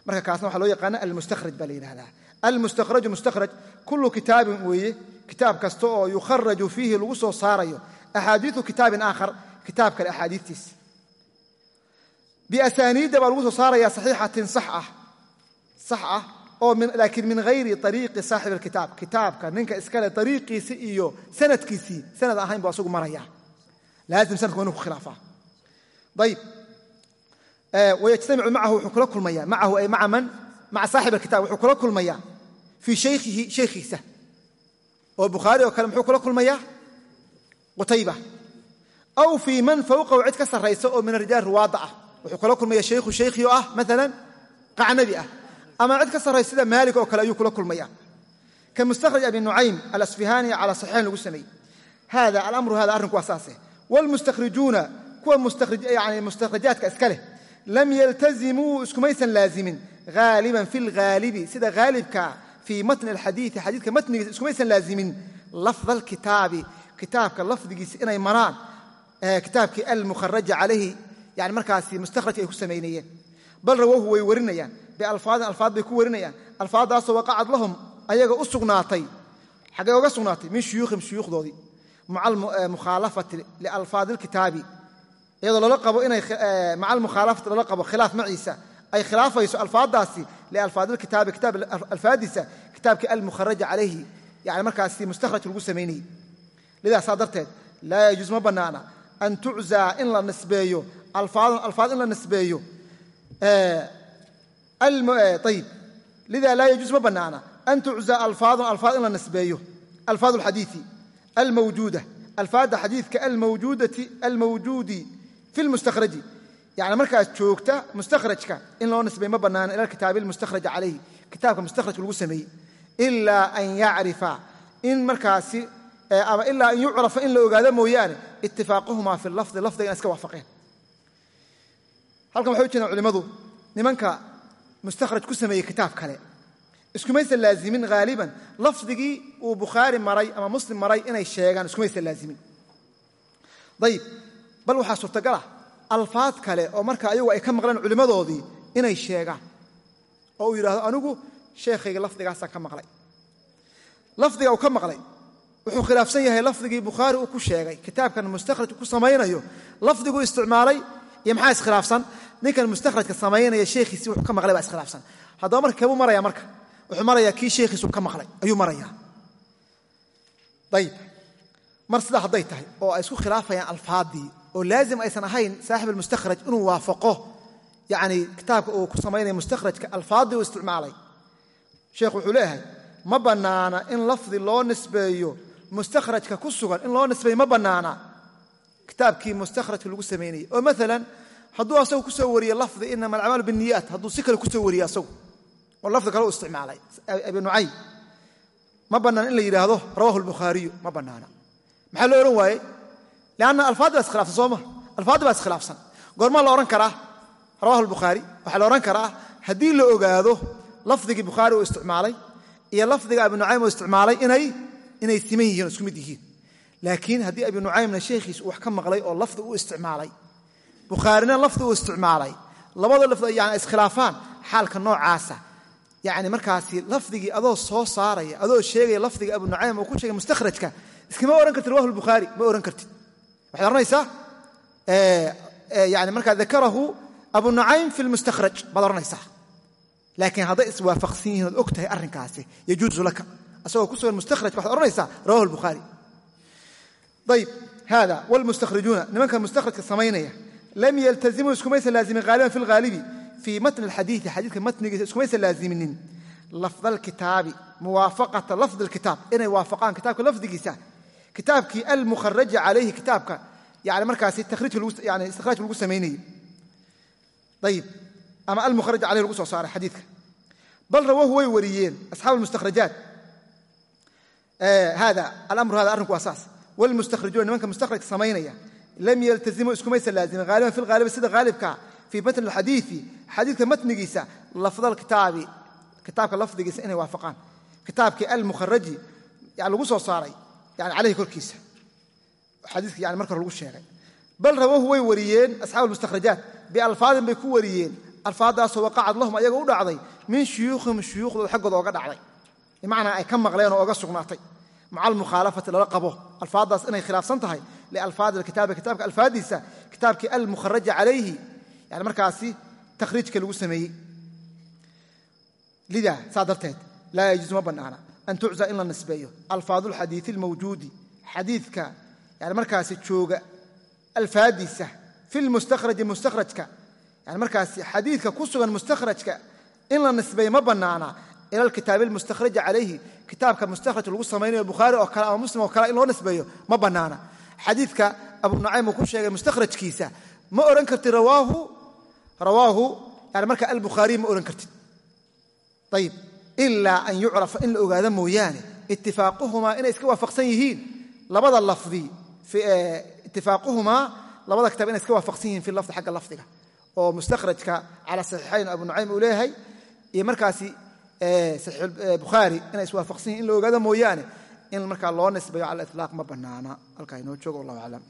Marka kaasna waxaa loo yaqaana almustakhraj baa la yidhahdaa almustakhraju mustakhraj kullu kitaabin weeye kitaab kasta oo yukharaju fiihi lagu soo saarayo axaadiiu kitaabin aakhar kitaab kale axaadiistiis. Biasaniidda baa lagu soo saaraya saxiixatin sax ah ah laakiin min hayri ariiqi saaxib alkitaab kitaabka ninka iskale ariiqiisi iyo sanadkiisii sanad ahayn bu asagu maraya laazim sanadku inu ku khilaafaa. Ayib wayajtamicu macahu wuxuu kula kulmaya macahu ay maa man? Maca saaxib alkitab wuxuu kula kulmayaa fii shaykhihi shaykhiisa oo bukhaari oo kale muxuu kula kulmayaa qutayba aw fii man fawqahu cid ka sarraysa oo min arijaal ruwaadda ah wuxuu kula kulmaya shaykhu shaykhi ah maalan qacnabi ah ama cid ka sarraysa sida maalik oo kale ayuu kula kulmaya ka mustakhraj abi nucaym alasfihaani cala saxiixayn lagu sameeyey hada alamru hada arrinku waa saase wlmustakhrijuuna kuwa yani mustakhrajaadka iska leh lam yaltazimuu iskumaysan laazimin haaliban fi lhaalibi sida haalibka fii matni alxadiii xadiidka matnigiisa iskumaysan laazimin lafda alkitaabi kitaabka lafdigiisa inay maraan kitaabkii almukharaja calayhi yani markaasi mustakhrajka ay ku samaynayeen bal rawahu way warinayaan bialfaadin alfaad bay ku warinayaan alfaaddaasoo waqacad lahum ayaga u sugnaatay xaggee oga sugnaatay min shuyuukhim shuyuukhdoodii maca mukhaalafati lialfaadi lkitaabi iyadoo lala qabo inay maca almukhaalafati lala qabo khilaaf maciisa ay khilaafayso alfaadaasi lialfaadi lkitaabi kitaab alfaadiisa kitaabkii almukharaja calayhi yani markaasi mustakhraj lagu samaynayey lidaasaa darteed laa yajuus ma bannaana an tuczaa in la nisbeeyo alfaad in la nisbeeyo ayib lida laa yajuus ma bannaana an tuczaa alfaadun alfaad in la nisbeeyo alfaad alxadiii almawjuuda alfaadda xadiidka almawjuudi fi lmustakhraji yani markaas joogta mustakhrajka in loo nisbay ma bannaana ila alkitaabi almustakhraji calayhi. Kitaabka mustakhrajka lagu sameeyey. Ilaa an yacrifa in markaasi ama ilaa an yucrafa in la ogaado mooyaane itifaaqahumaa fi lafdi lafdiga ina iska waafaqeen. Halkan waxay u jeedaan culimmadu nimanka mustakhraj ku sameeyey kitaab kale. Iskumaysan laazimin haaliban lafdigii uu bukhaari maray ama muslim maray inay sheegaan iskumaysan laazimin. Ayib bal waxaa suurtagalah alfaad kale oo marka ayagu ay ka maqleen culimmadoodii inay sheegaan. Oo uu yidhahdo anigu sheekhayga lafdigaasaan ka maqlay. Lafdiga uu ka maqlay wuxuu khilaafsan yahay lafdigii bukhaari uu ku sheegay kitaabkan mustakhraj ku samaynayo. Lafdiguu isticmaalay iyo maxaa iskhilaafsan? Ninkan mustakhrajka samaynaya sheekhiisi wuxuu ka maqlay baa iskhilaafsan. Haddaba marka keebuu maraya marka wuxuu marayaa kii sheekhiisu ka maqlay ayuu marayaa. Ayib mar sidaa hadday tahay oo ay isku khilaafayaan alfaaddii oo laazim aysan ahayn saaxib almustakhraj inuu waafaqo yani kitaabka uu ku samaynaya mustakhrajka alfaaddii uu isticmaalay. Sheekhu wuxuu leeyahay ma bannaana in lafdi loo nisbeeyo mustakhrajka ku sugan in loo nisbeeyo ma bannaana. Kitaabkii mustakhrajka lagu samaynayey oo maalan hadduu asagu ku soo wariye lafdi inama alacmaalu binniyaat hadduu si kale ku soo asagu oo lafdi kale u isticmaalay. Abi nucaym ma bannaana in la yidhaahdo rawahu albukhaariyu ma bannaana. Maxaa loo odhan waayey leanna alfaaddi baa iskhilaafsan soo maha alfaaddi baa iskhilaafsan goormaa la odhan karaa rawahu albukhaari waxaa la odhan karaa haddii la ogaado lafdigii bukhaari uu isticmaalay iyo lafdiga abi nucaym uu isticmaalay inay siman yihiin oo isku mid yihiin laakiin haddii abi nucaymna sheekhiis uu wax ka maqlay oo lafdi uu isticmaalay bukhaarina lafdi uu isticmaalay labada lafdi yani iskhilaafaan xaalka noocaasa yani markaasi lafdigii adoo soo saaraya adoo sheegaya lafdiga abu nucaym uu ku sheegay mustakhrajka lbukhaari ma ohan kartid waxaad ohanaysaa yani markaa dakarahu abu nucaym fi lmustakhraj baad ohanaysaa laakiin hadday iswaafaqsan yihiin ood og tahay arrinkaasi yajuuzu laka. Asagoo ku sugan mustakhrajka waxad ohanaysaa rawahu lbukhaari ayb hada wlmustakhrijuuna nimanka mustakhrajka samaynaya lam yaltazimuu iskumaysan laazimin haaliban fi lhaalibi fii matni alxadiidi xadiidka matnigiisa iskumaysan laaziminin. Lafd muwaafaqata lafdi alkitaab inay waafaqaan kitaabka lafdigiisa kitaabkii almukharaji calayhi kitaabka yani markaasi yani istikhraajka lagu samaynayey ayib ama almukharaj caleyhi lagu soo saaray xadiidka. Bal rawahu way wariyeen asxaab almustakhrajaat hada alamru hada arrinku waa saas. Wlmustakhrijuuna nimanka mustakhrajka samaynaya lam yaltazimuu iskumaysan laazimin haaliban fi lhaalibi sida haalibka fii matni alxadiidi xadiidka matnigiisa lafd alkitaabi kitaabka lafdigiisa inay waafaqaan. Kitaabkii almukharaji yani lagu soo saaray yani caleyhi korkiisa. Xadiiska yani marka hore lagu sheegay. Bal rawahu way wariyeen asxaab almustakhrajaat bialfaadin bay ku wariyeen. Alfaaddaasoo waqacad lahum ayaga u dhacday min shuyuukhihim shuyuukhdooda xaggooda oga dhacday. Bimacnaa ay ka maqleen oo oga sugnaatay. Maca almukhaalafati lala qabo. Alfaaddaas inay khilaafsan tahay lialfaadi alkitaabi kitaabka alfaaddiisa kitaabkii almukharaja calayhi. Yani markaasi takhriijka lagu sameeyey. Lidaa saa darteed laa yajuusu ma bannaana an tucza in la nisbeeyo. Alfaadu alxadiidi almawjuudi. Xadiidka yani markaasi jooga alfaadiisa fi lmustakhraji mustakhrajka. Yani markaasi xadiidka ku sugan mustakhrajka in la nisbeeyo ma bannaana. Ila alkitaabi almustakhraji calayhi. Kitaabka mustakhraj lagu samaynayo bukhaari oo kale ama muslim oo kale in loo nisbeeyo ma bannaana. Xadiidka abu nucaym uu ku sheegay mustakhrajkiisa. Ma odhan kartid rawaahu? Yani marka albukhaariy ma odhan kartid. Ayib ilaa an yucrafa in la ogaado mooyaane itifaaquhumaa inay iska waafaqsan yihiin. Labada lafdi itifaaquhumaa labada kitaab inay iska waafaqsan yihiin fi lafdi xagga lafdiga. Oo mustakhrajka cala saxiixayn abu nucaym uu leeyahay iyo markaasi bukhaari inay iswaafaqsan yihiin in la ogaado mooyaane. In markaa loo nisbayo cala ilaaq ma bannaana. Halkaa inoo joogo wallahu aclam